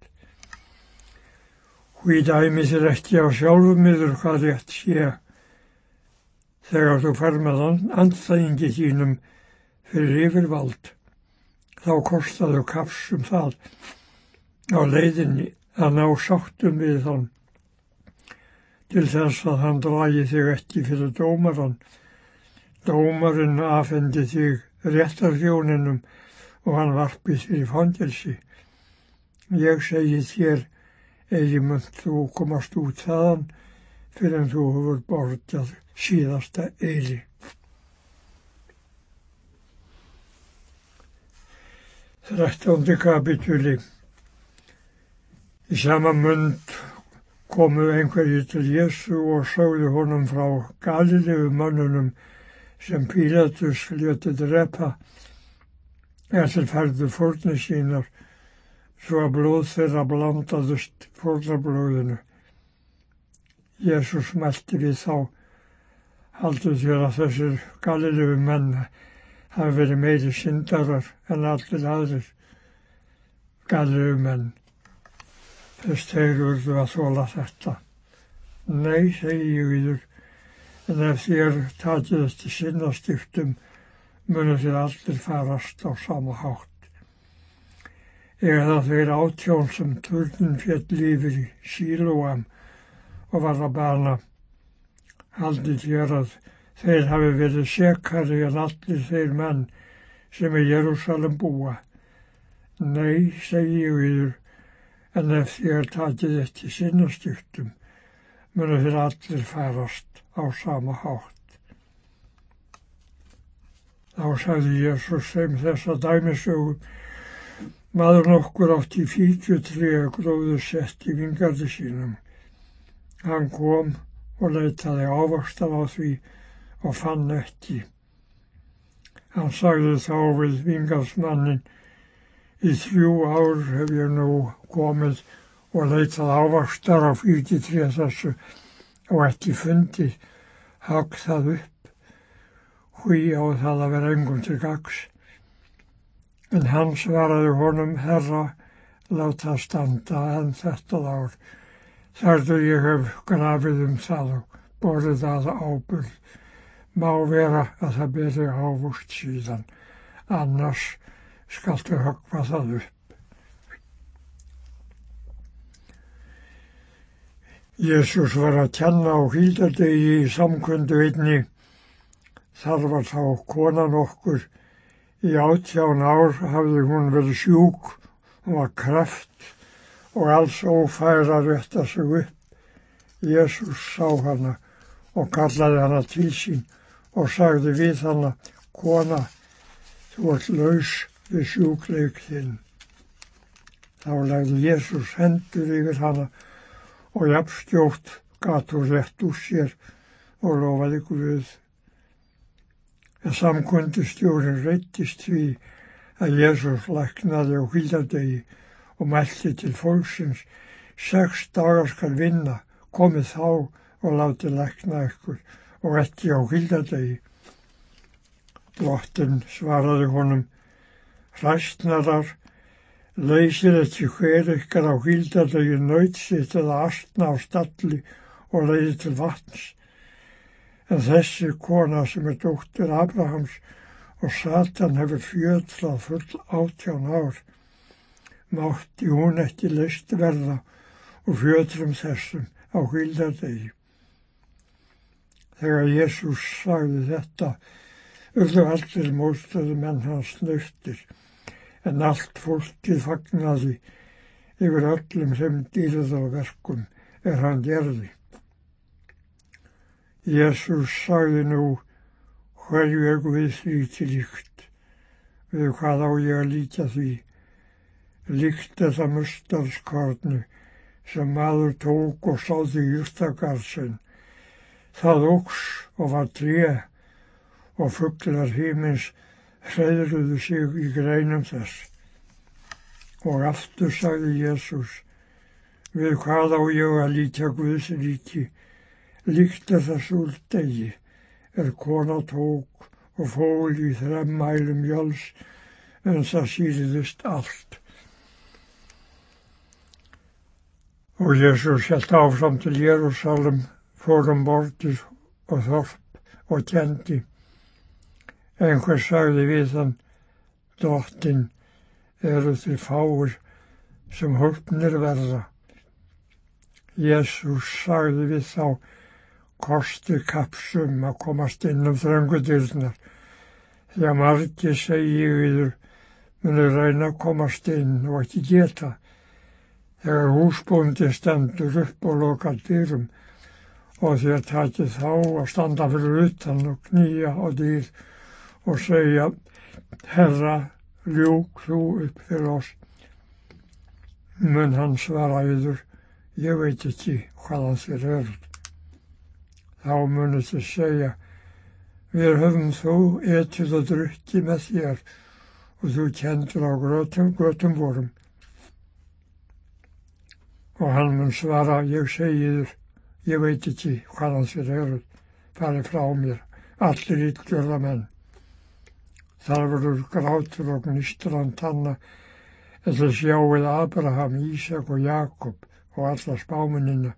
Hví dæmi þér ekki á sjálfum yfir hvað rétt sé þegar þú fer með andþægingi þínum fyrir yfirvald. Þá kostaðu kapsum það á leiðinni að ná sáttum við þann til þess að hann dragi þig ekki fyrir dómaran. Dómarinn afhendi þig réttarfjóninum og hann varpið sér í fangelsi. Ég segi þér, eigi mynd þú komast út þaðan fyrir en þú hefur bortjað síðasta eili. Þrættóndi kapitúli. Í sama mynd komu einhverju til Jésu og sáðu honum frá galilegu mannunum sem Pílatus ljöti drepa Eftir færðu fórni sínar svo að blóð þeirra blandaðust fórnablóðinu. Jésús meldi við þá haldur þér að þessir galilegu menn hafi verið meiri syndarar en allir aðrir galilegu menn. Þess þeir urðu að þóla þetta. Nei, segi ég yfir, en ef þér tatið eftir sinnastiftum munu þér allir farast á sama hátt. Eða þeir átjón sem turnin fjall lífur í sílúam og var að bana haldið hér að þeir hafi verið sekari en allir þeir menn sem í Jérúsalem búa. Nei, segi ég yfir, en ef þér takið eftir sinnastýttum, munu þeir allir farast á sama hátt. Þá sagði Jésús þeim þessa dæmisögu, maður nokkur átt í fíkjutri að gróðu sett í vingardi sínum. Hann kom og leitaði ávastan á því og fann ekki. Hann sagði þá við vingarsmannin, í þrjú ár hef ég nú komið og leitað ávastar á fíkjutri þessu og ekki fundið, hagð það upp hví á það að vera engum til gags. En hann svaraði honum, herra, láta standa en þetta ár. Þarður ég hef grafið um það og borðið það ábyrð. Má vera að það beri ávúst síðan, annars skaltu högfa það upp. Jésús var að kenna á hýldadegi í samkundu einni Þar var þá konan okkur. Í átján ár hafði hún verið sjúk, hún var kreft og alls ófæra að rétta sig upp. Jésús sá hana og kallaði hana til sín og sagði við hana, kona, þú ert laus við sjúkleik þinn. Þá legði Jésús hendur yfir hana og jafnstjótt gat hún rétt úr sér og lofaði Guð en samkvöndustjórin reyttist því að Jésús læknaði á hvíldardegi og mælti til fólksins sex dagar skal vinna, komið þá og láti lækna ykkur og ekki á hvíldardegi. Drottin svaraði honum, hræstnarar, leysir ekki hver ykkar á hvíldardegi nöytsitt eða astna á stalli og leiði til vatns en þessi kona sem er dóttir Abrahams og Satan hefur fjöldlað full átján ár, mátti hún ekki list verða og fjöldrum þessum á hvíldardegi. Þegar Jésús sagði þetta, urðu allir móstaði menn hans nöftir, en allt fólkið fagnaði yfir öllum sem dýrða á verkum er hann gerði. Jésús sagði nú, hverju er Guð því til líkt? Við hvað á ég að líka því? Líkt er það mustalskornu sem maður tók og sáði jústakarsin. Það óks og var tré og fugglar hímins hreðruðu sig í greinum þess. Og aftur sagði Jésús, við hvað á ég að líka Guðs ríki? Líkt er það súldegi er kona tók og fól í þrem mælum jöls en það síðist allt. Og Jésús held áfram til Jérúsalem, fórum bortið og þorp og kendi. Einhver sagði við hann, dóttin eru þið fáir sem hólpnir verða. Jésús sagði við þá, kosti kapsum að komast inn um þröngudyrnar. Því að margi segi yfir munir reyna að komast inn og ekki geta. Þegar húsbóndi stendur upp og loka dyrum og þér takir þá að standa fyrir utan og knýja á dýr og segja Herra, ljúk þú upp fyrir oss. Mun hann svara yfir, ég veit ekki hvaðan þér eru þá munið þið segja, við höfum þú etið og drukkið með þér og þú kendur á grötum, grötum vorum. Og hann mun svara, ég segi þér, ég veit ekki hvaðan þér eru, farið frá mér, allir yllgjörða menn. Þar verður grátur og gnistran tanna eða sjáuð Abraham, Ísak og Jakob og alla spáminina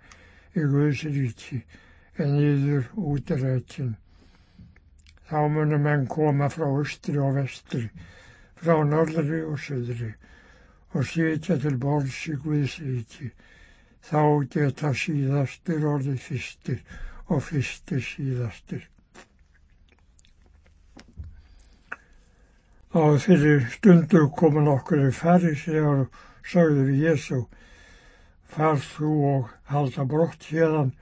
í Guðsríki en yður útrættin. Þá munum menn koma frá austri og vestri, frá norðri og söðri og sitja til borðs í Guðsríki. Þá geta síðastir orðið fyrstir og fyrstir síðastir. Á fyrir stundu komu nokkur í færisegar og sagði við Jésu, far þú og halda brott hérðan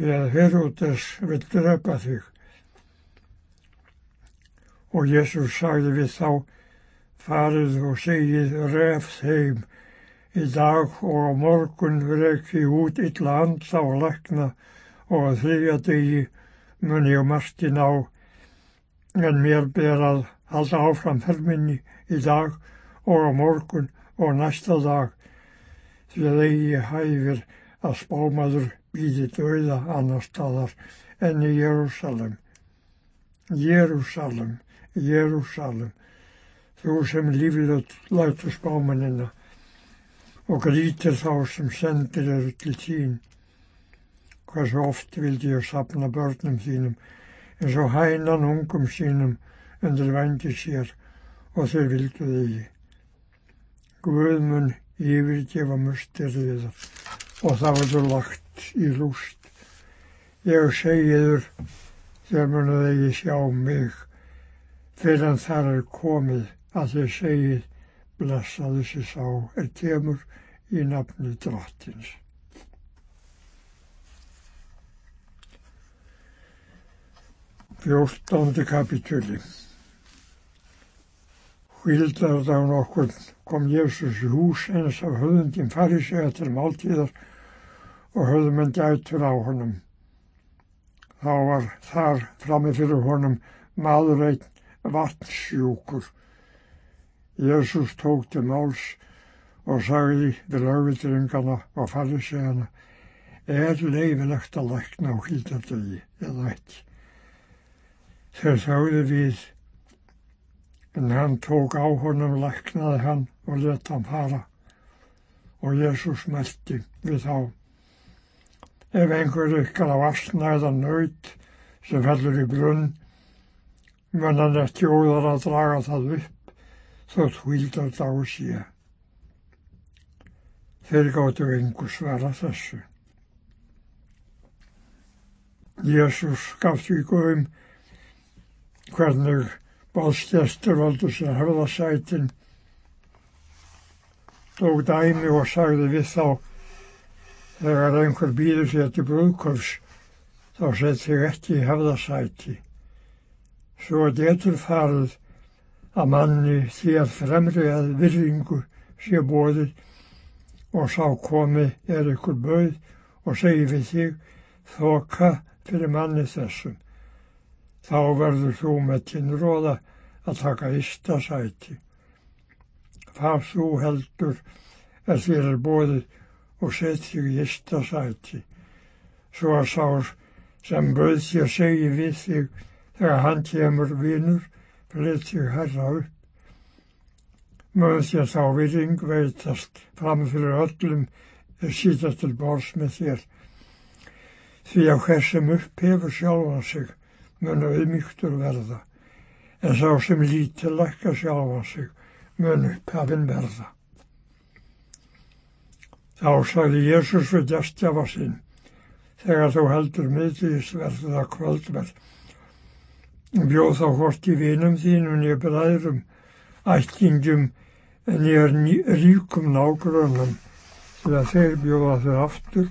því að Herodes vil drepa þig. Og Jésús sagði við þá, farið og segið ref þeim í dag og á morgun reki út illa anda og lekna og að þriðja degi mun ég margti ná en mér ber að halda áfram ferminni í dag og á morgun og næsta dag því að eigi hæfir að spámaður býði döiða annar staðar enn í Jérúsalem. Jérúsalem, Jérúsalem, þú sem lífið lætur spámanina og grítir þá sem sendir eru til tín. Hversu oft vildi ég sapna börnum þínum eins og hænan ungum sínum undir vangi sér og þeir vildu þegi. Guð mun yfirgefa musteriðar og það verður lagt í lúst. Ég segiður þegar munu þegi sjá mig fyrir en þar er komið að þið segið blessaðu sér sá er kemur í nafni drottins. Fjórtándi kapitúli Hvildardag nokkur kom Jésús í hús eins af höfundin farisega til máltíðar og höfðumenn gætur á honum. Þá var þar frammi fyrir honum maður einn vatnsjúkur. Jésús tók til máls og sagði við lögvitringana og farisegana er leifilegt að lækna á hildardegi eða ekki. Þeir sagði við En hann tók á honum, læknaði hann og leta hann fara. Og Jésús meldi við þá. Ef einhver ykkar á asnæðan nöyt sem fellur í brunn, mun hann ekki óðar að draga það upp þótt hvíldar þá sé. Þeir gáttu einhver svara þessu. Jésús gaf því góðum hvernig Bóðstjastur valdu sér höfðasætin, tók dæmi og sagði við þá þegar einhver býður sér til brúðkors þá sett þig ekki í höfðasæti. Svo getur farið að manni því að fremri að virðingu sé bóðið og sá komi er ykkur bauð og segi við þig þoka fyrir manni þessum þá verður þú með tinnróða að taka ysta sæti. Hvað þú heldur er þér er bóðið og þig í ysta sæti. Svo að sár sem bauð þér segi við þig þegar hann kemur vinur, flytt þig herra upp. Mögð þér þá virðing veitast fram fyrir öllum er sítast til bors með þér. Því að hver sem upp hefur sjálfa sig mun auðmygtur verða, en sá sem lítið lækka sjálfa sig mun upphafinn verða. Þá sagði Jésús við gestjafa sinn, þegar þú heldur miðlýsverð eða kvöldverð, bjóð þá hort í vinum þínum ég bræðrum, ættingum en ég er ríkum nágrunum því að þeir bjóða þau aftur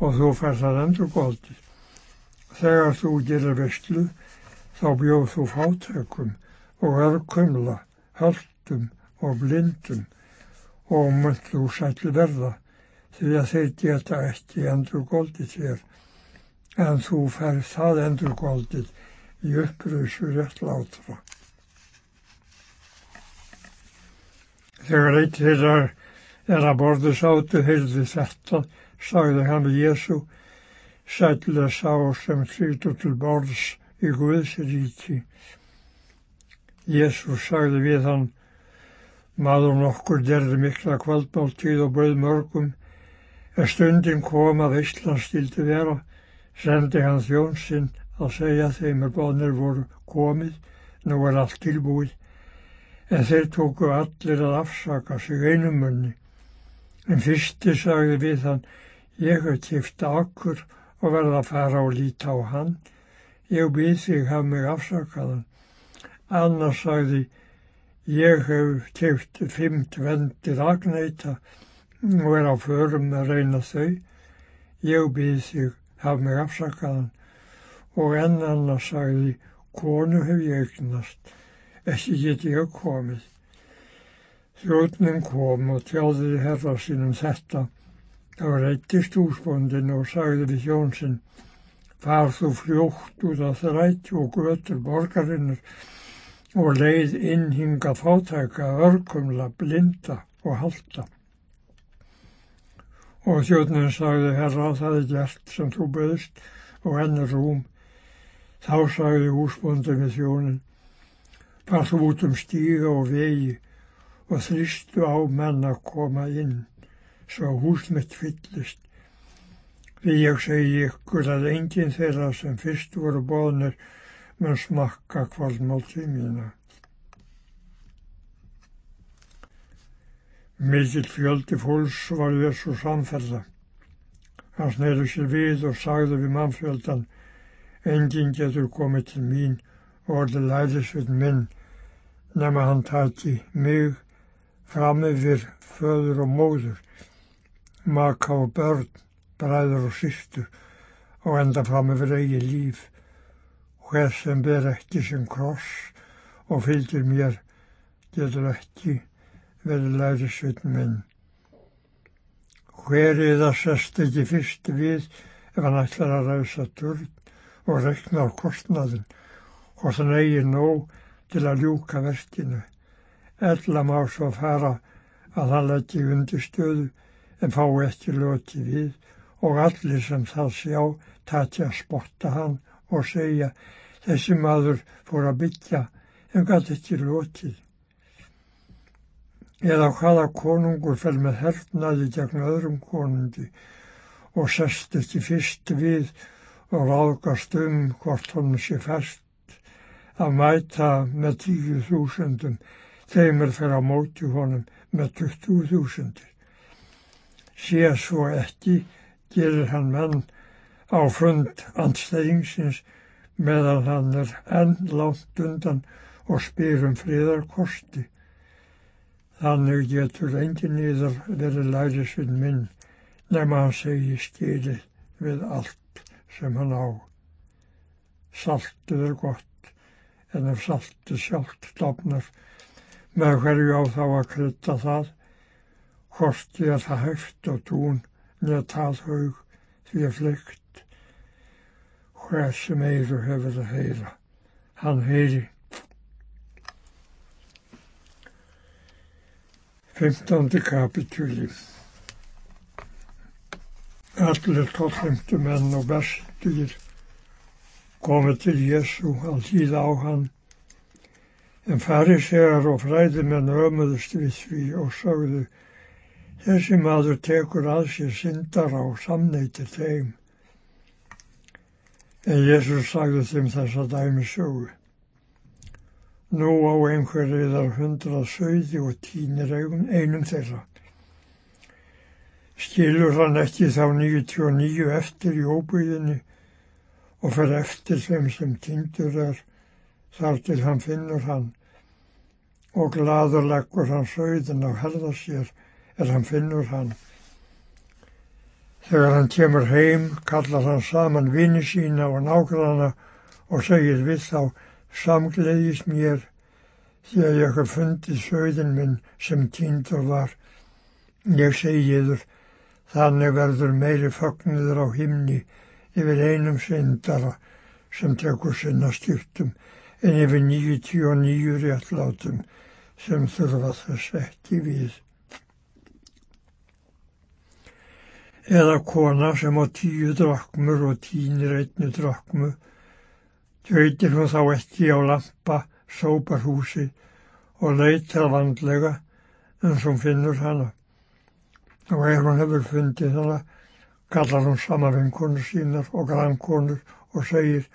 og þú fær það endur góldið. Þegar þú gerir vestlu þá bjóð þú fátökum og örkumla, höldum og blindum og mun þú sætli verða því að þeir geta ekki endur góldið þér en þú fær það endur góldið í uppröðsu réttlátra. Þegar eitt þeirra er að borðu sátu heyrði þetta, sagði hann Jésu, sætla sá sem flytur til borðs í Guðs ríki. Jésús sagði við hann, maður nokkur gerði mikla kvöldmáltíð og bauð mörgum, er stundin kom að Ísland stildi vera, sendi hann þjónsinn að segja þeim er bóðnir voru komið, nú er allt tilbúið, en þeir tóku allir að afsaka sig einum munni. En fyrsti sagði við hann, ég hef kæft akkur og verða að fara og líta á hann. Ég býð þig haf mig afsakaðan. Annars sagði, ég hef kæft fimmt vendir agnæta og er á förum að reyna þau. Ég býð þig haf mig afsakaðan og enn annars sagði, konu hef ég eignast, ekki get ég komið. Þjóðnin kom og tjáði herra sínum þetta. Það var eittist úsbóndin og sagði við hjónsinn, far þú fljótt út að þrætti og götur borgarinnar og leið innhinga fátæka, örkumla, blinda og halda. Og þjóðnin sagði, herra, það er gert sem þú böðist og enn rúm Þá sagði húsbóndi með þjónin, far þú út um stíga og vegi og þrýstu á menn að koma inn, svo hús mitt fyllist. Því ég segi ykkur að enginn þeirra sem fyrst voru bóðnir mun smakka kvaldmáltið Mikill fjöldi fólks var þessu samferða. Hann sneiður sér við og sagði við mannfjöldan, Enginn getur komið til mín og orðið læðisveit minn nema hann taki mig fram yfir föður og móður, maka og börn, bræður og sýstur og enda fram yfir eigi líf. Hver sem ber ekki sem kross og fylgir mér getur ekki verið læðisveit minn. Hver eða sest ekki fyrst við ef hann ætlar að ræðsa turn og reknar kostnaðin og þann eigi nóg til að ljúka verkinu. Ella má svo fara að hann leggji undir stöðu en fá ekki loti við og allir sem það sjá tæti að spotta hann og segja þessi maður fór að byggja en gæti ekki lotið. Eða hvaða konungur fel með hernaði gegn öðrum konungi og sest ekki fyrst við og ráðgast um hvort honum sé fæst að mæta með tíu þúsundum þeim er fyrir að móti honum með tuttu þúsundir. Sé svo ekki gerir hann menn á fund andstæðingsins meðan hann er enn langt undan og spyr um friðarkosti. Þannig getur engin yður verið lærisvinn minn nema hann segi skilið við allt sem hann á. Saltið er gott, en ef saltið sjálft stopnar, með hverju á þá að krytta það, hvort ég er það hægt og tún, neða talhaug því að flykt. Hver sem eiru hefur að heyra, hann heyri. 15. kapitúli Allir tollumtu menn og bestugir komið til Jésu að hlýða á hann. En farisegar og fræðimenn ömuðust við því og sagðu þessi maður tekur að sér syndara og samneitir þeim. En Jésús sagði þeim þess að dæmi sögu. Nú á einhverjiðar hundra sögði og tínir einum þeirra. Skilur hann ekki þá 99 eftir í óbúðinni og fer eftir þeim sem týndur er þar til hann finnur hann og gladur leggur hann sögðin á herða sér er hann finnur hann. Þegar hann kemur heim kallar hann saman vini sína og nágrana og segir við þá samgleðis mér því að ég hef fundið sögðin minn sem týndur var. Ég segiður Þannig verður meiri fögnuður á himni yfir einum syndara sem tekur sinna styrtum en yfir 99 réttlátum sem þurfa þess ekki við. Eða kona sem á tíu drakmur og tínir einni drakmu, töytir hún þá ekki á lampa sóparhúsi og leitar vandlega en svo finnur hana og ef hún hefur fundið hana kallar hún saman vinkonur sínar og grannkonur og segir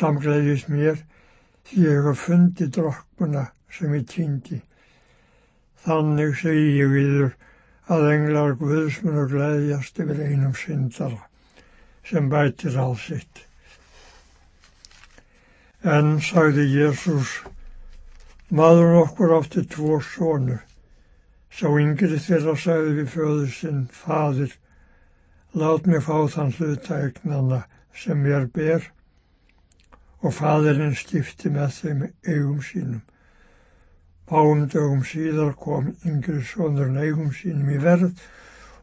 samgleðist mér því ég hef fundið drokkuna sem ég týndi. Þannig segi ég viður að englar Guðsmunu gleðjast yfir einum syndara sem bætir allsitt. En, sagði Jésús, maður okkur átti tvo sónu. Sá yngri þeirra sagði við föður sinn, fadir, lát mig fá þann hlutæknana sem mér ber og fadirinn stifti með þeim eigum sínum. Fáum dögum síðar kom yngri sonur neigum sínum í verð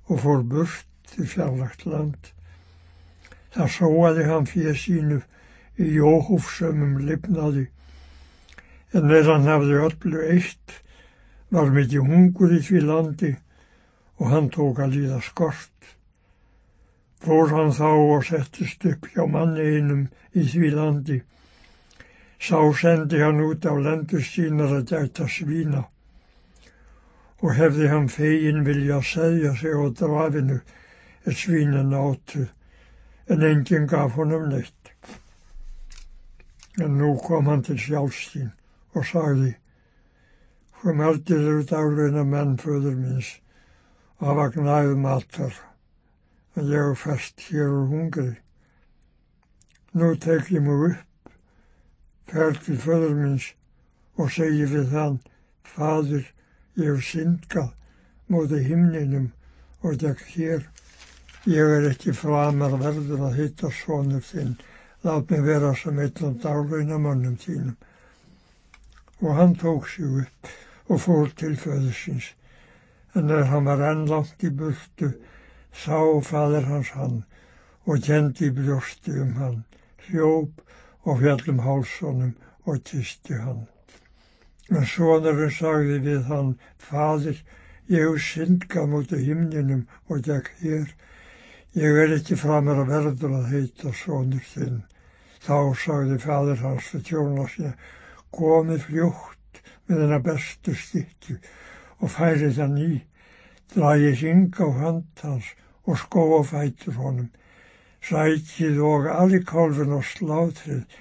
og fór burt til fjarlagt land. Það sóaði hann fyrir sínu í jóhúfsömmum lifnaði, en er hann hafði öllu eitt, var mikið hungur í því landi og hann tók að líða skort. Fór hann þá og settist upp hjá manni einum í því landi Sá sendi hann út á lendur sínar að gæta svína og hefði hann fegin vilja að segja sig á drafinu er svínin áttu en enginn gaf honum neitt. En nú kom hann til sjálfstín og sagði Hvað margir eru dagleina menn föður minns og hafa gnæð matar en ég er fest hér úr hungri. Nú tek ég mig upp fer til föður minns og segi við hann, Fadur, ég hef syndgað móti himninum og gegn hér. Ég er ekki framar verður að hitta svonur þinn, lát mig vera sem eitlan dálunamönnum þínum. Og hann tók sig upp og fór til föðursins, en er hann var ennlangt í burtu, sá fadur hans hann og kendi brjósti um hann, hljóp og fjallum hálsónum og tisti hann. En sonarinn sagði við hann, Fadir, ég hef syndgað mútið himninum og gegn hér. Ég er ekki framar að verður að heita sonur þinn. Þá sagði fadir hans fyrir tjóna sinna, komið fljótt með hennar bestu stykki og færið hann í, dragið hing á hand hans og skó á fætur honum sækið og alikálfin og slátrið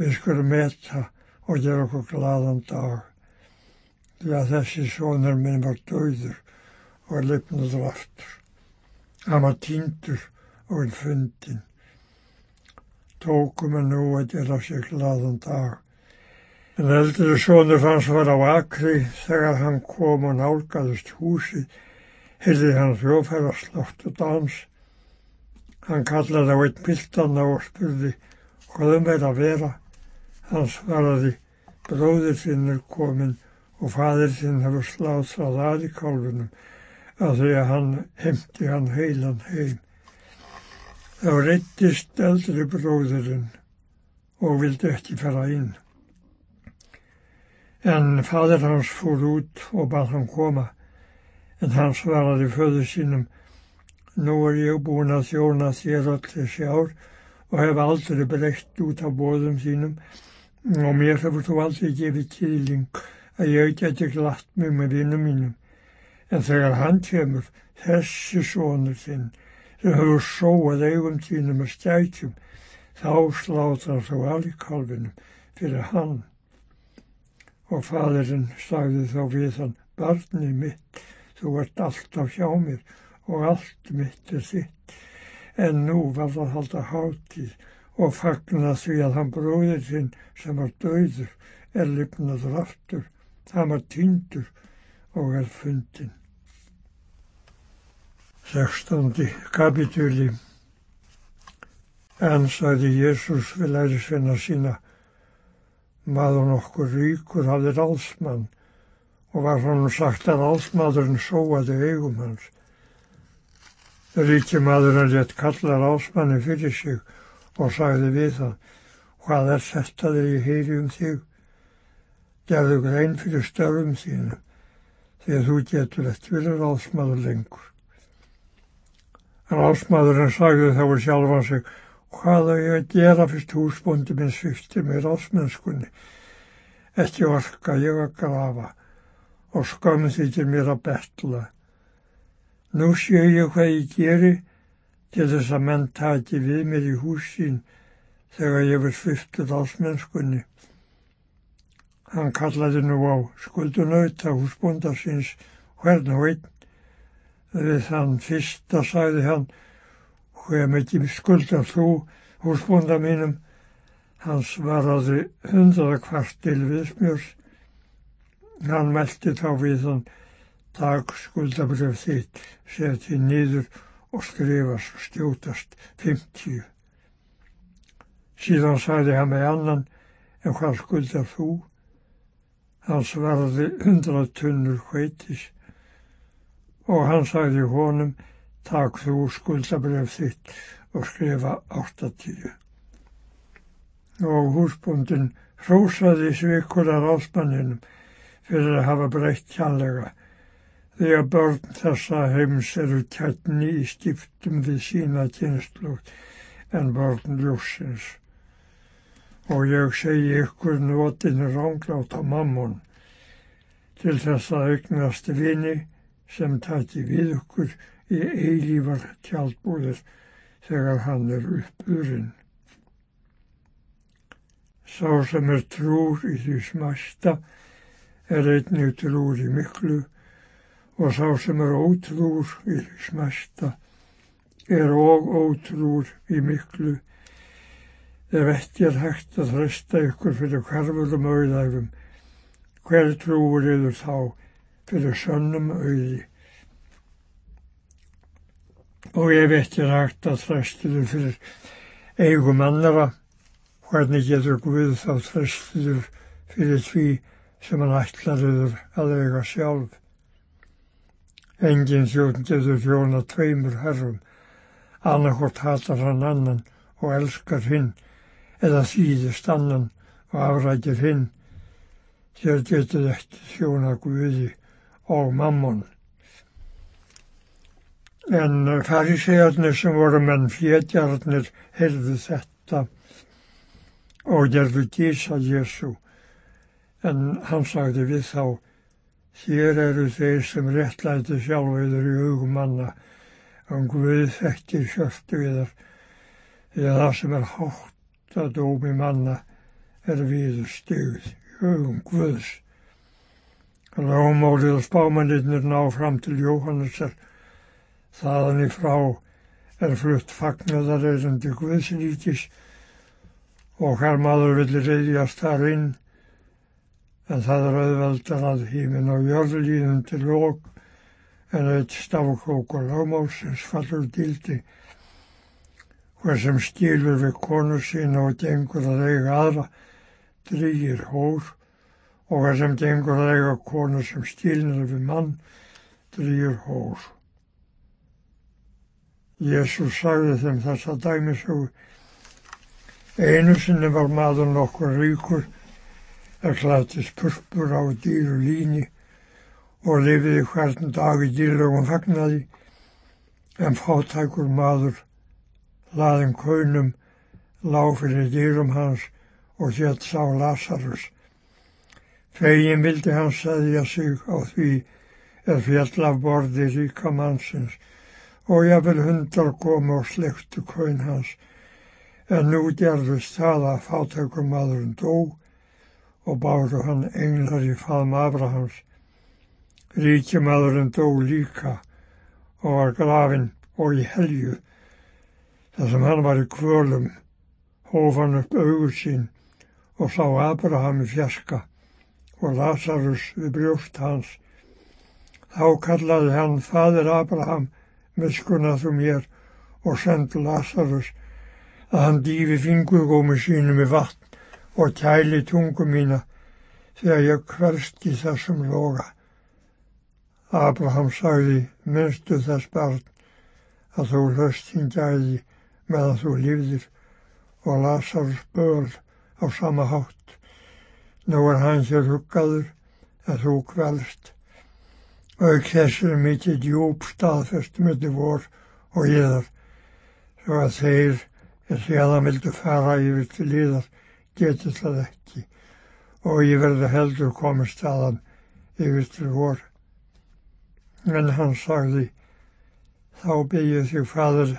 við skulum metta og gera okkur gladan dag. Því að þessi sonur minn var döður og lifnaður aftur. Hann var týndur og er fundin. Tókum hann nú að gera sér gladan dag. En eldri sonur hans var á akri þegar hann kom og nálgæðist húsið, hyrði hann hljófæðarslátt og dans Hann kallaði á einn piltanna og spurði hvað um er að vera. Hann svaraði, bróðir sinn er komin og fadir sinn hefur slátrað aði kálfunum að því að hann heimti hann heilan heim. Þá reyttist eldri bróðurinn og vildi ekki fara inn. En fadir hans fór út og bað hann koma, en hann svaraði föður sínum Nú er ég búin að þjóna þér öll þessi ár og hef aldrei breytt út af bóðum þínum og mér hefur þú aldrei gefið tíðling að ég geti glatt mig með vinnum mínum. En þegar hann kemur, þessi sónur þinn, sem hefur sóað eigum þínum að stækjum, þá slátar þú alveg kalvinum fyrir hann. Og fadurinn sagði þá við hann, barnið mitt, þú ert alltaf hjá mér og allt mitt er þitt. En nú var það halda hátíð og fagna því að hann bróðir sinn sem var döður er lifnaður aftur, hann var týndur og er fundin. 16. kapitúli En sagði Jésús við lærisveina sína, maður nokkur ríkur hafði rálsmann og var hann sagt að rálsmaðurinn sóaði eigum hans. Ríkjumadurinn rétt kallar ásmanni fyrir sig og sagði við það, hvað er þetta þegar ég heyri um þig? Gerðu grein fyrir störfum þínu, því að þú getur eftir verið ásmaður lengur. En ásmaðurinn sagði þá er sjálfan sig, hvað er ég að gera fyrst húsbóndi minn sviftir með ásmennskunni? Ekki orka ég að grafa og skömm þykir mér að betla Nú sé ég hvað ég geri til þess að menn taki við mér í húsin þegar ég var sviftur ásmennskunni. Hann kallaði nú á skuldunaut á húsbúnda síns hvern og einn. Við þann fyrsta sagði hann, hver mikið skuldar þú húsbúnda mínum? Hann svaraði hundra kvartil viðsmjörs. Hann meldi þá við hann dag skuldabröf þitt, seti nýður og skrifast stjótast 50. Síðan sagði hann með annan, en hvað skuldar þú? Hann svarði hundra tunnur hveitis og hann sagði honum, takk þú skuldabröf þitt og skrifa 80. Og húsbúndin hrósaði svikular ásmanninum fyrir að hafa breytt kjærlega því að börn þessa heims eru kætni í stiftum við sína kynnslótt en börn ljósins. Og ég segi ykkur notinu ránglátt á mammon til þess að eignast vini sem tæti við ykkur í eilívar tjálbúðir þegar hann er uppurinn. Sá sem er trúr í því smæsta er einnig trúr í miklu og sá sem er ótrúr í því smæsta er og ótrúr í miklu ef ekki er hægt að þresta ykkur fyrir karfurum auðæfum hver trúur yfir þá fyrir sönnum auði. Og ef ekki er hægt að þræstiður fyrir eigum annara, hvernig getur Guð þá þræstiður fyrir því sem hann ætlariður að eiga sjálf. Engin þjón getur þjóna tveimur herrum, annarkort hatar hann annan og elskar hinn, eða þýðist annan og afrækir hinn, þér getur ekki þjóna Guði og mammon. En farisegarnir sem voru menn flétjarnir heyrðu þetta og gerðu gísa Jésu. En hann sagði við þá, hér eru þeir sem réttlæti sjálfur í hugum manna, en Guð þekkir sjöftu við þar, því að það sem er hátt að dómi manna er viður stegð í hugum Guðs. Rámálið og spámannirnir ná fram til Jóhannesar. Þaðan í frá er flutt fagnadarreirandi Guðsríkis og hver maður vil reyðjast þar inn en það er auðveldar að hímin á jörðlíðum til lók en eitt stafkók og lámálsins fallur dildi hver sem stílur við konu sína og gengur að eiga aðra drýgir hór og hvað sem gengur að eiga konu sem stílnir við mann drýjur hór. Jésús sagði þeim þessa dæmisögu. Einu sinni var maður nokkur ríkur er klættis purpur á dýru líni og lifiði hvern dag í dýrlegum fagnaði en fátækur maður laðin kaunum lág fyrir dýrum hans og hétt sá Lazarus Fegin vildi hann segja sig á því er fjall af borði ríka mannsins og jáfnvel hundar komu og slektu kvæn hans. En nú gerðist það að fátökum maðurinn dó og báru hann englar í faðm Abrahams. Ríkjumadurinn dó líka og var grafinn og í helju. Þar sem hann var í kvölum hóf hann upp augur sín og sá Abraham í fjarska og Lazarus við brjóst hans. Þá kallaði hann fadir Abraham miskunna þú mér og sendi Lazarus að hann dýfi fingugómi sínum í vatn og kæli tungu mína þegar ég hverst í þessum loga. Abraham sagði, minnstu þess barn að þú hlust þín gæði meðan þú lífðir og Lazarus böl á sama hátt. Nú er hann hér huggaður að þú kvelst. Auk þess er mikið djúb staðfest myndi vor og yðar, svo að þeir er séðan vildu fara yfir til yðar getið það ekki og ég verði heldur komið staðan yfir til vor. En hann sagði, þá byggið þig fadur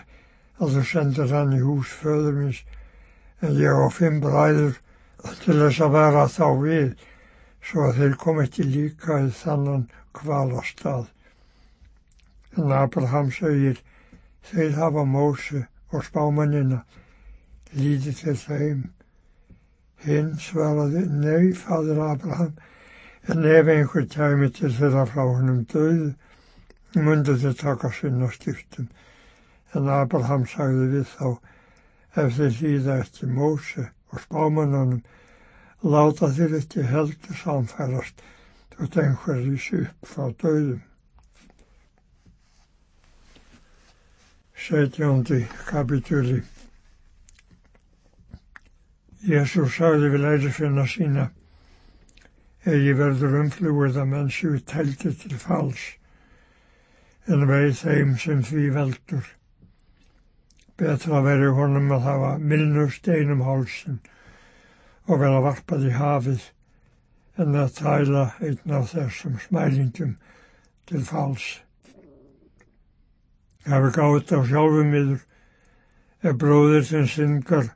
að þú sendir hann í hús föður minns, en ég á fimm bræður til þess að vera þá við, svo að þeir kom ekki líka í þannan kvalastað. En Abraham segir, þeir hafa Mósi og spámanina, lítið til þeim. Hinn svaraði, nei, fadur Abraham, en ef einhver kæmi til þeirra frá húnum döðu, mundu þeir taka sinna styrtum. En Abraham sagði við þá, ef þeir hlýða eftir Móse og spámanunum, láta þeir ekki heldur samfærast þótt einhver rýsi upp frá döðum. Setjóndi kapitúli Jésús sagði við lærifinna sína eigi verður umflúið að menn séu telti til fals en veið þeim sem því veldur betra veri honum að hafa milnustein um hálsin og vera varpað í hafið en að tæla einn af þessum smælingum til fals. Ég hafi gátt á sjálfum yður, ef bróðir þinn syngar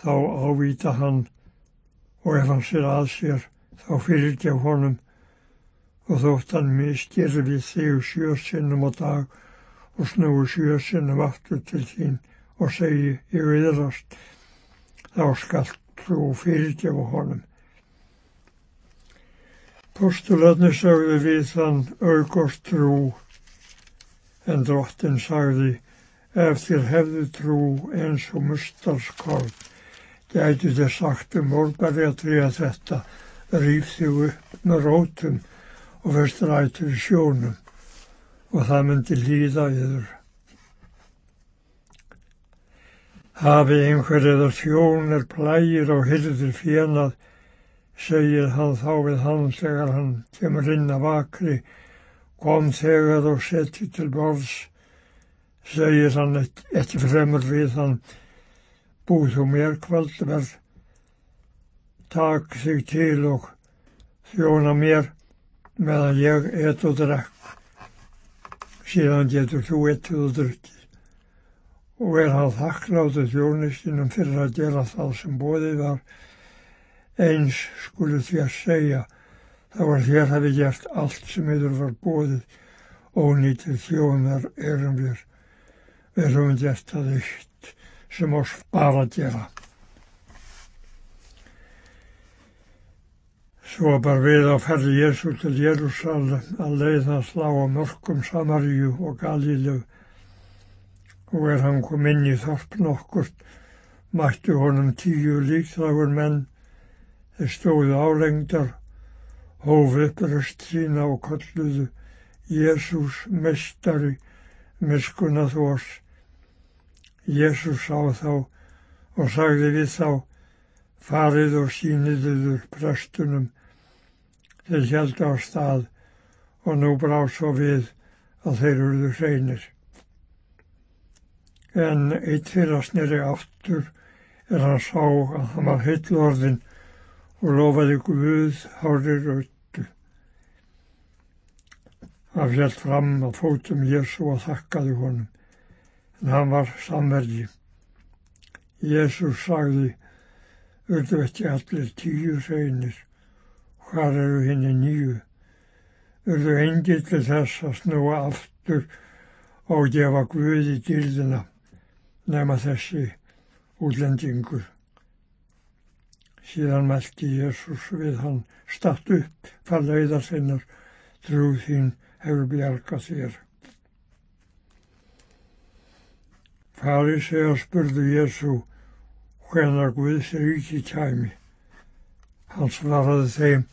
þá ávíta hann og ef hann sér að sér þá fyrirgef honum og þótt hann miskir við þig sjösinnum á dag og snúi sjösinnum aftur til þín og segi ég viðrast, þá skall þú fyrirgefa honum. Postularni sagði við þann aukast trú, en drottin sagði ef þér hefðu trú eins og mustalskorn, gæti þér sagt um orðberjatriða þetta, rýf þig upp með rótum og verðst rættur í sjónum og það myndi líða yfir. Hafið einhver eða þjón er plægir og hyrðir fjenað, segir hann þá við hann þegar hann kemur inn af akri, kom þegar og seti til borðs, segir hann ekki fremur við hann, búð þú mér kvöldverð, takk þig til og þjóna mér meðan ég et og drekk síðan getur þú ettið og drukkið. Og er hann þakkláttu þjónustinum fyrir að gera það sem bóðið var, eins skulu að segja, þá var þér hafi gert allt sem yfir var bóðið, ónýtið þjónar erum við. Við erum gert það eitt sem oss bara gera. Svo bar við á ferði Jésu til Jérúsalem að leiðans lág á mörgum Samaríu og Galílu og er hann kom inn í þorp nokkurt mættu honum tíu líkþágur menn. Þeir stóðu álengdar hófu uppröst sína og kolluðu Jésús mestari miskuna þós Jésús sá þá og sagði við þá farið og síniðuður prestunum Þeir held á stað og nú brá svo við að þeir eruðu hreinir. En eitt fyrir að sneri aftur er hann sá að hann var heillorðin og lofaði Guð hárið rautu. Hann fjall fram á fótum Jésu og þakkaði honum, en hann var samverði. Jésús sagði, auðvitað ekki allir tíu hreinir Hvar eru henni nýju? Urðu engil til þess að snúa aftur og gefa Guði dýrðina nema þessi útlendingur. Síðan meldi Jésús við hann statt upp hvað leiðar sinnar trúð þín hefur bjargað þér. Fari segja spurðu Jésú hvenar Guðs ríki kæmi. Hann svaraði þeim,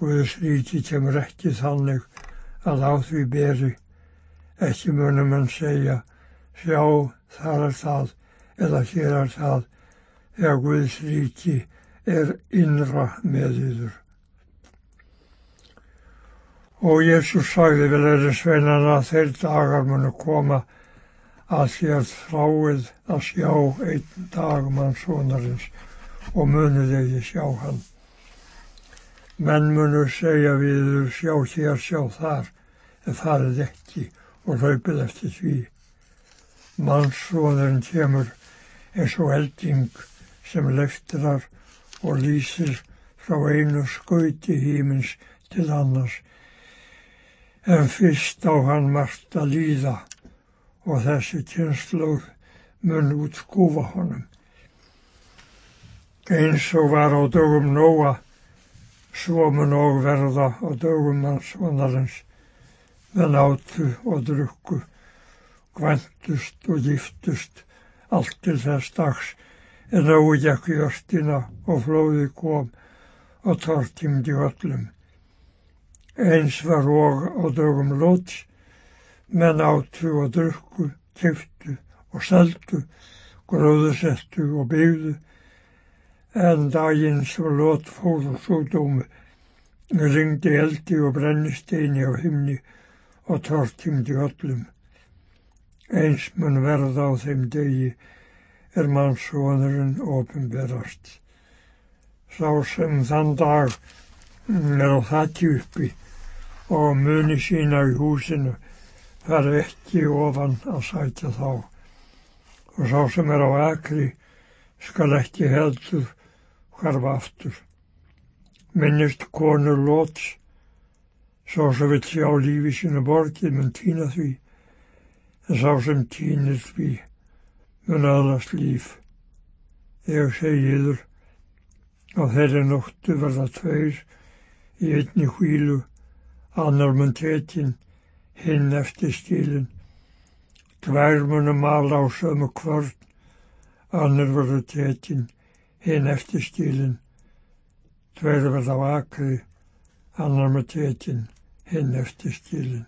Guðs ríki kemur ekki þannig að á því beri, ekki munum hann segja, sjá þar er það eða hér er það, þegar Guðs ríki er innra með yður. Og Jésús sagði vel eða sveinana að þeir dagar munu koma að þér þráið að sjá einn dag mannsvonarins og munið eigi sjá hann. Menn munu segja við sjá hér, sjá þar, en farið ekki og hlaupið eftir því. Mannsóðurinn kemur eins og elding sem leftrar og lýsir frá einu skauti hímins til annars. En fyrst á hann margt að líða og þessi kynnslóð mun útskúfa honum. Eins og var á dögum Nóa, svo mun og verða á dögum hans vonarins, menn átu og drukku, kvantust og giftust, allt til þess dags, en Nói gekk í östina og flóði kom og tortimdi öllum. Eins var og á dögum Lóts, menn átu og drukku, kiftu og seldu, gróðusettu og byggðu, en daginn svo lót fóð og súdómi ringdi eldi og brennisteini á himni og tortimdi öllum. Eins mun verða á þeim degi er mannsvonurinn ofinberast. Sá sem þann dag er á þakki uppi og muni sína í húsinu fara ekki ofan að sætja þá og sá sem er á akri skal ekki heldur hvarfa aftur. Minnist konur lóts, sá sem vill sjá lífi sínu borgið mun týna því, en sá sem týnir því mun aðlast líf. Ég segiður á þeirri nóttu verða tveir í einni hvílu, annar mun tekinn, hinn eftir stílinn Tvær munum mala á sömu kvörn, annir verður tekinn, hinn eftir stílinn. Tveir verða á akri, annar með tekinn, hinn eftir stílinn.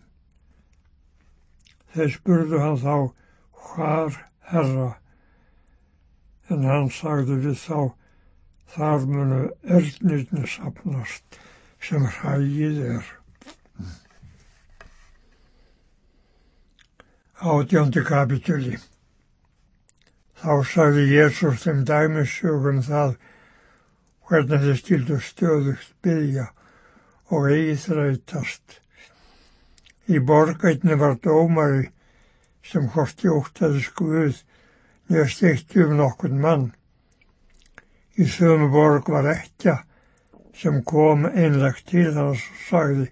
Þeir spurðu hann þá, hvar herra? En hann sagði við þá, þar munu erðnirni sapnast sem hrægið er. átjóndi kapitúli. Þá sagði Jésús þeim dæmissögum það hvernig þeir skildu stöðugt byggja og eigi þrætast. Í borgætni var dómari sem horti óttaði skuð nýja stekti um nokkurn mann. Í sömu borg var ekja sem kom einlegt til hans og sagði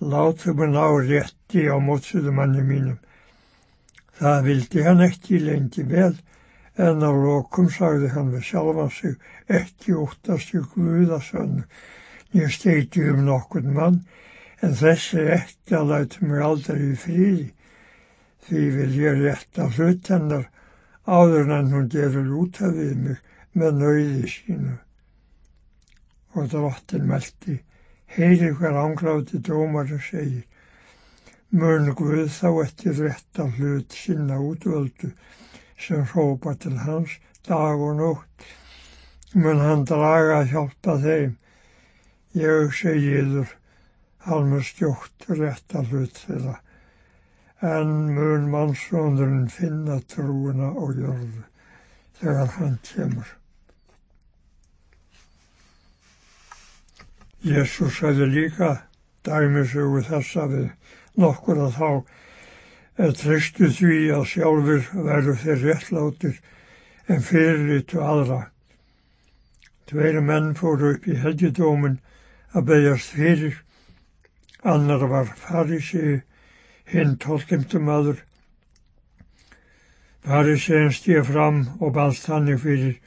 látum við ná rétti á mótsuðumanni mínum Það vildi hann ekki lengi vel en á lokum sagði hann við sjálfan sig ekki óttast í Guðasönnu. Ég steiti um nokkurn mann en þessi ekki að læta mig aldrei í fríði. Því vil ég rétta hlut hennar áður en hún gerur út af við mig með nöyði sínu. Og drottin meldi, heyri hver ángláti dómari segir, mun Guð þá eftir rétta hlut sinna útvöldu sem hrópa til hans dag og nótt. Mun hann draga að hjálpa þeim. Ég segiður, hann mun stjótt rétta hlut þeirra. En mun mannsóndurinn finna trúuna og jörðu þegar hann kemur. Jésús hefði líka dæmisögu þessa við nokkur að þá er treystu því að sjálfur verður þeir réttlátir en fyrirlitu aðra. Tveiri menn fóru upp í helgidómin að beigjast fyrir, annar var farisi, hinn tólkimtum aður. Farisein stíð fram og baðst þannig fyrir,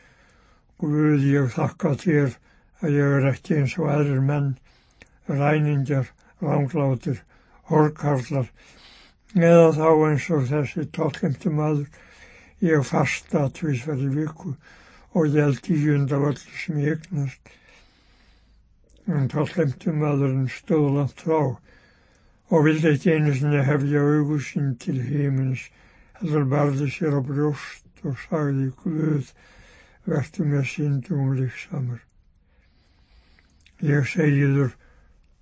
Guð ég þakka þér að ég er ekki eins og aðrir menn, ræningar, ránglátir, horkarlar eða þá eins og þessi tóllumtu maður. Ég fasta tvísverði viku og ég held tíund af öllu sem ég eignast. En tóllumtu maðurinn stóð langt frá og vildi ekki einu sinni hefja augusinn til heimins heldur barði sér á brjóst og sagði Guð verður með síndum líksamur ég segiður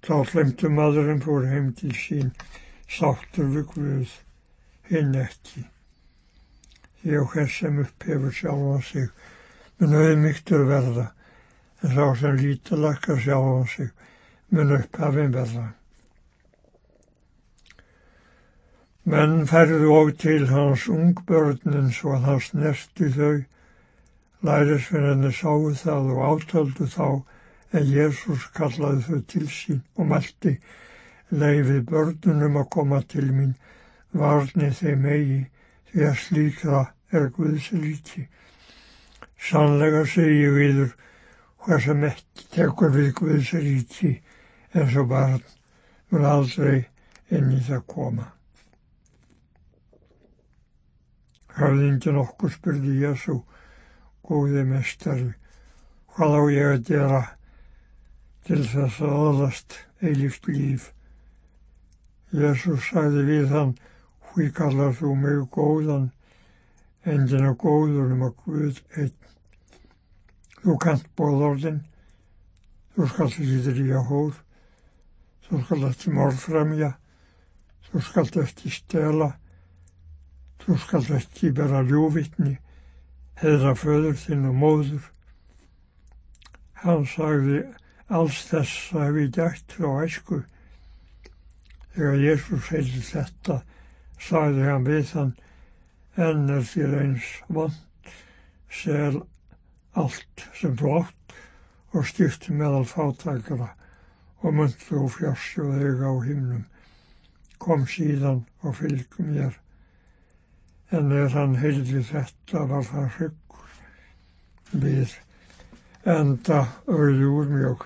Þá hlemtu maðurinn fór heim til sín, sáttur við Guð, hinn ekki. Því á hvers sem upphefur sjálfan sig, mun auðmygtur verða, en þá sem lítilakkar sjálfan sig, mun upphafinn verða. Menn færðu og til hans ungbörnin svo að hans nerti þau Lærisverðinni sáu það og átöldu þá en Jésús kallaði þau til sín og mælti leifið börnunum að koma til mín varni þeim eigi því að slíkra er Guðs ríki. Sannlega segi ég viður hvað sem ekki tekur við Guðs ríki eins og barn mun aldrei inn í það koma. Hafðingin okkur spurði Jésu, góði mestari, hvað á ég að gera til þess að aðlast eilíft líf. Jésu sagði við hann, hví kallar þú mig góðan, enginn að góður um að Guð einn. Þú kant bóðorðin, þú skalt í að hóð, þú skalt ekki morðfremja, þú skalt ekki stela, Þú skalt ekki bera ljúvittni, heðra föður þinn og móður. Hann sagði, alls þess að við dætt frá æsku. Þegar Jésús heiti þetta, sagði hann við hann, enn er þér eins vant, sel allt sem þú átt og styrti meðal fátækara og mynd þú fjársjóð eiga á himnum. Kom síðan og fylgum mér en er hann heildi þetta var það hryggur við enda auður mjög.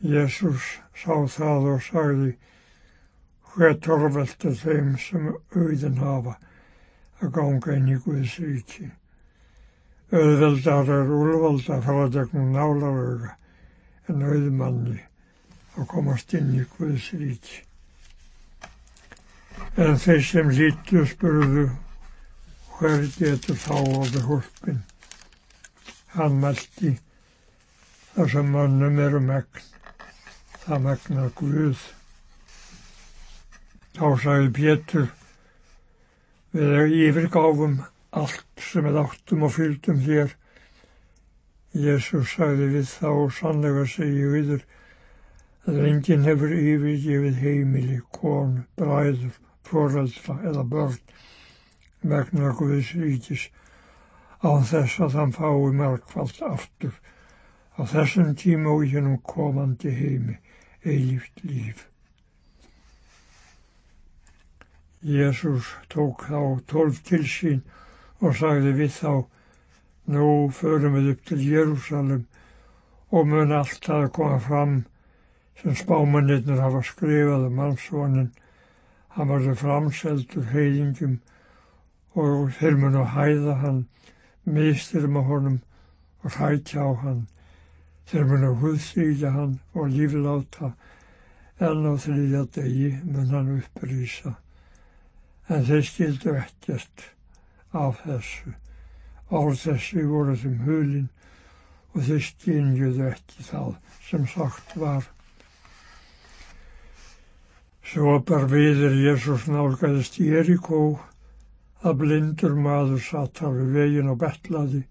Jésús sá það og sagði hver torveldur þeim sem auðin hafa að ganga inn í Guðs ríki. Auðveldar er úlvalda frá degnum nálarauga en auðmanni að komast inn í Guðs ríki. En þeir sem lítu spurðu hver getur þá orðið hólpin. Hann meldi þar sem mannum eru megn, það megnar Guð. Þá sagði Pétur, við yfirgáfum allt sem við áttum og fylgdum þér. Jésús sagði við þá og sannlega segi viður að enginn hefur yfirgefið heimili, konu, bræður, foreldra eða börn vegna Guðs ríkis á þess að hann fái markvallt aftur á þessum tíma og í hennum komandi heimi eilíft líf. Jésús tók þá tólf til sín og sagði við þá nú förum við upp til Jérúsalem og mun allt að koma fram sem spámannirnir hafa skrifað um mannsvonin Hann varði framseldur heiðingum og þeir mun að hæða hann, mistir með honum og hrækja á hann. Þeir mun að húðsýla hann og lífláta en á þriðja degi mun hann upprýsa. En þeir skildu ekkert af þessu. Ál þessu voru þeim hulin og þeir skynjuðu ekki það sem sagt var. Svo bar viðir Jésús nálgæðist Jerikó að blindur maður satt á vegin og betlaði.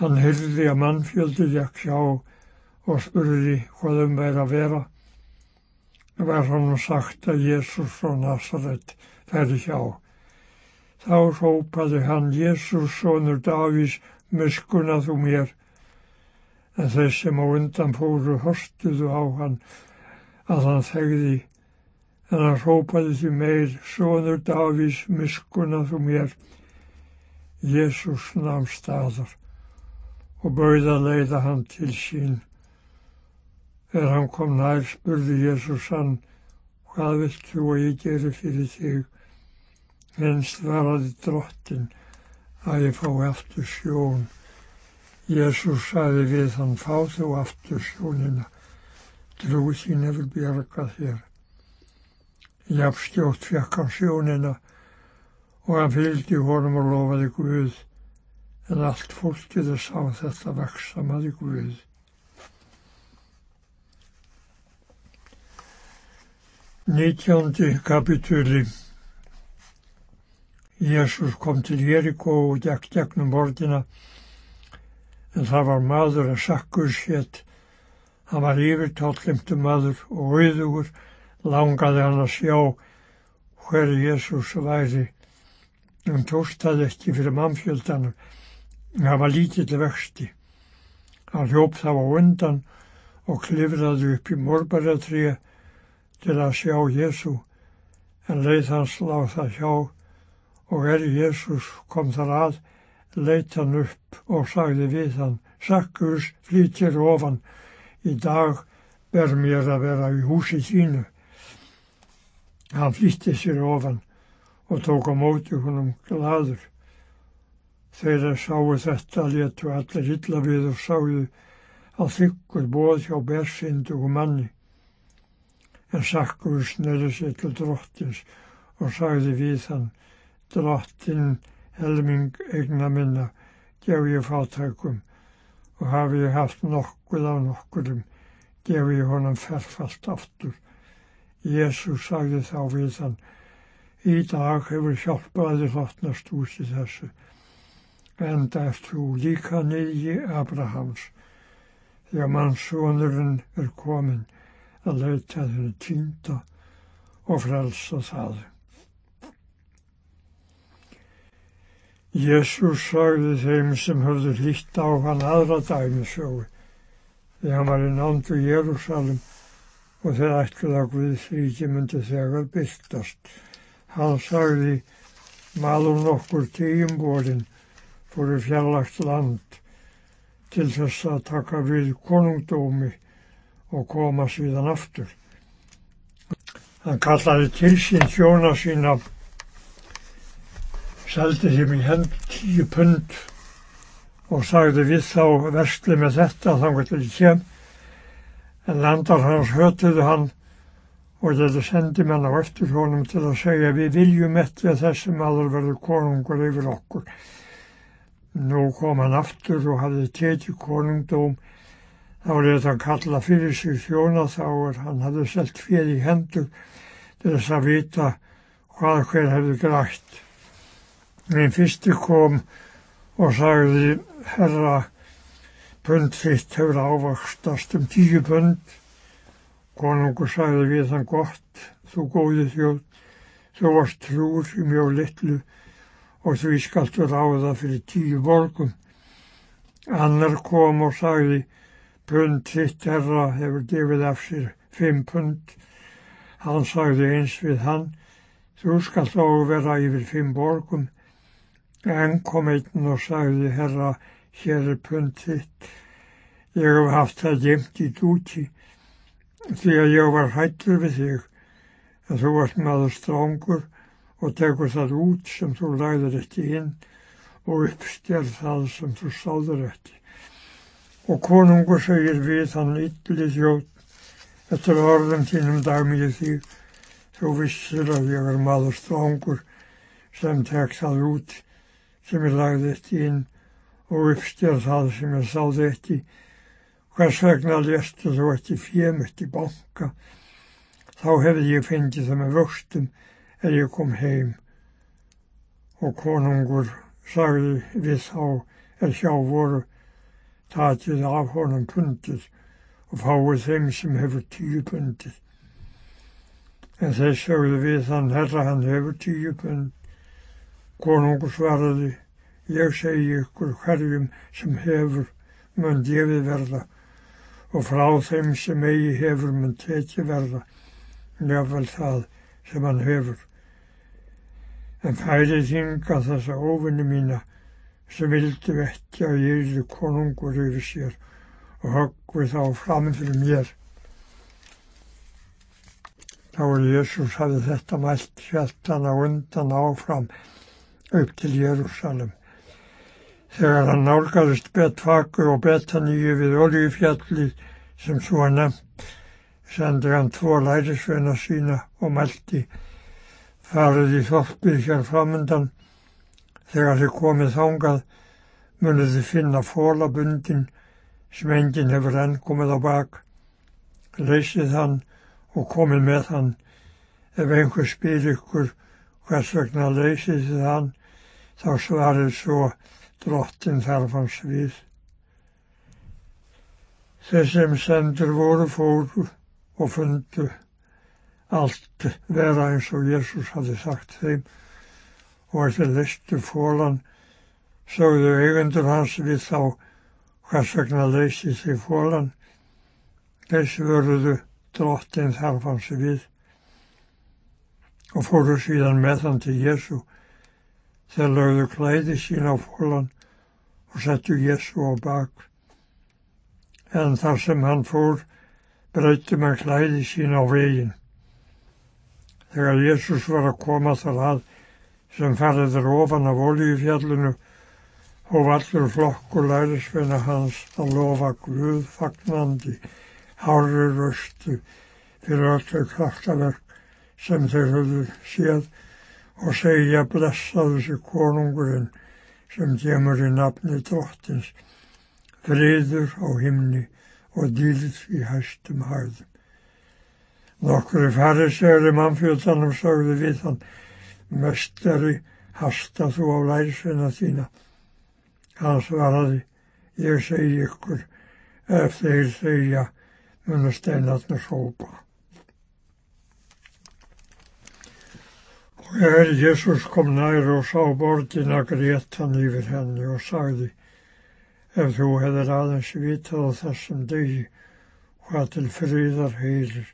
Hann hyrði að mannfjöldi jakk hjá og spurði hvað um væri að vera. Var hann sagt að Jésús frá Nazaret færi hjá. Þá rópaði hann Jésús sonur Davís muskuna þú mér. En þeir sem á undan fóru horstuðu á hann að hann þegði en hann rópaði því meir, Sónur Davís, miskuna þú mér. Jésús namn staðar og bauð að leiða hann til sín. Þegar hann kom nær spurði Jésús hann, hvað vilt þú að ég geri fyrir þig? Hennst varaði drottin að ég fá aftur sjón. Jésús saði við hann, fá þú aftur sjónina, trúi þín hefur bjargað þér. Jafnstjótt fekk hann sjónina og hann fylgdi honum og lofaði Guð en allt fólkið að sá þetta veksamaði Guð. Nítjándi kapitúli Jésús kom til Jerikó og gekk gegnum borðina en það var maður að sakkur sétt. Hann var yfirtáttlimtu maður og auðugur. Langaði hann að sjá hver Jésús væri. En tóstaði ekki fyrir mannfjöldanum Það var lítill vexti. Hann hljóp þá á undan og klifraði upp í morbarættrið til að sjá Jésu, en leið hans láð það hjá og er Jésús kom þar að, leitt hann upp og sagði við hann, Sakkus flýtir ofan, í dag ber mér að vera í húsi þínu. Hann flýtti sér ofan og tók á móti húnum gladur. Þeir að sáu þetta letu allir illa við og sáðu að þykkur bóð hjá bersindu og manni. En Sakkur snöði sér til drottins og sagði við hann, drottin helming eigna minna gef ég fátækum og hafi ég haft nokkuð á nokkurum gef ég honum ferfalt aftur. Jésús sagði þá við hann, í dag hefur hjálpaði hlottnast ús í þessu, en er þú líka niðji Abrahams, að mannsónurinn er komin að leita þenni týnda og frelsa það. Jésús sagði þeim sem höfðu hlýtt á hann aðra dæmisögu því hann var í nándu Jérúsalem og þeir ætluð að Guðsríki myndi þegar byrtast. Hann sagði maður nokkur tíumborinn fóru fjallagt land til þess að taka við konungdómi og koma síðan aftur. Hann kallaði til sín þjóna sína seldi þeim í hend tíu pund og sagði við þá versli með þetta þannig til kem en landar hans hötuðu hann og þetta sendi menn á eftir honum til að segja við viljum eftir að þessi maður verður konungur yfir okkur. Nú kom hann aftur og hafði tekið konungdóm þá þetta að kalla fyrir sig þjóna þá er hann hafði selt fyrir hendur til þess að vita hvað hver hefði grætt. Minn fyrsti kom og sagði, herra, pund þitt hefur ávakstast um tíu pund. Konungur sagði við hann gott, þú góði þjóð, þú varst trúr í mjög litlu og því skaltu ráða fyrir tíu borgum. Annar kom og sagði, pund þitt herra hefur gefið af sér fimm pund. Hann sagði eins við hann, þú skalt á vera yfir fimm borgum En kom einn og sagði, herra, hér er pundið. Ég hef haft það gemt í dúti því að ég var hættur við þig en þú varst maður strángur og tekur það út sem þú lagður ekki inn og uppstjær það sem þú sáður ekki. Og konungur segir við hann ylli þjótt eftir orðum þínum dagmið því þú vissir að ég er maður strángur sem tek það út sem ég lagði eftir inn og uppstjör það sem ég sáði eftir. Hvers vegna lestu þú eftir fjömut í banka? Þá hefði ég fengið það með vöxtum er ég kom heim. Og konungur sagði við þá er hjá voru tatið af honum pundið og fáið þeim sem hefur tíu pundið. En þeir sögðu við þann herra hann hefur tíu pund Konungur svaraði, ég segi ykkur hverjum sem hefur mun gefið verða og frá þeim sem eigi hefur mun tekið verða, nefnvel það sem hann hefur. En færið hinga þessa ofinni mína sem vildu ekki að ég erði konungur yfir sér og höggvið þá fram fyrir mér. Þá er Jésús hafið þetta mælt hjartan á undan áfram upp til Jérúsalem. Þegar hann nálgæðist Betfaku og Betaníu við Oljufjalli sem svo að nefnt, sendi hann tvo lærisveina sína og meldi farið í þorpið hér framöndan. Þegar þið komið þángað munið þið finna fólabundin sem enginn hefur enn komið á bak. Leysið hann og komið með hann ef einhver spyr ykkur hvers vegna leysið þið hann þá svarið svo drottin þarf hans við. Þeir sem sendur voru fóru og fundu allt vera eins og Jésús hafi sagt þeim og eftir listu fólan Sögðu eigundur hans við þá hvers vegna leysi sig fólan. Þessi vörðu drottin þarf hans við og fóru síðan með hann til Jésu. Þeir lögðu klæði sín á fólan og settu Jésu á bak. En þar sem hann fór breytti mann klæði sín á veginn. Þegar Jésús var að koma þar að sem farið er ofan af olíufjallinu og allur flokkur lærisveina hans að lofa Guð fagnandi hárri röstu fyrir öllu kraftaverk sem þeir höfðu séð og segja blessaðu sig konungurinn sem gemur í nafni dróttins, friður á himni og dýrð í hæstum hæðum. Nokkru farisegri mannfjöldanum sagði við hann, mestari hasta þú á lærisveina þína. Hann svaraði, ég segi ykkur, ef þeir segja, munu steinarnir sópa. Og er Jésús kom nær og sá bortina grét hann yfir henni og sagði, ef þú hefur aðeins vitað á þessum degi, hvað til fríðar heilir,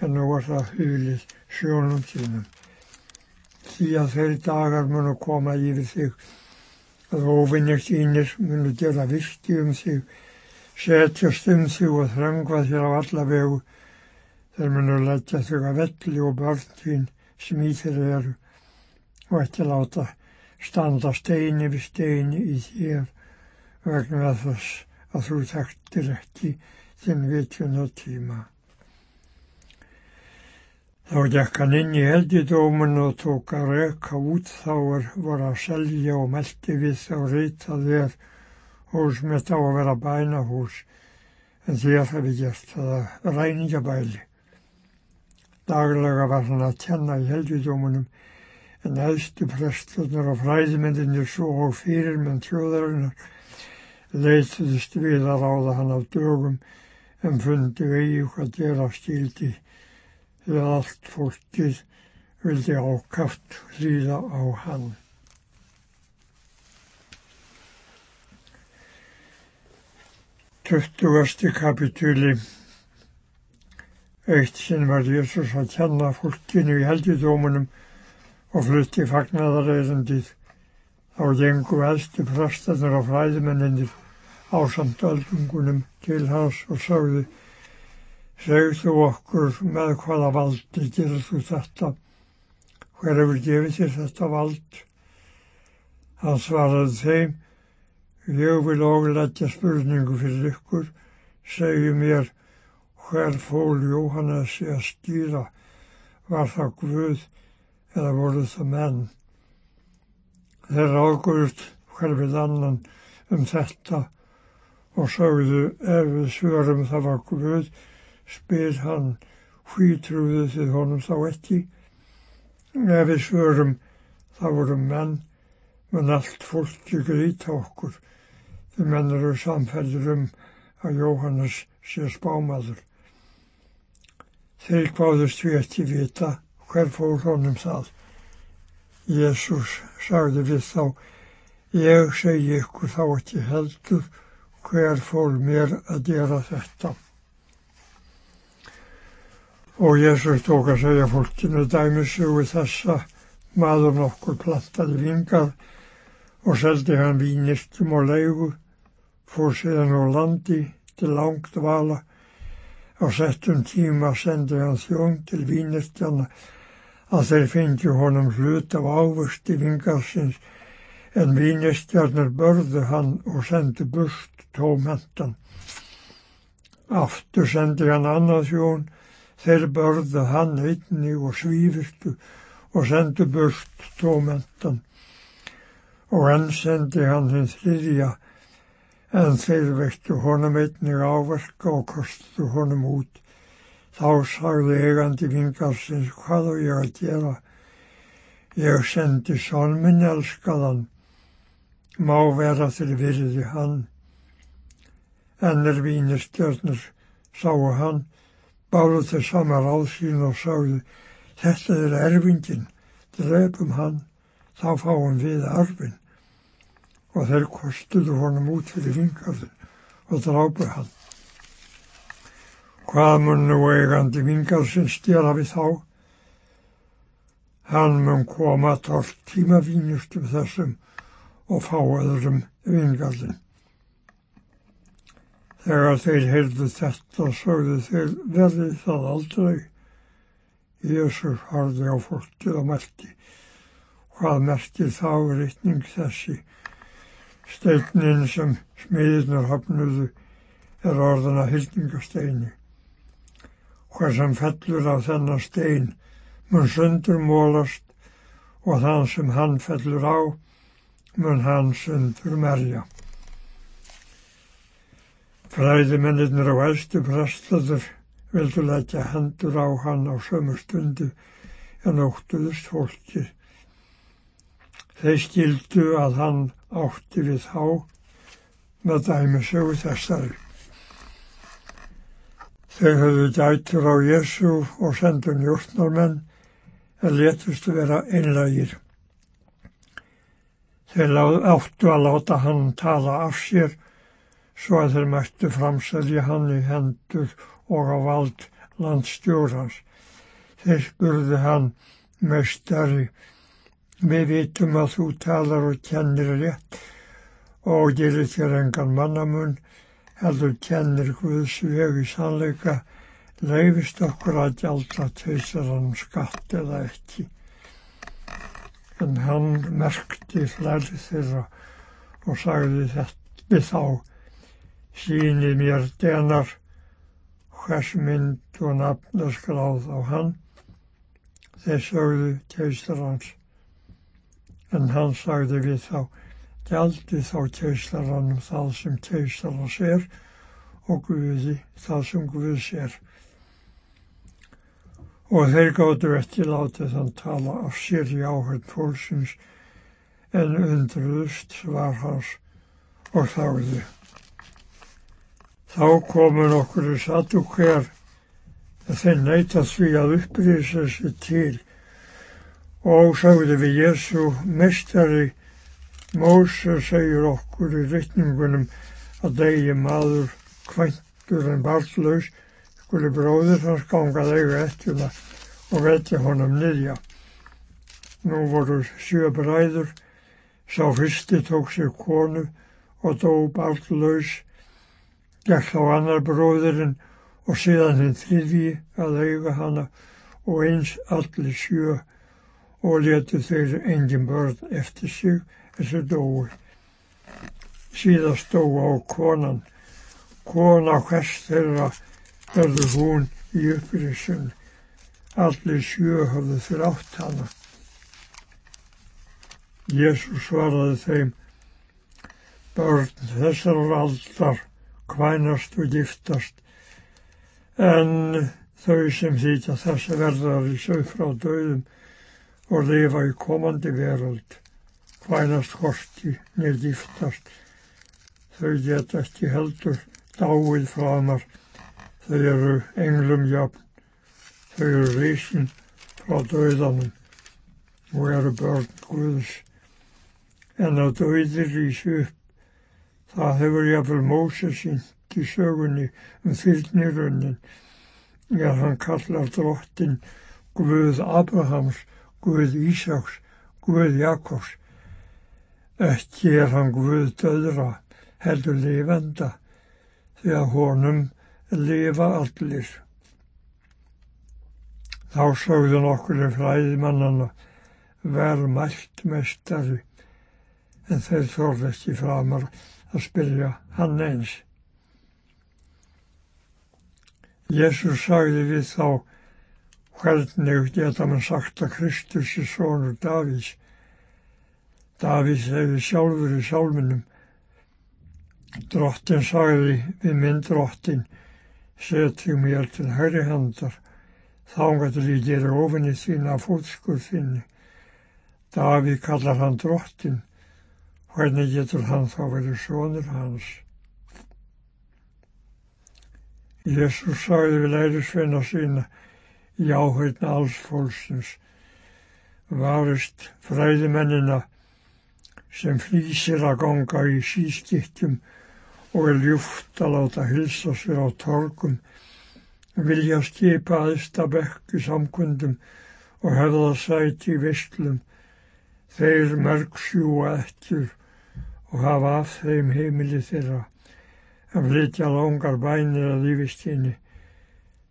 en nú er það hulið sjónum sínum. Því að þeir dagar munu koma yfir þig, að ofinnir þínir munu gera virki um þig, setjast um þig og þrangva þér á alla vegu. Þeir munu leggja þig að velli og börn þín sem í þeir eru og ekki láta standa steini við steini í þér vegna þess að þú þekktir ekki þinn vitjuna tíma. Þá gekk hann inn í heldidómun og tók að reka út þá er voru að selja og meldi við þá reytað er hús mitt á að vera bænahús en þér hefði gert það ræningabæli. Daglega var hann að tjanna í heldidómunum en eðstu presturnar og fræðmyndinir svo og fyrirmenn tjóðarinnar leituðist við að ráða hann á dögum en fundi vegi hvað gera stíldi að allt fólkið vildi ákaft hlýða á hann. Tuttugasti kapitúli Eitt sinn var Jésús að kenna fólkinu í heldidómunum og flutti fagnadarreirandið. Þá gengu elsti prestarnir og fræðimenninir á samt öldungunum til hans og sagði Segðu okkur með hvaða valdi gerir þú þetta? Hver hefur gefið þér þetta vald? Hann svaraði þeim, ég vil óleggja spurningu fyrir ykkur, segju mér hver fól Jóhannesi að stýra, var það Guð eða voru það menn? Þeir águrðt hver við annan um þetta og sögðu ef við svörum það var Guð, spyr hann hví trúðu þið honum þá ekki? Ef við svörum þá vorum menn menn allt fólki grýta okkur. Því menn eru samfældur um að Jóhannes sé spámaður. Þeir hvaðust við ekki vita hver fór honum það. Jésús sagði við þá ég segi ykkur þá ekki heldur hver fór mér að gera þetta Og Jésús tók að segja fólkinu dæmisögu þessa maður nokkur plantaði vingar og seldi hann vínistum og leigu, fór síðan á landi til langt vala. Á settum tíma sendi hann þjón til vínistjana að þeir fengi honum hlut af ávusti vingarsins en vínistjarnir börðu hann og sendi burt tómentan. Aftur sendi hann annað þjón Þeir börðu hann einni og svífirtu og sendu burt tómentan og enn sendi hann hinn þriðja en þeir vektu honum einnig áverka og kostu honum út. Þá sagði eigandi vingarsins hvað og ég að gera. Ég sendi sonminn elskaðan, má vera til virði hann. Ennir vínistjörnur sáu hann báðu þau sama ráð sín og sagðu þetta er erfingin, drefum hann, þá fáum við arfin. og þeir kostuðu honum út fyrir vingarðin og drápu hann. Hvað mun nú eigandi vingarðsins stjara við þá? Hann mun koma tort tíma vínustum þessum og fá öðrum vingarðin. Þegar þeir heyrðu þetta sögðu þeir verði það aldrei. Jésús harði á fólkið og merti. Hvað merti þá rittning þessi? Steinin sem smiðirnar hafnuðu er orðana hildingasteini. Hvað sem fellur á þennan stein mun sundur mólast og þann sem hann fellur á mun hann sundur merja. Fræðimennir og elstu prestaður vildu leggja hendur á hann á sömu stundu en óttuðust fólki. Þeir skildu að hann átti við þá með dæmisögu þessari. Þau höfðu dætur á Jésu og sendu njórnarmenn en letustu vera einlægir. Þeir áttu að láta hann tala af sér svo að þeir mættu framselja hann í hendur og á vald landstjórans. Þeir spurði hann meistari, við vitum að þú talar og kennir rétt og gerir þér engan mannamun, heldur kennir Guðs veg í sannleika, leifist okkur að gjalda teisarann skatt eða ekki. En hann merkti flæði þeirra og sagði þetta við þá, síni mér denar hvers mynd og nafnaskráð á hann. Þeir sögðu keistarans, en hann sagði við þá, gjaldi þá keistaranum það sem keistarans er og Guði það sem Guðs er. Og þeir gáttu ekki látið hann tala af sér í áhörn fólksins en undruðust svar hans og þáðu. Þá komu nokkru satúkjar að þeir neyta því að upprýsa sér til og sagði við Jésu, mestari Mósa segir okkur í rytningunum að degi maður kvæntur en barðlaus skuli bróður hans gangað eiga ettuna og veitja honum niðja. Nú voru sjö bræður, sá fyrsti tók sér konu og dó barðlaus gekk þá annar bróðurinn og síðan hinn þriðji að eiga hana og eins allir sjö og letu þeir engin börn eftir sig þessu dói. Síðast dó á konan. Kona hvers þeirra verður hún í upprisun. Allir sjö hafðu þeir átt hana. Jésús svaraði þeim, börn þessar aldar kvænast og giftast. En þau sem þýtja þess að verðar í sög frá döðum og lifa í komandi veröld kvænast horti niður giftast. Þau geta ekki heldur dáið framar. Þau eru englum jafn. Þau eru risin frá döðanum og eru börn Guðs. En á döðir í sög Það hefur jáfnvel Móses sínt í sögunni um fyrnirunnin er hann kallar drottin Guð Abrahams, Guð Ísaks, Guð Jakobs. Ekki er hann Guð döðra, heldur lifenda, því að honum lifa allir. Þá sögðu nokkur fræðimannana verð mælt mestari, en þeir þorði ekki framar að spyrja hann eins. Jésús sagði við þá hvernig geta mann sagt að Kristus er sonur Davís. Davís hefði sjálfur í sálminum. Drottin sagði við minn drottin, setjum mér til hæri handar, þánga til ég gera ofinni þína fótskur þinni. Davíð kallar hann drottin Hvernig getur hann þá verið sonur hans? Jésús sagði við lærisveina sína í áhugna alls fólksins varist fræðimennina sem flýsir að ganga í sískittum og er ljúft að láta hilsa sér á torgum, vilja skipa aðsta bekk í samkundum og hefða sæti í visslum, þeir mörgsjúa eftir og hafa af þeim heimili þeirra, að flytja langar bænir að lífistinni,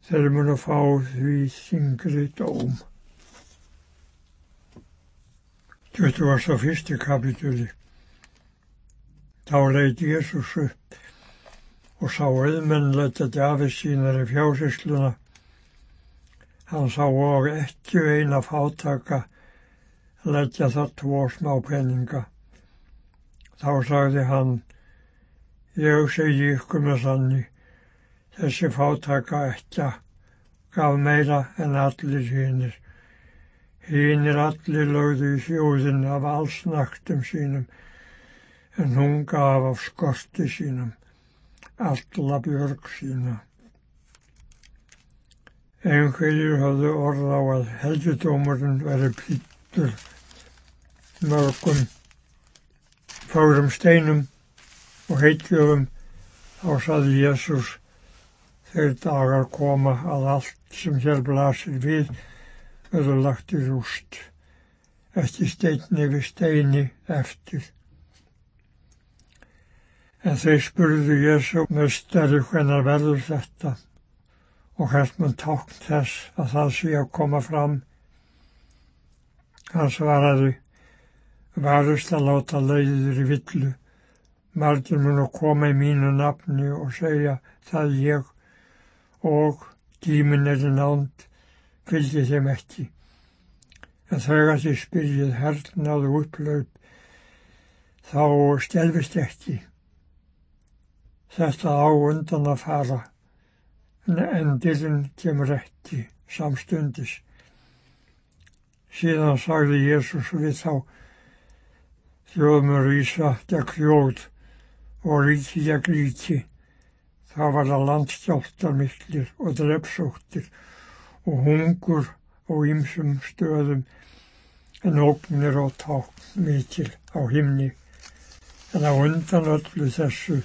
þeir munu fá því þingri dóm. 21. kapitúli Þá leit Jésús upp og sá auðmennleita djafi sínar í fjásísluna. Hann sá og ekki eina fátaka leggja það tvo smá penninga. Þá sagði hann, ég segi ykkur með sanni, þessi fátaka ekki gaf meira en allir hinnir. Hínir allir lögðu í hljóðin af allsnaktum sínum, en hún gaf af skorti sínum, alla björg sína. Einhverjir hafðu orð á að helgjudómurinn veri pýttur mörgum fárum steinum og heitgjöfum, þá saði Jésús, þeir dagar koma að allt sem hér blasir við, verður lagt í rúst, ekki steinni við steini eftir. En þau spurðu Jésu mestari hvernig verður þetta og hvert mun tákn þess að það sé að koma fram. Hann svaraði, varust að láta leiðir í villu, margir mun að koma í mínu nafni og segja það ég og tímin er í nánd fylgdi þeim ekki. En þegar þið spyrjið hernaðu upplaup, þá stelvist ekki. Þetta á undan að fara, en dyrinn kemur ekki samstundis. Síðan sagði Jésús við þá, þjóðmur Ísa gegn þjóð og ríki gegn ríki. Það var að landstjáltar miklir og drepsóttir og hungur á ýmsum stöðum en ógnir og tákn mikil á himni. En á undan öllu þessu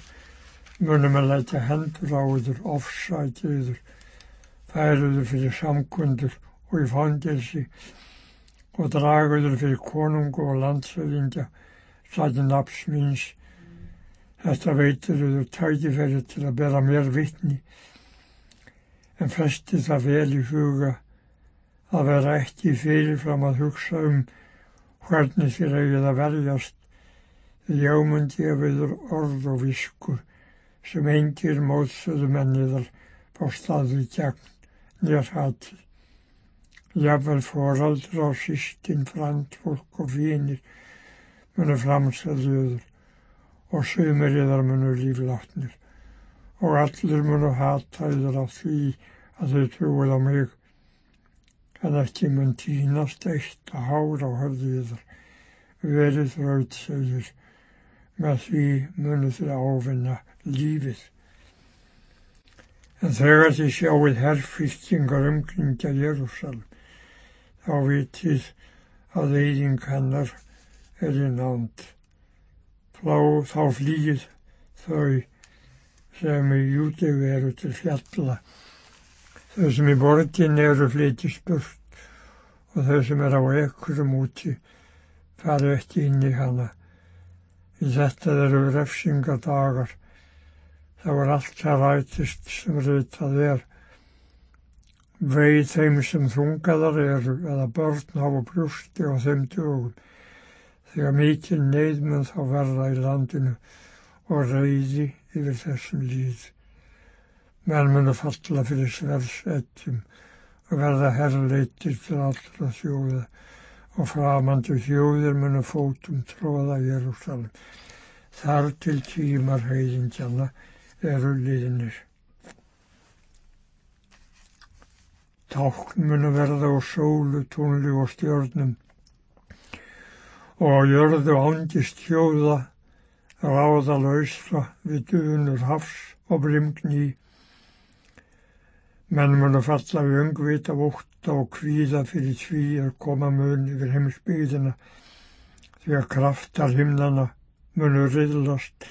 munum að leita hendur á yður, ofsæti yður, færuður fyrir samkundur og í fangelsi og draguður fyrir konungu og landsöðingja, míns. Þetta veitur yður tækifæri til að bera mér vittni en festi það vel í huga að vera ekki fyrirfram að hugsa um hvernig þér eigið að verjast því ámundi að viður orð og viskur sem engir mótsöðu menniðar fá staði gegn nér hati. Jafnvel foraldra og sístinn, frand, fólk og fínir munu framsæðuður og sömur yðar munu líflátnir og allir munu hata yður af því að þau trúið á mig. En ekki mun tínast eitt að hára á höfðu yður verið raut segir. Með því munu þau áfinna lífið. En þegar þið sjáuð herrfylkingar umkringja Jérúsalm þá vitið að eyðing hennar er í nánd þá flýið þau sem í Jútegu eru til fjalla. Þau sem í borgin eru flytist burt og þau sem eru á ekkurum úti fari ekki inn í hana. Í þetta eru refsingadagar. Það var allt það rætist sem reytað er. Veið þeim sem þungaðar eru eða börn hafa brústi á þeim dögum. Þegar mikil neyðmenn þá verða í landinu og reyði yfir þessum líð. Menn munu falla fyrir sverðsetjum og verða herrleitir til allra þjóða og framandi þjóðir munu fótum tróða Jérúsalem. Þar til tímar heiðingjana eru liðnir. Tákn munu verða á sólu, tónli og stjórnum og jörðu ándist þjóða ráðalausra við dunur hafs og brimgní. Menn munu falla við öngvita, óta og kvíða fyrir því að koma mun yfir heimsbyggðina. því að kraftar himnana munu riðlast.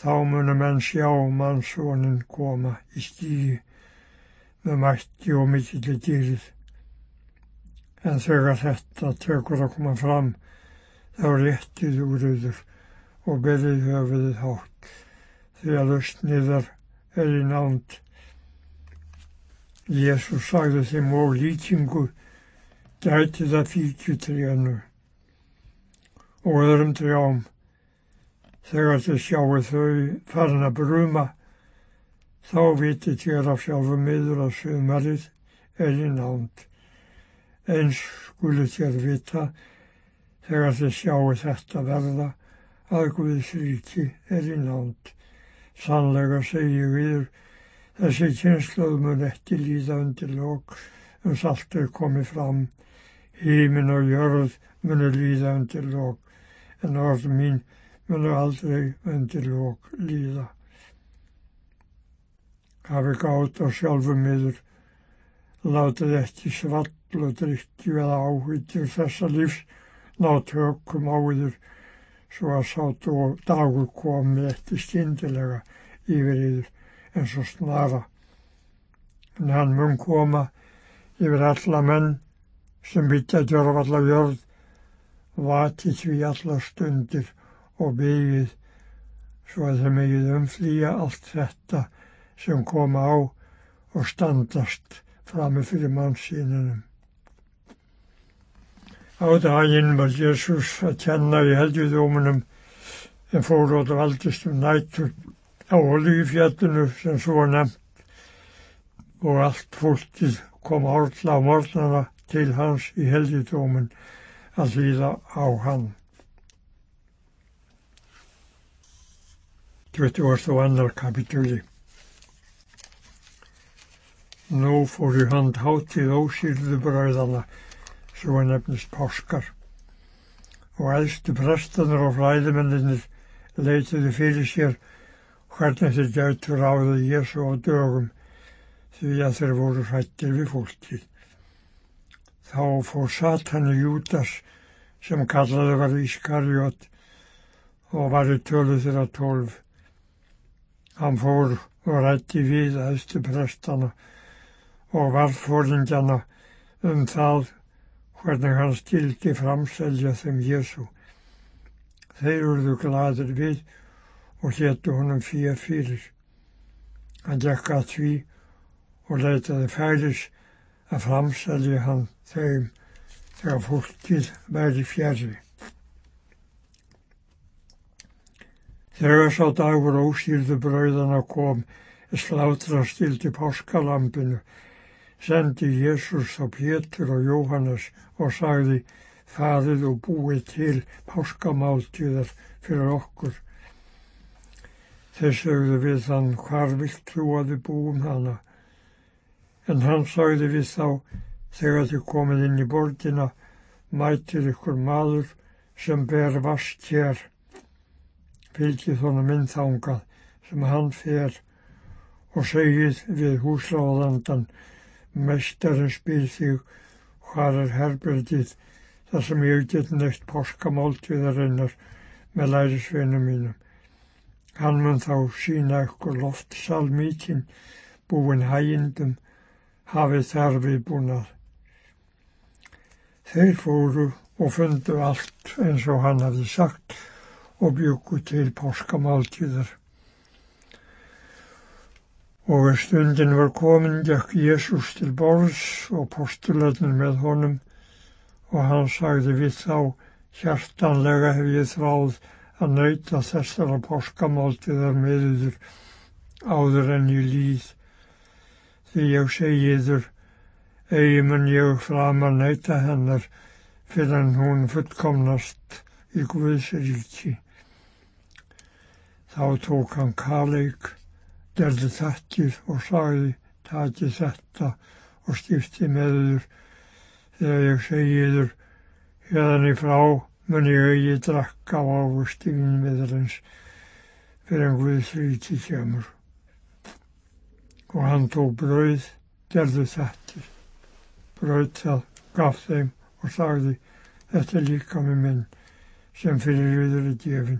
Þá munu menn sjá mannsvonin koma í stígi með mætti og mikilli dýrið. En þegar þetta tekur að koma fram, þá réttið úr yður og berið höfuðið hátt, því að lausniðar er í nánd. Jésús sagði þeim og líkingu, gæti það fíkjutrénu og öðrum trjám þegar þið sjáu þau farin að bruma þá viti þér af sjálfum miður að sumarið er í nánd eins skulu þér vita þegar þið sjáu þetta verða að Guðs ríki er í nánd sannlega segi við þessi kynsluð mun ekki líða undir lók um allt er komið fram Hímin og jörð munu líða undir lók, en orð mín munu aldrei undir lók líða. Hafi gátt á sjálfum miður, látið ekki svall drikki eða áhyggjur þessa lífs ná tökum á yður, svo að sátu og dagur komi eftir skindilega yfir yður eins og snara. En hann mun koma yfir alla menn sem byggja djörfalla jörð vati því allar stundir og byggið svo að þeim eigið umflýja allt þetta sem koma á og standast framið fyrir mannsýninum. Á daginn var Jésús að kenna í helgjudómunum en fór át valdist um nættur á olífjallinu sem svo nefnt og allt fólkið kom orðla á mornana til hans í helgidómun að hlýða á hann. 22. kapitúli Nú fór í hand hátíð ósýrðu bröðana svo að nefnist páskar og eldstu prestanur og flæðimennir leitiði fyrir sér hvernig þeir gætu ráðið Jésu á dögum því að þeir voru hrættir við fólkið. Þá fór Satani Júdas sem kallaði var Ískarjót og var í tölu þeirra tólf. Hann fór og rætti við aðstu prestana og varðfóringjana um það hvernig hann stildi framselja þeim Jésu. Þeir urðu gladur við og héttu honum fyrir fyrir. Hann gekk að því og leitaði fælis að framselja hann þeim þegar fólkið væri fjari. Þegar sá dagur ósýrðu brauðana kom, slátra stildi páskalampinu, sendi Jésús á Pétur og Jóhannes og sagði, farið og búið til páskamáltíðar fyrir okkur. Þeir sögðu við þann, hvar vilt þú að við búum hana? En hann sagði við þá, Þegar þið komið inn í borgina mætir ykkur maður sem ber vast hér. Fylgið honum inn þángað sem hann fer og segið við húsráðandan Mestarinn spyr þig hvað er herbergið þar sem ég get neitt páskamáltíðarinnar með lærisveinu mínum. Hann mun þá sína ykkur loftsal mítinn búin hægindum hafið þar við búnað. Þeir fóru og fundu allt eins og hann hafði sagt og byggu til páskamáltíðar. Og að stundin var komin gekk Jésús til borðs og postularnir með honum og hann sagði við þá hjartanlega hef ég þráð að nöyta þessara páskamáltíðar meðuður áður en ég líð því ég segiður eigi mun ég fram að neyta hennar fyrir en hún fullkomnast í Guðs ríki. Þá tók hann kaleik, derði þettir og sagði, taki þetta og stifti meður þegar ég segiður hérðan í frá mun ég eigi drakka á ávustífin meðarins fyrir en Guðs ríki kemur. Og hann tók brauð, derði þettir braut það, gaf þeim og sagði Þetta er líka með minn sem fyrir yður í gefin.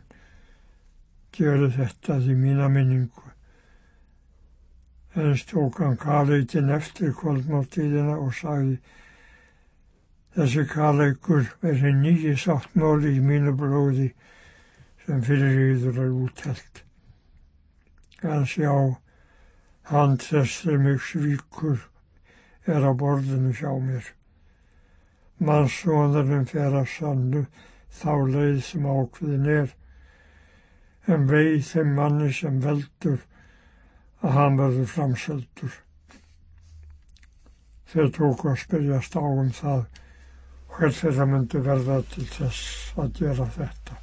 Gjöru þetta því mína minningu. En stók hann kaleitin eftir kvöldmáltíðina og sagði Þessi kaleikur er henn nýji sáttmáli í mínu blóði sem fyrir yður er útelt. En sjá, hann þess sem mig svíkur er á borðinu hjá mér. Mannsóðarinn fer að sannu þá leið sem ákveðin er, en veið þeim manni sem veldur að hann verður framseldur. Þeir tóku að spyrjast á um það hver þeirra myndi verða til þess að gera þetta.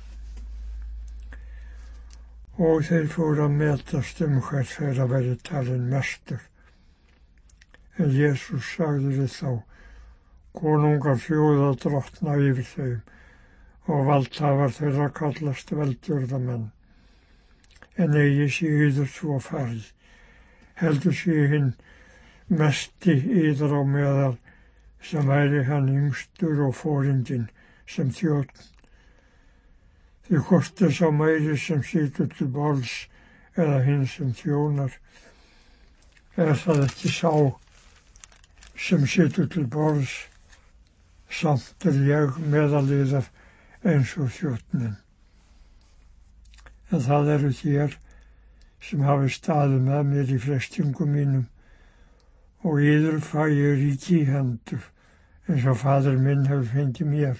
Og þeir fóru að metast um hver þeirra verið talin mestur. En Jésús sagði við þá, konungar fjóða drottna yfir þeim og valdhafar þeirra kallast veldjörðamenn. En eigi sé yður svo farið, heldur sé hinn mesti yður á meðal sem væri hann yngstur og fórindin sem þjótt. Því hvort er sá meiri sem situr til borðs eða hinn sem þjónar, er það ekki sá sem situr til borðs samt er ég meðaliðar eins og þjóttnin. En það eru þér sem hafi staðið með mér í frestingum mínum. Og yður fæ ég ríki í hendur eins og fadur minn hefur fengið mér.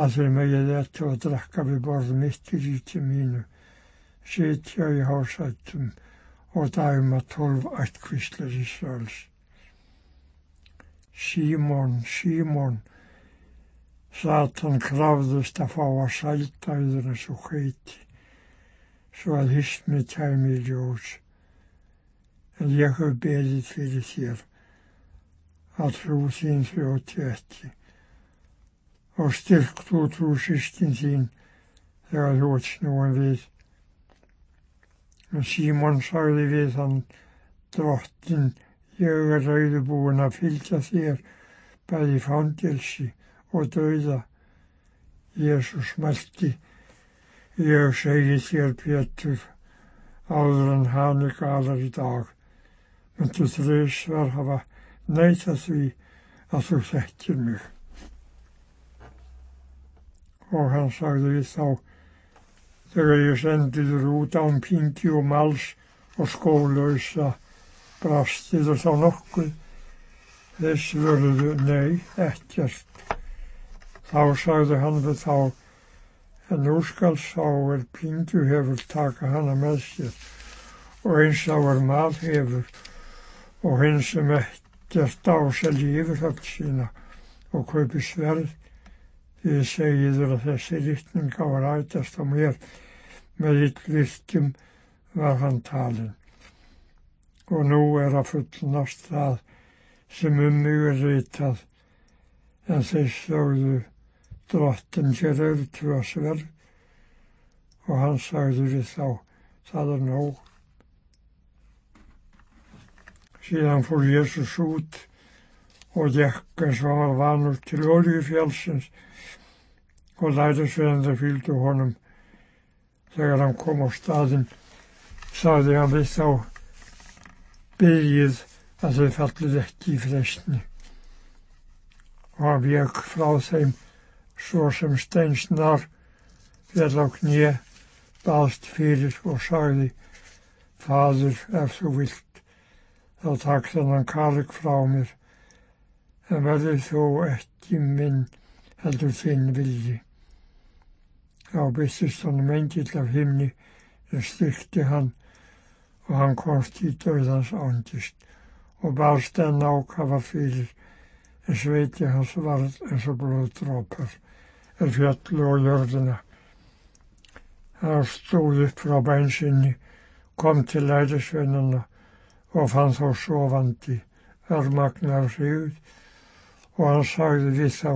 Að þeir megið þetta og drakka við borð mitt í ríki mínu, sitja í hásættum og dæma tólf ættkvíslar í söls. Símón, Símón, Satan krafðust að fá að sælda yfir þessu heiti, svo að hismi kæmi í ljós. En ég hef beðið fyrir þér að trú þín þjóti ekki og styrkt þú trú sískin þín þegar þú ert snúin við. En Símón sagði við hann, drottin, ég er rauðubúin að fylgja þér bæði fangelsi og dauða. Jésús mælti, ég segi þér Pétur, áður en hann ekki aðar í dag, myndu þrjusvar hafa neyta því að þú þekkir mig. Og hann sagði við þá, þegar ég sendiður út án pingi og mals og skólausa, brastiður þá nokkuð, þess vörðu nei, ekkert. Þá sagði hann við þá, en nú skal sá er pingu hefur taka hana með sér. Og eins á er mað hefur. Og hins sem ekki gert á selji yfirhöfn sína. Og kaupi sverð. Því segiður að þessi rittning á að rætast á mér. Með yllvirkjum var hann talin og nú er að fullnast það sem um mig er ritað. En þeir sögðu drottin hér eru tvö sverð og hann sagði við þá það er nóg Síðan fór Jésús út og gekk eins og var vanur til Óljufjálsins og lærisveðandi fylgdu honum. Þegar hann kom á staðin sagði hann við þá byrjið að þau fallið ekki í freysni. Og hann vek frá þeim svo sem steinsnar fjall á knið, baðst fyrir og sagði Fadur ef þú vilt þá takk þennan karg frá mér, en verður þó ekki minn heldur þinn vilji. Þá byrstist honum engill af himni en styrkti hann og hann komst í döðans ándist og barst enn ákafa fyrir en sveiti hans varð eins og blóðdrópar fjallu og jörðina. Það stóð upp frá bænsinni, kom til lærisveinana og fann þá sofandi örmagnar hrigð og hann sagði við þá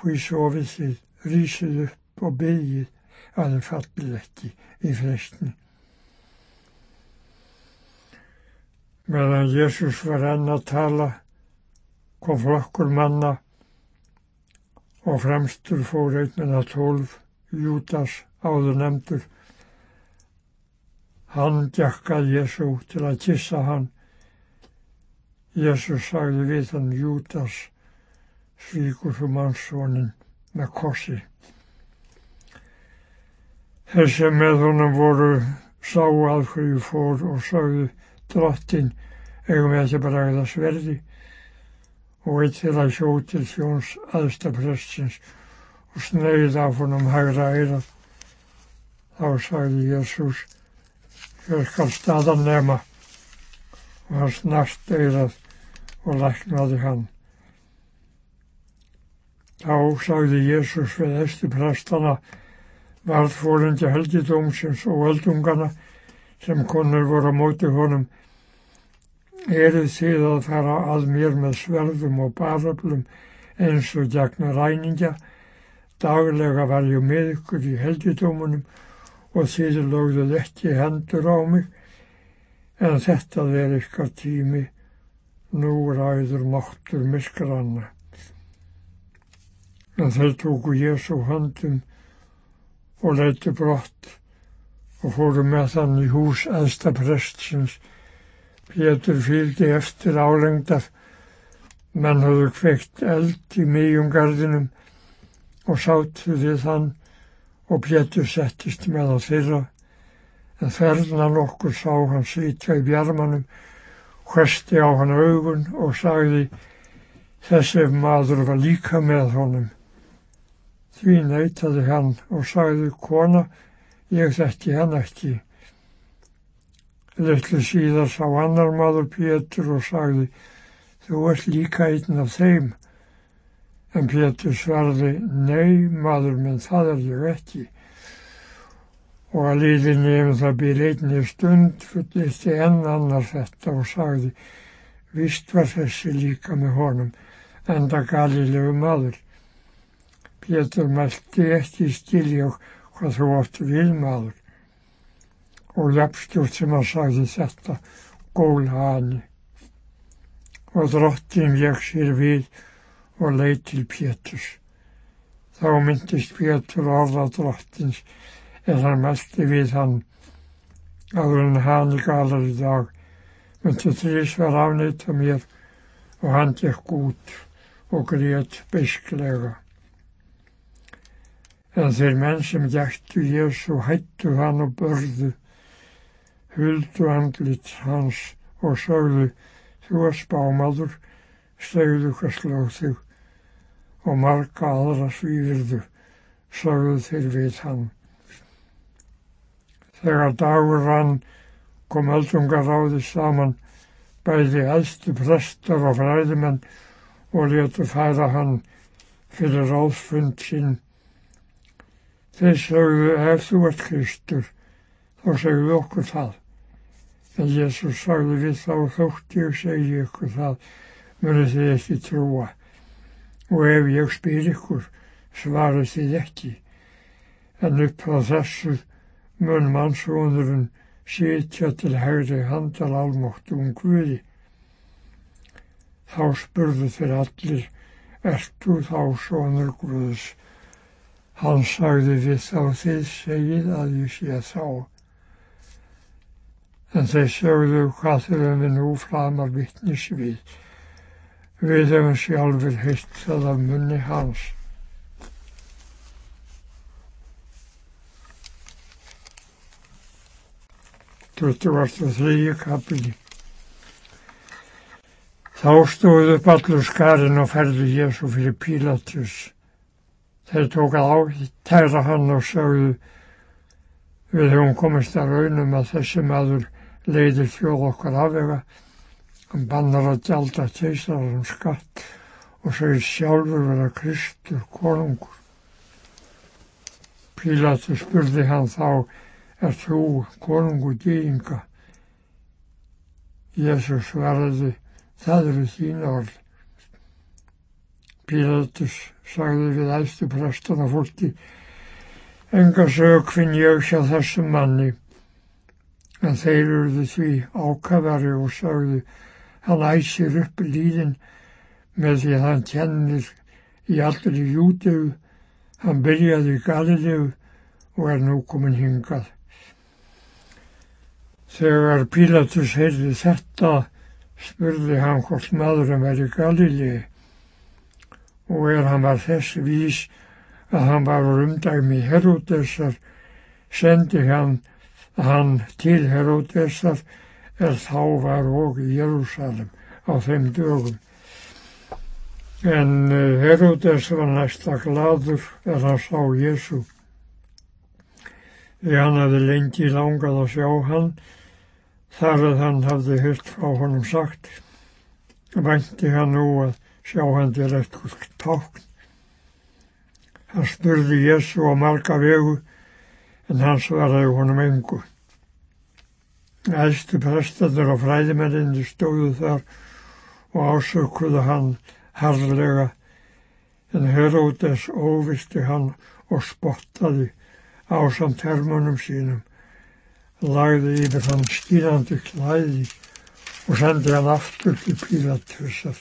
hví sofið þið, rísið upp og byggið að þið fallið ekki í freystni. Meðan Jésús var enn að tala kom flokkur manna og fremstur fór einminn að tólf, Júdas áður nefndur. Hann djakkað Jésu til að kissa hann. Jésu sagði við hann Júdas, svíkur þú mannsvonin með kossi. Þessi með honum voru sá að hverju fór og sagði drottin, eigum við ekki bara að sverði og eitt þeirra hjó til þjóns aðstaprestins og sneið af honum hægra eirað. Þá sagði Jésús, hér skal staðan nema og hann snart eirað og læknaði hann. Þá sagði Jésús við eftir prestana varð fórundi heldidómsins og öldungana sem konur voru á móti honum Erið þið að fara að mér með sverðum og baröflum eins og gegna ræningja. Daglega var ég með ykkur í heldidómunum og þið lögðuð ekki hendur á mig. En þetta er ykkar tími. Nú ræður máttur miskranna. En þeir tóku Jésu handum og leiti brott og fóru með þann í hús aðsta prestsins Pétur fylgdi eftir álengdar. Menn höfðu kveikt eld í mýjungarðinum og sátu við þann og Pétur settist með á þeirra. En ferðnan okkur sá hann sýtja í bjarmanum, hvesti á hann augun og sagði þessi maður var líka með honum. Því neytaði hann og sagði kona, ég þekki hann ekki. Lettlu síðar sá annar maður Pétur og sagði, þú ert líka einn af þeim. En Pétur svarði, nei maður minn það er ég ekki. Og að líðinni ef það býr einni stund fullisti enn annar þetta og sagði, vist var þessi líka með honum, enda galilegu maður. Pétur mælti ekki stilja hvað þú átt við maður og jafnstjórn sem hann sagði þetta góla hann og drottin vek sér við og leið til Péturs. Þá myndist Pétur orða drottins en hann meldi við hann að hann hann galar í dag myndi þrís var afnýtt af mér og hann gekk út og greiðt beisklega. En þeir menn sem gættu Jésu hættu hann og börðu huldu andlit hans og sögðu þú er spámaður, stegðu hvað slóð þig og marga aðra svíðirðu, sögðu þeir við hann. Þegar dagur rann kom öldungar ráði saman bæði eldstu prestar og fræðimenn og letu færa hann fyrir ráðfund sinn. Þeir sögðu ef þú ert Kristur, þá segðu okkur það. En Jésús sagði við þá þótt ég segi ykkur það munu þið ekki trúa og ef ég spyr ykkur svarið þið ekki en upp á þessu mun mannsónurinn sitja til hægri handal almótt um Guði. Þá spurðu þeir allir, ert þú þá sónur Guðs? Hann sagði við þá þið segið að ég sé þá en þeir sögðu hvað þurfum við nú framar vittnis við. Við hefum sjálfur heitt það af munni hans. Þetta var það þrýja kapili. Þá stóðu upp allur skarinn og ferði Jésu fyrir Pílatus. Þeir tókað á tæra hann og sögðu við hefum komist að raunum að þessi maður leiðir þjóð okkar afvega. Hann bannar að gjalda teisarum skatt og segir sjálfur vera Kristur konungur. Pílatu spurði hann þá, er þú konungur dýinga? Jésús svaraði, það eru þín orð. Pílatus sagði við æstu prestana fólki, enga sög finn ég hjá þessum manni En þeir eruðu því ákafari og sagðu hann æsir upp líðin með því að hann kennir í allri Júteu, hann byrjaði í Galilegu og er nú komin hingað. Þegar Pílatus heyrði þetta, spurði hann hvort maðurinn væri Galilegi og er hann var þess vís að hann var umdæmi Heródesar, sendi hann, hann til Heródesar er þá var og í Jérúsalem á þeim dögum. En eh, Heródes var næsta gladur er að sá Jésu. Því hann hefði lengi langað að sjá hann, þar að hann hafði hyrt frá honum sagt, vænti hann nú að sjá hann til eitthvað tákn. Hann spurði Jésu á marga vegu, en hann svaraði honum engu. Æstu prestaður og fræðimenninni stóðu þar og ásökuðu hann harðlega, en Heródes óvisti hann og spottaði ásamt hermönum sínum, lagði yfir hann skýrandi klæði og sendi hann aftur til Pílatusar.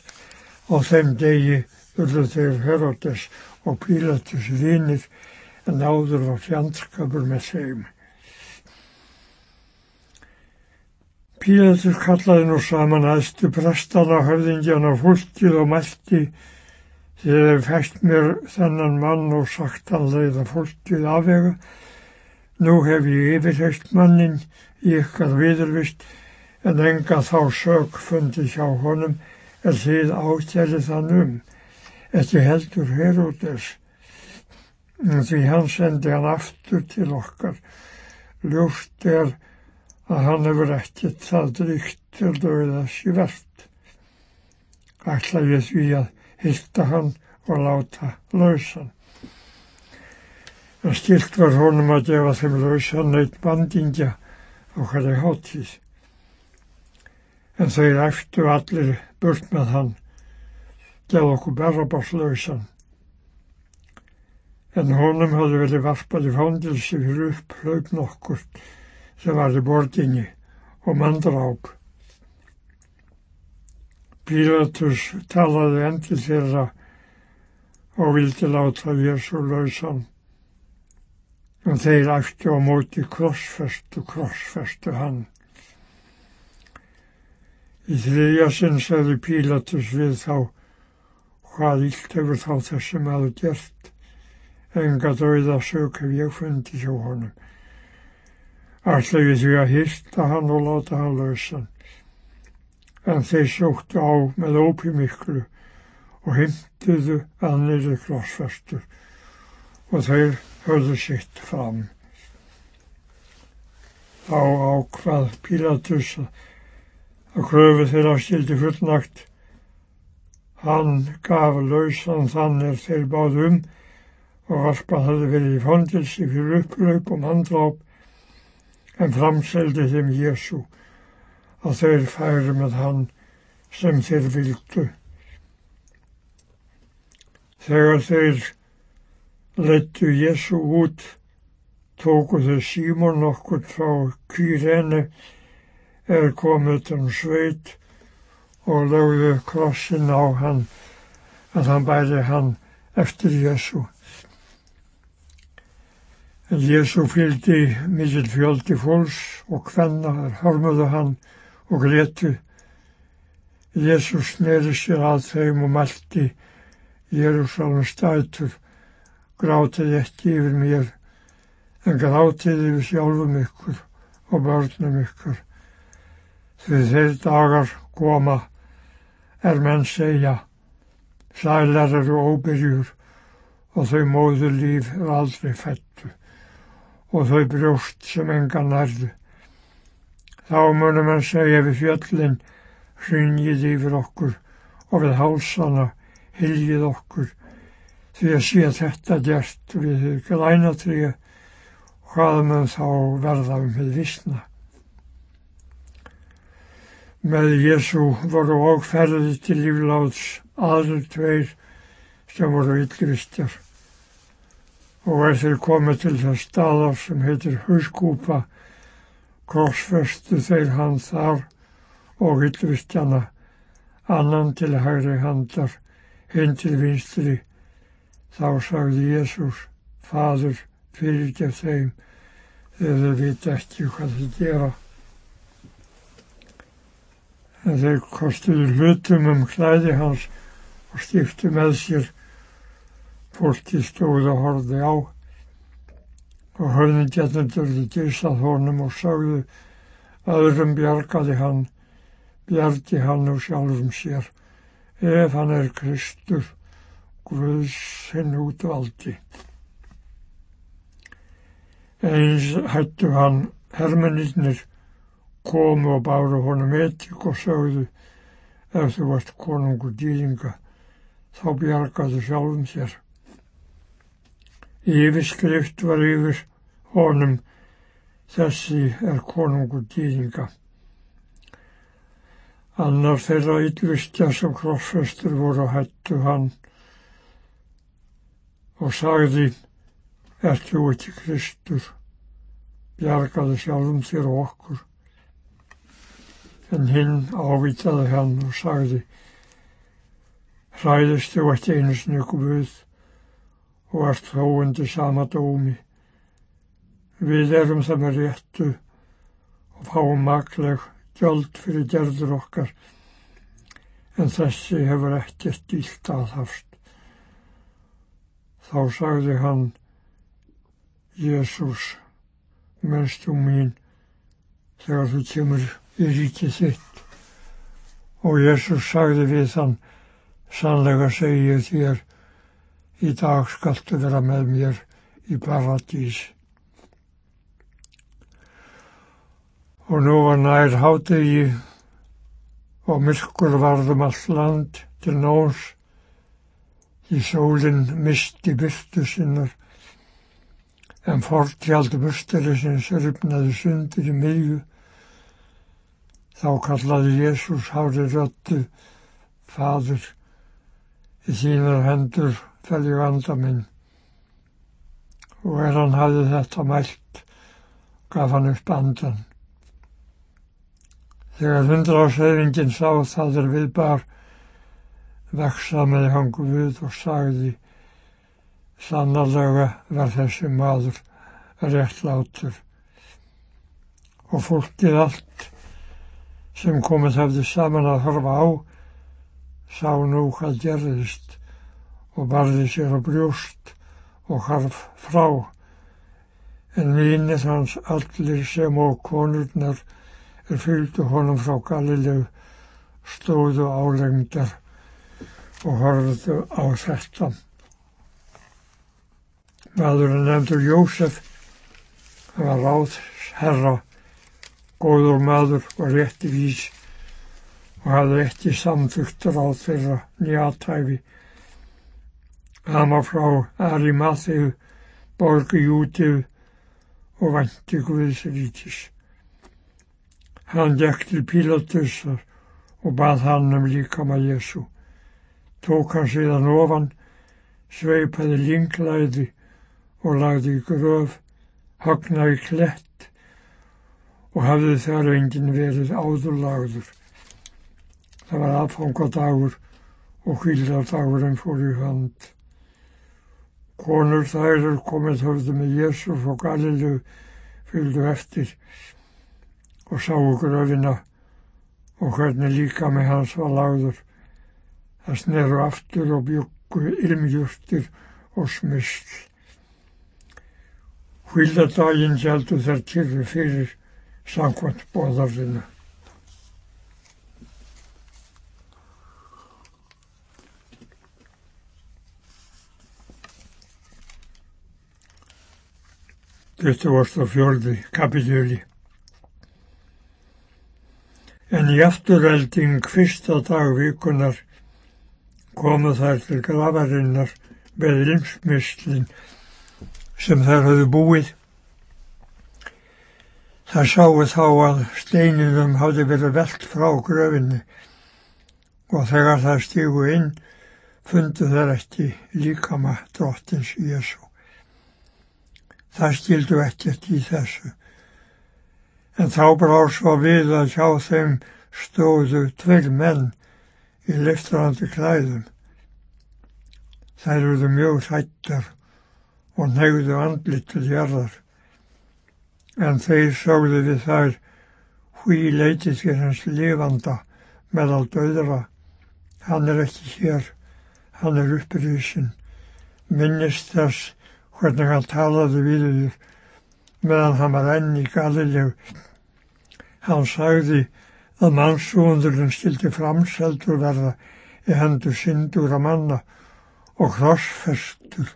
Á þeim degi urðu þeir Herodes og Pílatus vinir en áður var fjandskapur með þeim. Pílatus kallaði nú saman aðstu prestana höfðingjan og fólkið og mælti Þið hefur fæst mér þennan mann og sagt að leiða fólkið afvega. Nú hef ég yfirheist mannin í ykkar viðurvist en enga þá sög fundi hjá honum er þið átjælið þann um. Ekki heldur Heródes því hann sendi hann aftur til okkar. Ljóst er að hann hefur ekkert það dríkt til döðas í verðt. Ætla ég því að hitta hann og láta lausan. En stilt var honum að gefa þeim lausan neitt bandingja á hverju hátíð. En þeir eftir allir burt með hann, geða okkur Barabas lausan. En honum hafði verið varpað í fándilsi fyrir upplaup nokkur sem var í bortinni og mandráp. Pílatus talaði endi þeirra og vildi láta Jésu lausan. En þeir æfti á móti krossfestu, krossfestu hann. Í þriðja sinn sagði Pílatus við þá, hvað ílt hefur þá þessum aðu gert, enga döiða sög hef ég fundi hjá honum. Ætla ég því að hýrta hann og láta hann lausan en þeir sóttu á með ópi miklu og heimtuðu að neyri klossfestur og þeir hörðu sitt fram. Þá ákvað Pílatus að kröfu þeirra stildi fullnagt. Hann gaf lausan þannig þeir báð um og varpað hafði verið í fondilsi fyrir upplaup og mandráp en framseldi þeim Jésu að þeir færi með hann sem þeir vildu. Þegar þeir leittu Jésu út, tóku þau Símon okkur frá Kyrene er komið um sveit og lögðu krossin á hann að hann bæri hann eftir Jésu. En Jésu fylgdi mikill fjöldi fólks og hvenna hörmuðu hann og grétu. Jésús neyri sér að þeim og mælti Jérúsalm stætur, grátið ekki yfir mér, en grátið yfir sjálfum ykkur og börnum ykkur. Því þeir dagar koma er menn segja, sælar eru óbyrjur og þau móður líf er aldrei fættu og þau brjóst sem enga nærðu. Þá munum hann segja við fjöllin, hrinjið yfir okkur og við hálsana hyljið okkur því að sé þetta gert við glænatriði hvað mun þá verða um við vissna. Með Jésu voru ákferðið til lífláts aður tveir sem voru yllvistjar og er þeir komið til þess staðar sem heitir Hauskúpa Korsfestu þeir hann þar og yllvistjana, annan til hægri handar, hinn til vinstri, Þá sagði Jésús, Fadur, fyrirgef þeim, þegar þeir vita ekki hvað þeir gera. En þeir kostuðu hlutum um klæði hans og stiftu með sér. Fólki stóð og horfði á og höfðingjarnir dörði dísað honum og sagðu öðrum bjargaði hann, bjargi hann úr sjálfum sér ef hann er Kristur, Guðs hinn útvaldi. Eins hættu hann hermennir komu og báru honum etik og sögðu ef þú varst konungur dýringa þá bjargaðu sjálfum sér. Yfirskrift var yfir honum þessi er konungur dýringa. Annar þeirra yllvistja sem krossfestur voru að hættu hann og sagði, er þú ekki Kristur, bjargaði sjálfum þér og okkur. En hinn ávitaði hann og sagði, hræðist þú ekki einu sinni Guð og ert þó undir sama dómi. Við erum það með réttu og fáum makleg gjöld fyrir gerður okkar, en þessi hefur ekkert ílt aðhafst. Þá sagði hann, Jésús, mennst þú mín, þegar þú kemur í ríkið þitt. Og Jésús sagði við hann, sannlega segi ég þér, í dag skaltu vera með mér í paradís. og nú var nær hádegi og myrkur varðum all land til nóns því sólinn misti byrtu sinnar en fortjald byrstari sem sörfnaði sundir í miðju þá kallaði Jésús hári röttu Fadur í þínar hendur felju anda minn. Og er hann hafði þetta mælt gaf hann upp andan Þegar hundraðsheifingin sá það er við bar, veksaði hann Guð og sagði, sannarlega var þessi maður réttlátur. Og fólkið allt sem komið hefði saman að horfa á, sá nú hvað gerðist og barði sér á brjóst og harf frá. En vínið hans allir sem og konurnar er fylgdu honum frá Galilegu, stóðu álengdar og horfðu á þetta. Maðurinn nefndur Jósef, var ráð herra, góður maður og rétti vís og hafði ekki samþugtur á þeirra nýjatæfi. Hann var frá Arimatheu, borgi Jútið og vanti Guðsrítis. Hann gekk til Pílatusar og bað hann um líkama Jésu. Tók hann síðan ofan, sveipaði linglæði og lagði í gröf, hagnaði klett og hafði þar enginn verið áðurlagður. Það var aðfangadagur og hvíldardagurinn fór í hönd. Konur þær er komið hörðu með Jésu frá Galilu fylgdu eftir og sáu gröfina og hvernig líka með hans var lagður. Það sneru aftur og byggu ilmjúftir og smysl. Hvíldadaginn heldur þær kyrri fyrir sangvand bóðarðinu. 24. kapitúli. En í afturvelding fyrsta dagvíkunar komu þær til grafarinnar með limsmislin sem þær höfðu búið. Það sáu þá að steininum hafði verið velt frá gröfinni og þegar þær stígu inn fundu þær eftir líkama drottins Jésu. Það skildu ekkert í þessu en þá brá svo við að hjá þeim stóðu tveir menn í liftrandi klæðum. Þær eruðu mjög hrættar og nefðu andlit til jarðar. En þeir sögðu við þær hví leiti þér hans lifanda meðal döðra. Hann er ekki hér, hann er uppriðsinn. Minnist þess hvernig hann talaði við þér meðan hann var enn í Galilegu. Hann sagði að mannsúundurinn skildi framseldur verða í hendur syndur að manna og krossfestur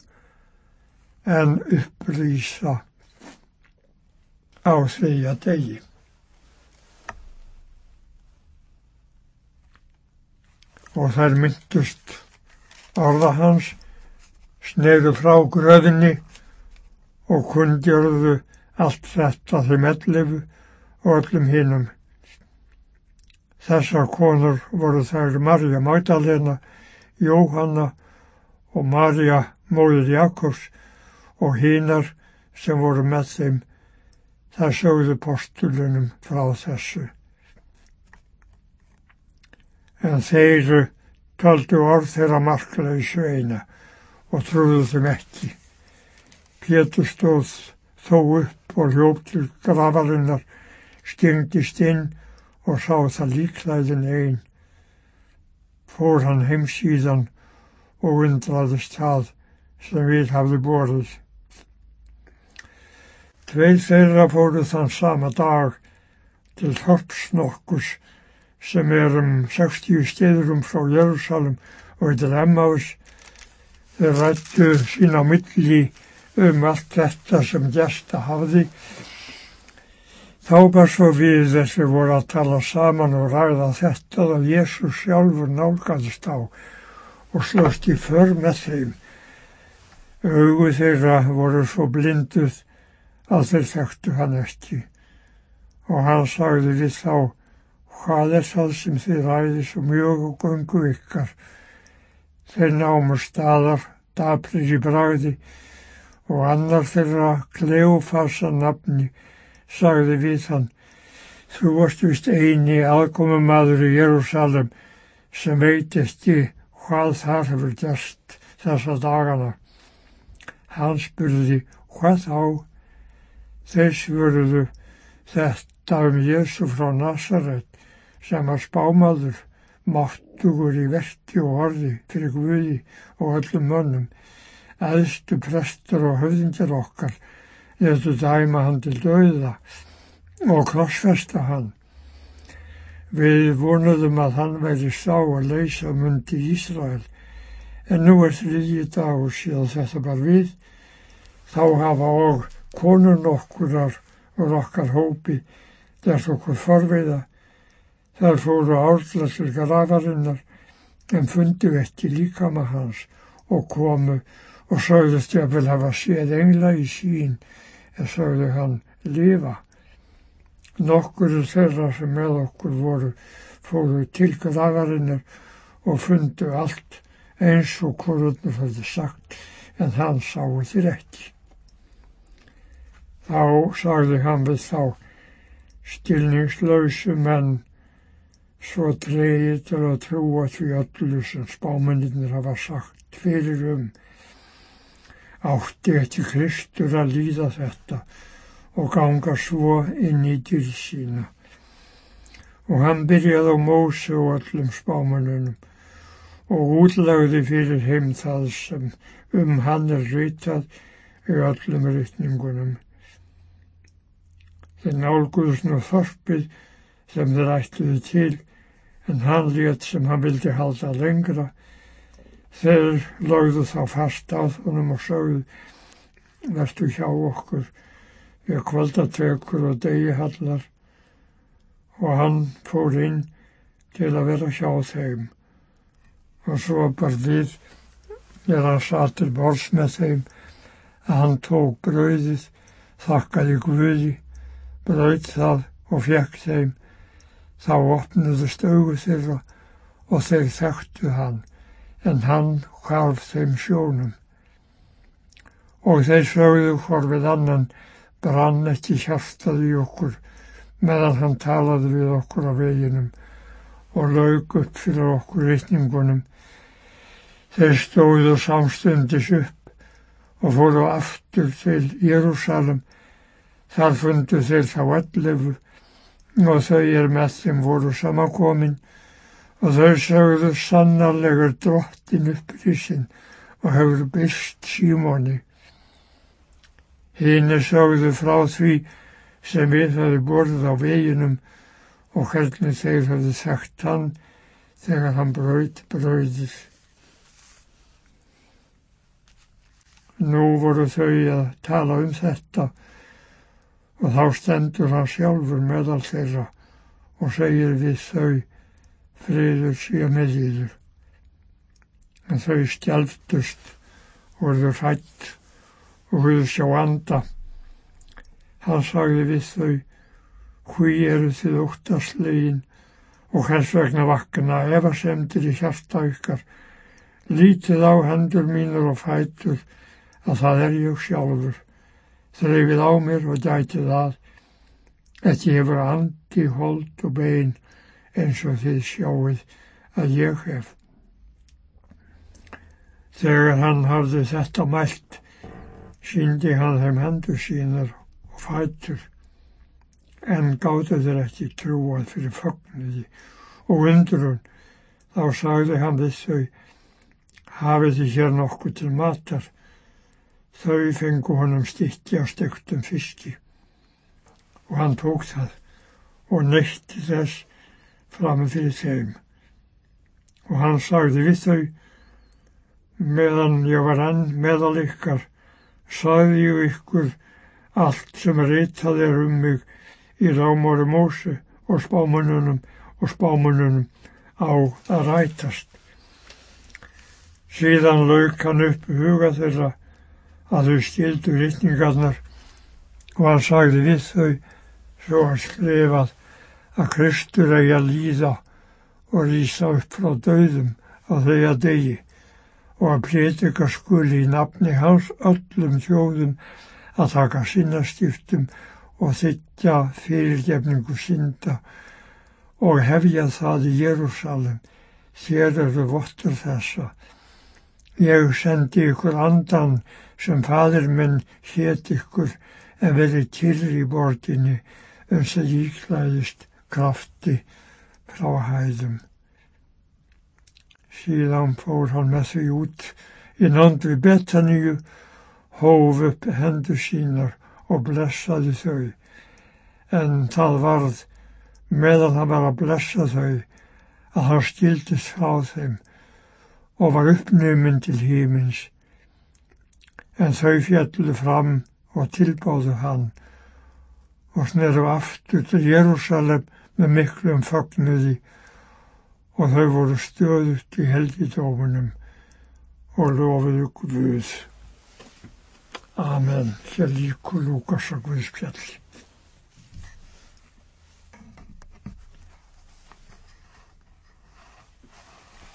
en upplýsa á því að degi. Og þær myndust orða hans, snegu frá gröðinni og kundjörðu allt þetta þeim ellifu og öllum hinnum. Þessar konur voru þær Marja Magdalena, Jóhanna og Marja móður Jakobs og hínar sem voru með þeim. Það sögðu postulunum frá þessu. En þeir töldu orð þeirra marklausu eina og trúðu þeim ekki. Pétur stóð þó upp og hljópt til grafarinnar, stingdist inn og sá það líklæðin einn. Fór hann heimsíðan og undraðist það sem við hafði borið. Tveir þeirra fóru þann sama dag til Þorps nokkus sem er um 60 stiðurum frá Jérúsalem og heitir Emmaus. Þeir rættu sín á milli um allt þetta sem gesta hafði Þá bar svo við þessi voru að tala saman og ræða þetta að Jésús sjálfur nálgæðist á og slöst í för með þeim. Augu þeirra voru svo blinduð að þeir þekktu hann ekki og hann sagði við þá hvað er það sem þið ræði svo mjög og gungu ykkar. Þeir námu staðar, daprir í bræði og annar þeirra Kleofasa nafni sagði við hann, þú varst vist eini aðkomumadur í Jérúsalem sem veit eftir hvað þar hefur gert þessa dagana. Hann spurði hvað þá, þeir svöruðu þetta um Jésu frá Nazaret sem var spámaður, máttugur í verti og orði fyrir Guði og öllum mönnum, aðstu prestur og höfðingjar okkar Þetta dæma hann til dauða og krossfesta hann. Við vonuðum að hann væri sá að leysa mundi Ísrael en nú er þriðji dagur síðan þetta var við. Þá hafa og konun okkurar og okkar hópi þess okkur forveiða. Þar fóru árla til grafarinnar en fundu ekki líkama hans og komu og sögðust ég að vil hafa séð engla í sín en sagði hann lifa. Nokkur þeirra sem með okkur voru fóru til gravarinnar og fundu allt eins og hvorunur hefði sagt en hann sáu þér ekki. Þá sagði hann við þá stilningslausu menn svo dreyið til að trúa því öllu sem spámennir hafa sagt fyrir um átti eftir Kristur að líða þetta og ganga svo inn í dýr sína. Og hann byrjaði á mósu og öllum spámanunum og útlagði fyrir heim það sem um hann er rítað í öllum rytningunum. Þeir nálguðus nú þorpið sem þeir ætluði til en hann létt sem hann vildi halda lengra. Þeir lagðu þá fast að honum og sögðu, verðstu hjá okkur við kvöldatökur og degihallar. Og hann fór inn til að vera hjá þeim. Og svo bara við hann satt til borðs með þeim að hann tók brauðið, þakkaði Guði, brauð það og fekk þeim, þá opnuðust augu þeirra og þeir þekktu hann en hann hvarf þeim sjónum. Og þeir sögðu hvort við annan brann ekki hjartað í okkur meðan hann talaði við okkur á veginum og laug upp fyrir okkur reitningunum. Þeir stóðu samstundis upp og fóru aftur til Jérúsalem. Þar fundu þeir þá ellefu og þau er með þeim voru samakomin og þau sögðu sannarlegur drottin upprísin og hefur byrst Símóni. Hínni sögðu frá því sem við hefðu borðið á veginum og hvernig þeir hefðu sagt hann þegar hann brauð brauðið. Nú voru þau að tala um þetta og þá stendur hann sjálfur meðal þeirra og segir við þau friður síðan með íður. En þau stjálftust og verður hrætt og húðu sjá anda. Hann sagði við þau, hví eru þið óttaslegin og hvers vegna vakna efasemdir í hjarta ykkar. Lítið á hendur mínur og fætur að það er ég sjálfur. Þreifið á mér og dætið að. Þetta hefur andi, hold og bein eins og þið sjáuð að ég hef. Þegar hann hafði þetta mælt, síndi hann þeim hendur sínar og fætur, en gáðu þeir ekki trúað fyrir fögnuði og undrun. Þá sagði hann við þau, hafið þið hér nokkuð til matar. Þau fengu honum stikki á stektum fiski og hann tók það og neytti þess fram fyrir þeim. Og hann sagði við þau, meðan ég var enn meðal ykkar, sagði ég ykkur allt sem reytað er um mig í rámóri mósi og spámununum og spámununum á að rætast. Síðan lauk hann upp huga þeirra að þau stildu rittningarnar og hann sagði við þau svo að skrifað að Kristur eigi að líða og rýsa upp frá döðum á þeirra degi og að prétika skuli í nafni hans öllum þjóðum að taka sinnastiftum og þittja fyrirgefningu synda og hefja það í Jérúsalem. Þér eru vottur þessa. Ég sendi ykkur andan sem fadir minn hétt ykkur en verið kyrri í bortinni um sem íklæðist krafti frá hæðum. Síðan fór hann með því út í nándri Betaníu, hóf upp hendur sínar og blessaði þau, en það varð meðan hann var að blessa þau að hann stildist frá þeim og var uppnuminn til hímins. En þau fjallu fram og tilbáðu hann og sneru aftur til Jérúsalem með miklum fagnuði og þau voru stöðut í helgidómunum og lofiðu Guð. Amen. Hér líkur Lúkas að Guðspjalli.